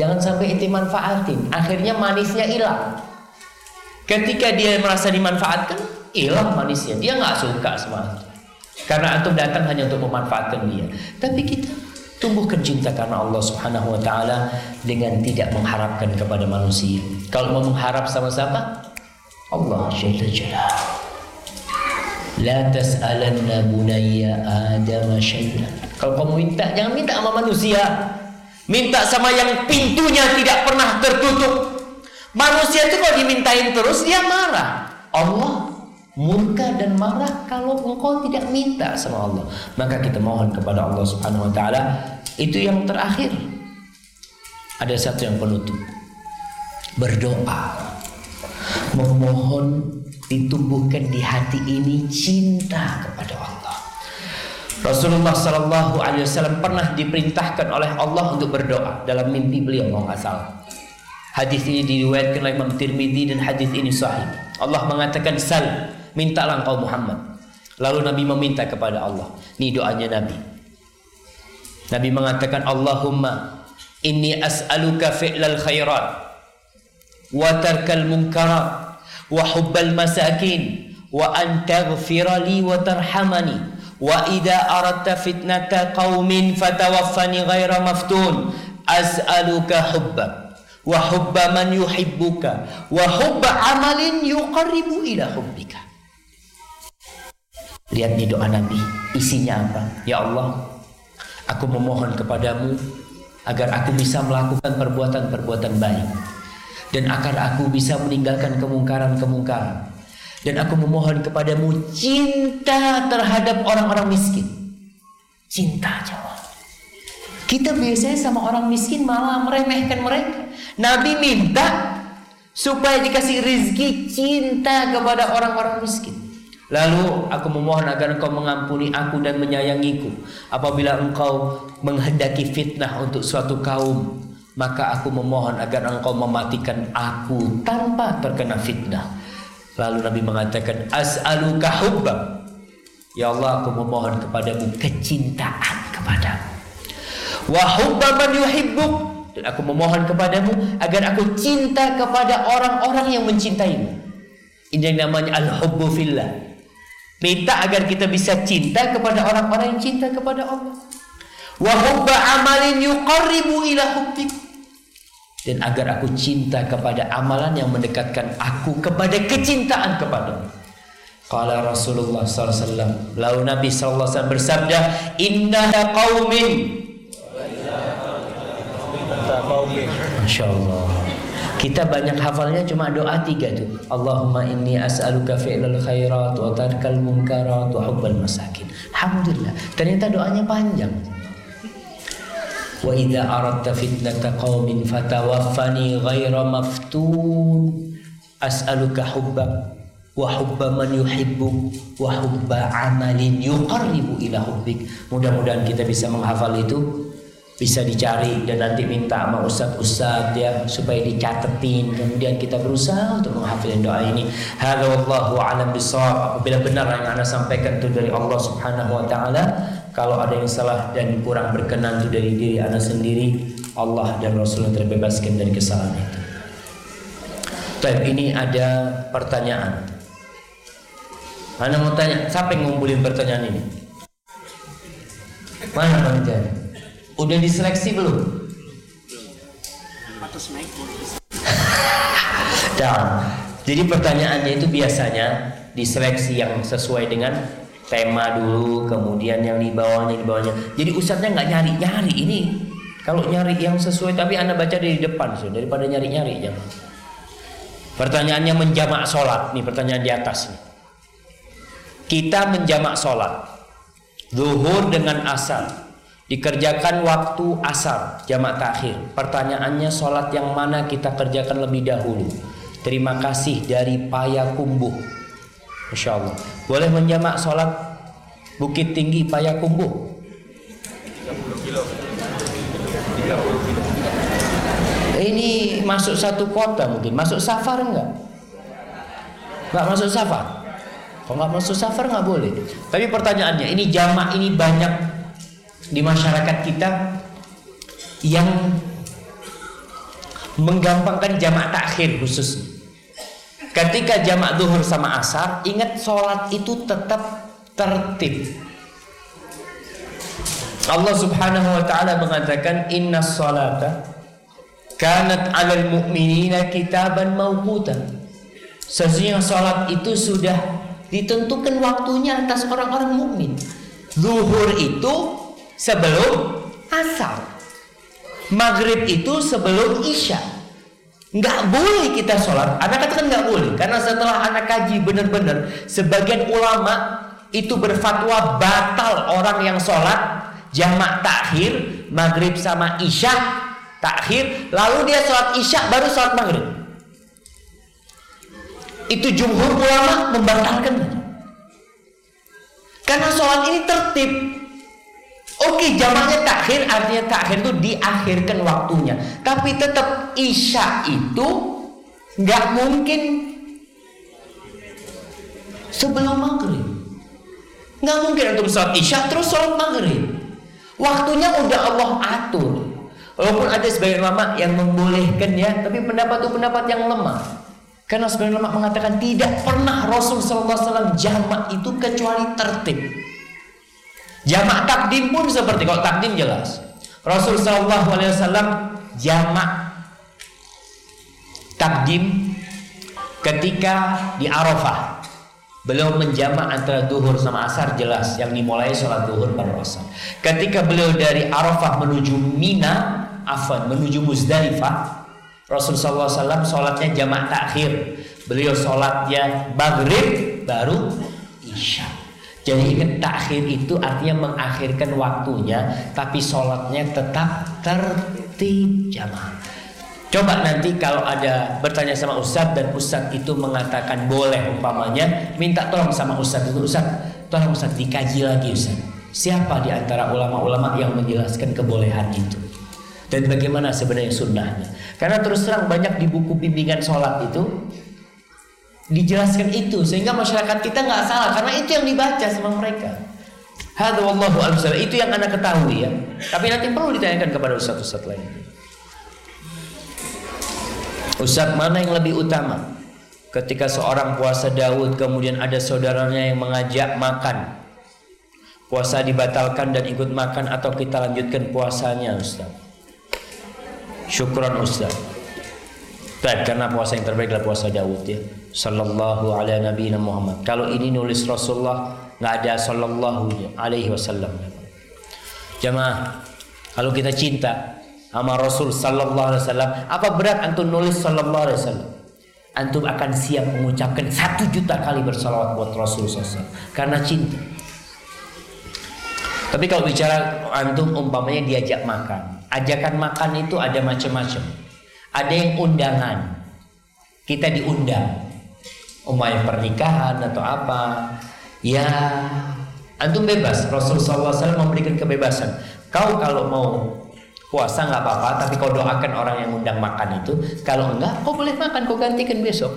Jangan sampai ente manfaatin, akhirnya manisnya hilang. Ketika dia merasa dimanfaatkan, hilang manisnya. Dia nggak suka itu. Karena antum datang hanya untuk memanfaatkan dia. Tapi kita tumbuhkan cinta karena Allah Subhanahu wa taala dengan tidak mengharapkan kepada manusia. Kalau mau mengharap sama siapa? Allah Jalla Jalla. La tas'alanna bunayya Adam syai'an. Kalau kamu minta, jangan minta sama manusia. Minta sama yang pintunya tidak pernah tertutup. Manusia itu kalau dimintain terus dia marah. Allah murka dan marah kalau engkau tidak minta sama Allah. Maka kita mohon kepada Allah Subhanahu wa taala itu yang terakhir. Ada satu yang penutup. Berdoa. Memohon ditumbuhkan di hati ini cinta kepada Allah. Rasulullah Sallallahu Alaihi Wasallam pernah diperintahkan oleh Allah untuk berdoa dalam mimpi beliau nggak salah. Hadis ini diriwayatkan oleh Imam Tirmidzi dan hadis ini sahih. Allah mengatakan sal mintalah engkau Muhammad. Lalu Nabi meminta kepada Allah. Ini doanya Nabi. Nabi mengatakan Allahumma inni as'aluka fi'lal khairat wa tarkal munkarat wa hubbal masakin wa an taghfira li wa tarhamani wa idza aradta fitnata qaumin fatawaffani ghaira maftun as'aluka hubbak wa hubba man yuhibbuka wa hubba amalin yuqarribu ila hubbika Lihat di doa Nabi, isinya apa? Ya Allah, aku memohon kepadamu agar aku bisa melakukan perbuatan-perbuatan baik dan agar aku bisa meninggalkan kemungkaran-kemungkaran dan aku memohon kepadamu cinta terhadap orang-orang miskin. Cinta jawab. Kita biasanya sama orang miskin malah meremehkan mereka. Nabi minta supaya dikasih rizki cinta kepada orang-orang miskin. Lalu aku memohon agar engkau mengampuni aku dan menyayangiku. Apabila engkau menghendaki fitnah untuk suatu kaum Maka aku memohon agar engkau mematikan aku tanpa terkena fitnah. Lalu Nabi mengatakan As'aluka hubba. Ya Allah aku memohon kepadamu kecintaan kepadamu. Wa hubba man yuhibbuk. Dan aku memohon kepadamu agar aku cinta kepada orang-orang yang mencintaimu. Ini yang namanya al-hubbu fillah Minta agar kita bisa cinta kepada orang-orang yang cinta kepada Allah. Wa hubba amalin yuqarribu ila hubbik. Dan agar aku cinta kepada amalan yang mendekatkan aku kepada kecintaan kepada Qala Rasulullah SAW Lalu Nabi SAW bersabda Inna qawmin Masya Allah kita banyak hafalnya cuma doa tiga tuh. Allahumma inni as'aluka fi'lal khairat wa tarkal munkarat wa hubbal masakin. Alhamdulillah. Ternyata doanya panjang. Wa idza aradta fitnata qaumin fatawaffani ghaira maftun. As'aluka hubba wa hubba man yuhibbuk wa hubba amalin yuqarribu ila hubbik. Mudah-mudahan kita bisa menghafal itu bisa dicari dan nanti minta sama ustaz-ustaz ya supaya dicatetin kemudian kita berusaha untuk menghafalin doa ini hadza wallahu alam bisawab apabila benar yang anda sampaikan itu dari Allah Subhanahu wa taala kalau ada yang salah dan kurang berkenan itu dari diri anda sendiri Allah dan Rasulullah terbebaskan dari kesalahan itu Baik, ini ada pertanyaan. Mana mau tanya? Siapa yang ngumpulin pertanyaan ini? Mana pertanyaan? Udah diseleksi belum? Dan jadi pertanyaannya itu biasanya diseleksi yang sesuai dengan tema dulu, kemudian yang di bawahnya di bawahnya. Jadi ustadznya nggak nyari nyari ini. Kalau nyari yang sesuai, tapi anda baca dari depan sih, daripada nyari nyari jangan. Pertanyaannya menjamak sholat nih pertanyaan di atas nih. Kita menjamak sholat zuhur dengan asar dikerjakan waktu asar jamak takhir. Pertanyaannya sholat yang mana kita kerjakan lebih dahulu? Terima kasih dari Payakumbuh. Masya Allah. Boleh menjamak sholat Bukit Tinggi Payakumbuh? 30 kilo 30 kilo Ini masuk satu kota mungkin. Masuk safar enggak? Enggak masuk safar? Kalau nggak masuk safar nggak boleh. Tapi pertanyaannya, ini jamak ini banyak di masyarakat kita yang menggampangkan jamak takhir khusus. Ketika jamak duhur sama asar, ingat sholat itu tetap tertib. Allah Subhanahu wa taala mengatakan inna salata kanat 'alal mu'minina kitaban mawquta. Sesungguhnya salat itu sudah ditentukan waktunya atas orang-orang mukmin. Zuhur itu sebelum asar. Maghrib itu sebelum isya. Nggak boleh kita sholat. Anak katakan nggak boleh. Karena setelah anak kaji benar-benar. Sebagian ulama itu berfatwa batal orang yang sholat. Jamak takhir. Maghrib sama isya. Takhir. Lalu dia sholat isya baru sholat maghrib. Itu jumhur ulama membatalkan. Karena sholat ini tertib. Oke, jamaknya takhir artinya takhir itu diakhirkan waktunya. Tapi tetap isya itu nggak mungkin sebelum maghrib. Nggak mungkin untuk sholat isya terus sholat maghrib. Waktunya udah Allah atur. Walaupun ada sebagian ulama yang membolehkan ya, tapi pendapat itu pendapat yang lemah. Karena sebagian ulama mengatakan tidak pernah Rasul SAW jamak itu kecuali tertib. Jamak takdim pun seperti kalau takdim jelas. Rasul sallallahu alaihi wasallam jamak takdim ketika di Arafah. Beliau menjamak antara duhur sama asar jelas yang dimulai sholat duhur pada asar. Ketika beliau dari Arafah menuju Mina, afan menuju Muzdalifah, Rasul sallallahu alaihi wasallam sholatnya jamak takhir. Beliau sholatnya maghrib baru isya. Jadi takhir itu artinya mengakhirkan waktunya, tapi sholatnya tetap tertib jamaah. Coba nanti kalau ada bertanya sama Ustadz dan Ustadz itu mengatakan boleh umpamanya, minta tolong sama Ustadz itu Ustadz, tolong Ustadz dikaji lagi Ustadz. Siapa di antara ulama-ulama yang menjelaskan kebolehan itu? Dan bagaimana sebenarnya sunnahnya? Karena terus terang banyak di buku bimbingan sholat itu dijelaskan itu sehingga masyarakat kita nggak salah karena itu yang dibaca sama mereka. Hadza wallahu Itu yang Anda ketahui ya. Tapi nanti perlu ditanyakan kepada ustaz-ustaz lain. Ustaz mana yang lebih utama? Ketika seorang puasa Daud kemudian ada saudaranya yang mengajak makan. Puasa dibatalkan dan ikut makan atau kita lanjutkan puasanya Ustaz? Syukran Ustaz. Baik, karena puasa yang terbaik adalah puasa Daud ya. Sallallahu alaihi Nabi Muhammad. Kalau ini nulis Rasulullah nggak ada Sallallahu alaihi wasallam. Jamaah, kalau kita cinta sama Rasul Sallallahu alaihi wasallam, apa berat antum nulis Sallallahu alaihi wasallam? Antum akan siap mengucapkan satu juta kali bersalawat buat Rasul SAW karena cinta. Tapi kalau bicara antum umpamanya diajak makan, ajakan makan itu ada macam-macam. Ada yang undangan. Kita diundang. Umpamanya pernikahan atau apa. Ya, antum bebas. Rasulullah SAW memberikan kebebasan. Kau kalau mau puasa nggak apa-apa, tapi kau doakan orang yang undang makan itu. Kalau enggak, kau boleh makan, kau gantikan besok.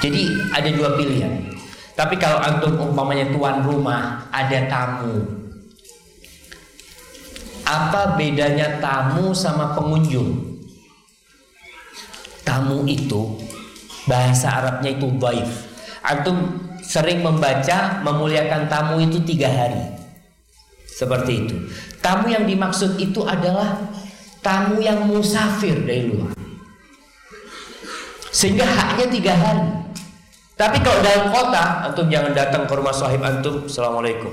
Jadi ada dua pilihan. Tapi kalau antum umpamanya tuan rumah, ada tamu. Apa bedanya tamu sama pengunjung? Tamu itu bahasa Arabnya itu baik. Antum sering membaca memuliakan tamu itu tiga hari. Seperti itu. Tamu yang dimaksud itu adalah tamu yang musafir dari luar. Sehingga haknya tiga hari. Tapi kalau dalam kota, antum jangan datang ke rumah sahib antum. Assalamualaikum.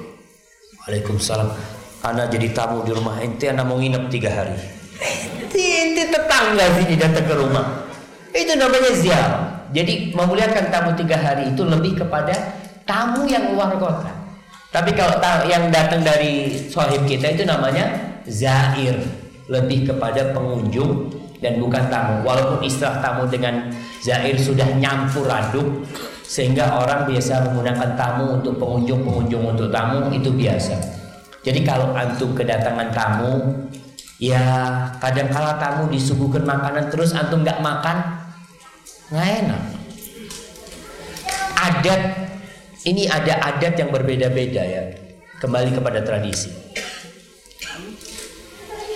Waalaikumsalam. Ana jadi tamu di rumah ente, ana mau nginep tiga hari. Ente tetangga sini datang ke rumah. Itu namanya ziarah. Jadi memuliakan tamu tiga hari itu lebih kepada tamu yang luar kota. Tapi kalau yang datang dari sahib kita itu namanya zair, lebih kepada pengunjung dan bukan tamu. Walaupun istilah tamu dengan zair sudah nyampur aduk sehingga orang biasa menggunakan tamu untuk pengunjung, pengunjung untuk tamu itu biasa. Jadi kalau antum kedatangan tamu, ya kadang kala tamu disuguhkan makanan terus antum nggak makan, nggak enak. Adat ini ada adat yang berbeda-beda ya. Kembali kepada tradisi.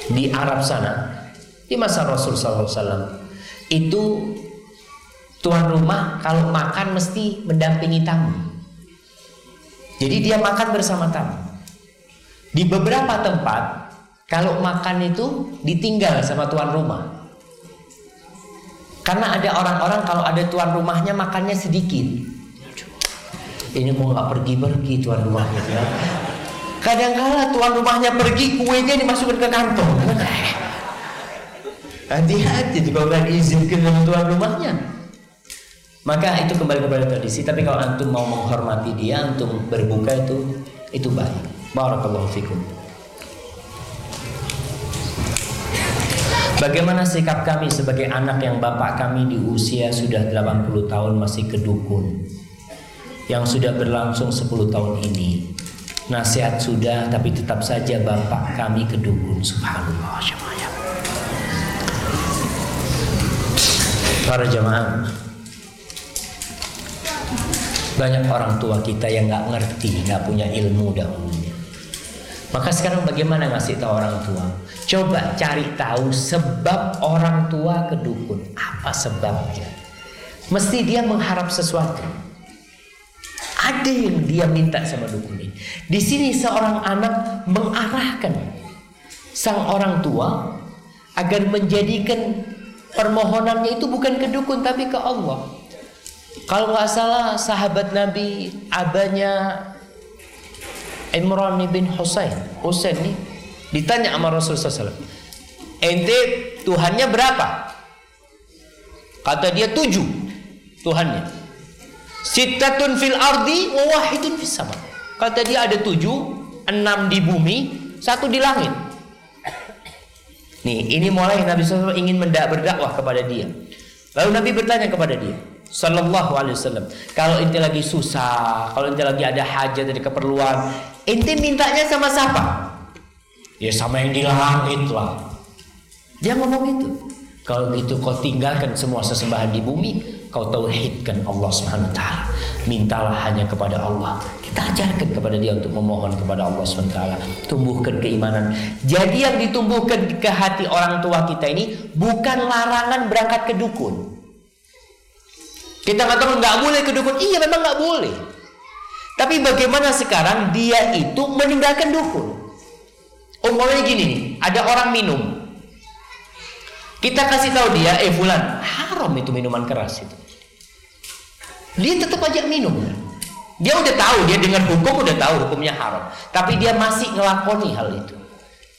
Di Arab sana, di masa Rasul SAW itu tuan rumah kalau makan mesti mendampingi tamu. Jadi dia makan bersama tamu. Di beberapa tempat kalau makan itu ditinggal sama tuan rumah. Karena ada orang-orang kalau ada tuan rumahnya makannya sedikit. Ini mau nggak pergi-pergi tuan rumahnya ya. Kadang-kala tuan rumahnya pergi kuenya dimasukkan ke kantong. Hati-hati jika orang izinkan dengan tuan rumahnya. Maka itu kembali kepada tradisi. Tapi kalau antum mau menghormati dia, antum berbuka itu itu baik. Barakallahu fikum. Bagaimana sikap kami sebagai anak yang bapak kami di usia sudah 80 tahun masih kedukun yang sudah berlangsung 10 tahun ini? Nasihat sudah tapi tetap saja bapak kami kedukun subhanallah para jemaah banyak orang tua kita yang nggak ngerti nggak punya ilmu dahulunya maka sekarang bagaimana ngasih tahu orang tua coba cari tahu sebab orang tua kedukun apa sebabnya mesti dia mengharap sesuatu ada yang dia minta sama dukun ini. Di sini seorang anak mengarahkan sang orang tua agar menjadikan permohonannya itu bukan ke dukun tapi ke Allah. Kalau nggak salah sahabat Nabi abahnya Imran bin Husain, Husain nih ditanya sama Rasulullah SAW, ente Tuhannya berapa? Kata dia tujuh Tuhannya. Sittatun fil ardi wa wahidun fis sama. Kata dia ada tujuh, enam di bumi, satu di langit. Nih, ini mulai Nabi SAW ingin mendak berdakwah kepada dia. Lalu Nabi bertanya kepada dia, Sallallahu Alaihi Wasallam, kalau ente lagi susah, kalau ente lagi ada hajat, ada keperluan, ente mintanya sama siapa? Ya sama yang di langit lah. Dia ngomong itu. Kalau gitu kau tinggalkan semua sesembahan di bumi, kau tauhidkan Allah Subhanahu wa taala. Mintalah hanya kepada Allah. Kita ajarkan kepada dia untuk memohon kepada Allah Subhanahu wa taala. Tumbuhkan keimanan. Jadi yang ditumbuhkan ke hati orang tua kita ini bukan larangan berangkat ke dukun. Kita katakan nggak boleh ke dukun. Iya memang nggak boleh. Tapi bagaimana sekarang dia itu meninggalkan dukun? Umpamanya gini nih, ada orang minum, kita kasih tahu dia, eh Fulan, haram itu minuman keras itu. Dia tetap aja minum. Dia udah tahu, dia dengar hukum udah tahu hukumnya haram. Tapi dia masih ngelakoni hal itu.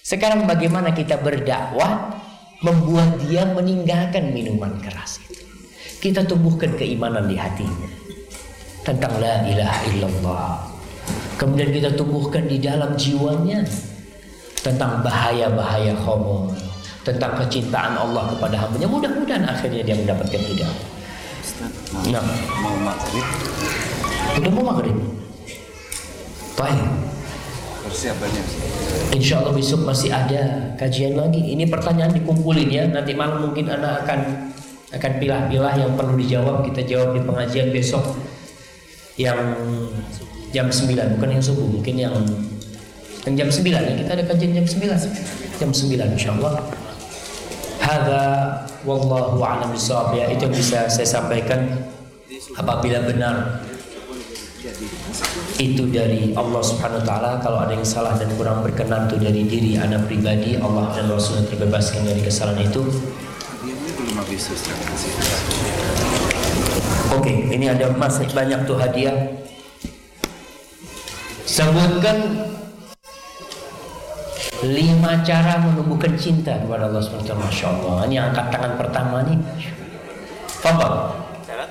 Sekarang bagaimana kita berdakwah membuat dia meninggalkan minuman keras itu. Kita tumbuhkan keimanan di hatinya tentang la ilaha illallah. Kemudian kita tumbuhkan di dalam jiwanya tentang bahaya-bahaya khamr tentang kecintaan Allah kepada hambanya mudah-mudahan akhirnya dia mendapatkan hidayah. Nah. mau maghrib Udah mau maghrib? Baik. persiapannya. Insya Allah besok masih ada kajian lagi. Ini pertanyaan dikumpulin ya. Nanti malam mungkin anak akan akan pilah-pilah yang perlu dijawab. Kita jawab di pengajian besok yang jam 9 bukan yang subuh mungkin yang yang jam 9 ya kita ada kajian jam 9 jam 9 insya Allah Hadza wallahu a'lam bishawab ya itu yang bisa saya sampaikan. Apabila benar itu dari Allah Subhanahu wa taala kalau ada yang salah dan kurang berkenan itu dari diri anak pribadi Allah dan Rasulnya terbebaskan dari kesalahan itu Ini belum habis Ustaz. Masih ada. Oke, ini ada masih banyak tuh hadiah. Sebutkan lima cara menumbuhkan cinta kepada Allah SWT. Masya Allah. Ini angkat tangan pertama nih. Fadal. Syarat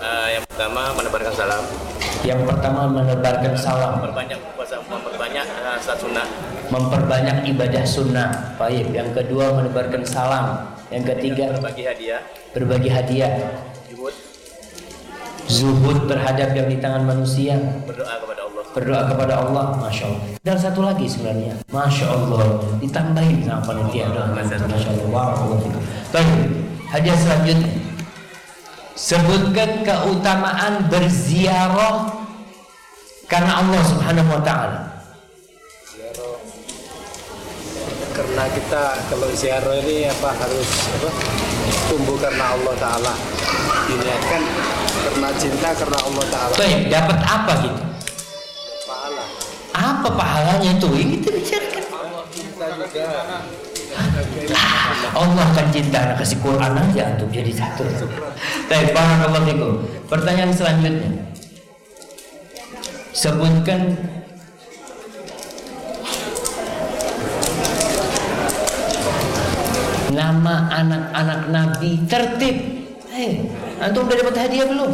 eh, yang pertama menebarkan salam, Yang pertama menebarkan salam, memperbanyak puasa, memperbanyak uh, sunnah, memperbanyak ibadah sunnah. Baik. Yang kedua menebarkan salam. Yang ketiga berbagi hadiah, berbagi hadiah. juhud, Zuhud terhadap yang di tangan manusia. berdoa kepada Allah. berdoa kepada Allah, masya Allah. Dan satu lagi sebenarnya, masya Allah, ditambahin sama panitia doa. Masya Allah, fikum. Baik, hadiah selanjutnya. Sebutkan keutamaan berziarah karena Allah Subhanahu wa taala. Ziarah. Karena kita kalau ziarah ini apa harus apa tumbuh karena Allah Taala diniatkan karena cinta karena Allah Taala Baik, dapat apa gitu? pahala Apa pahalanya itu? Ini kita bicarakan. kita juga Allah akan cinta kasih Quran aja untuk jadi satu. Baik, barakallahu fikum. Pertanyaan selanjutnya. Sebutkan nama anak-anak Nabi tertib. Hei, antum udah dapat hadiah belum?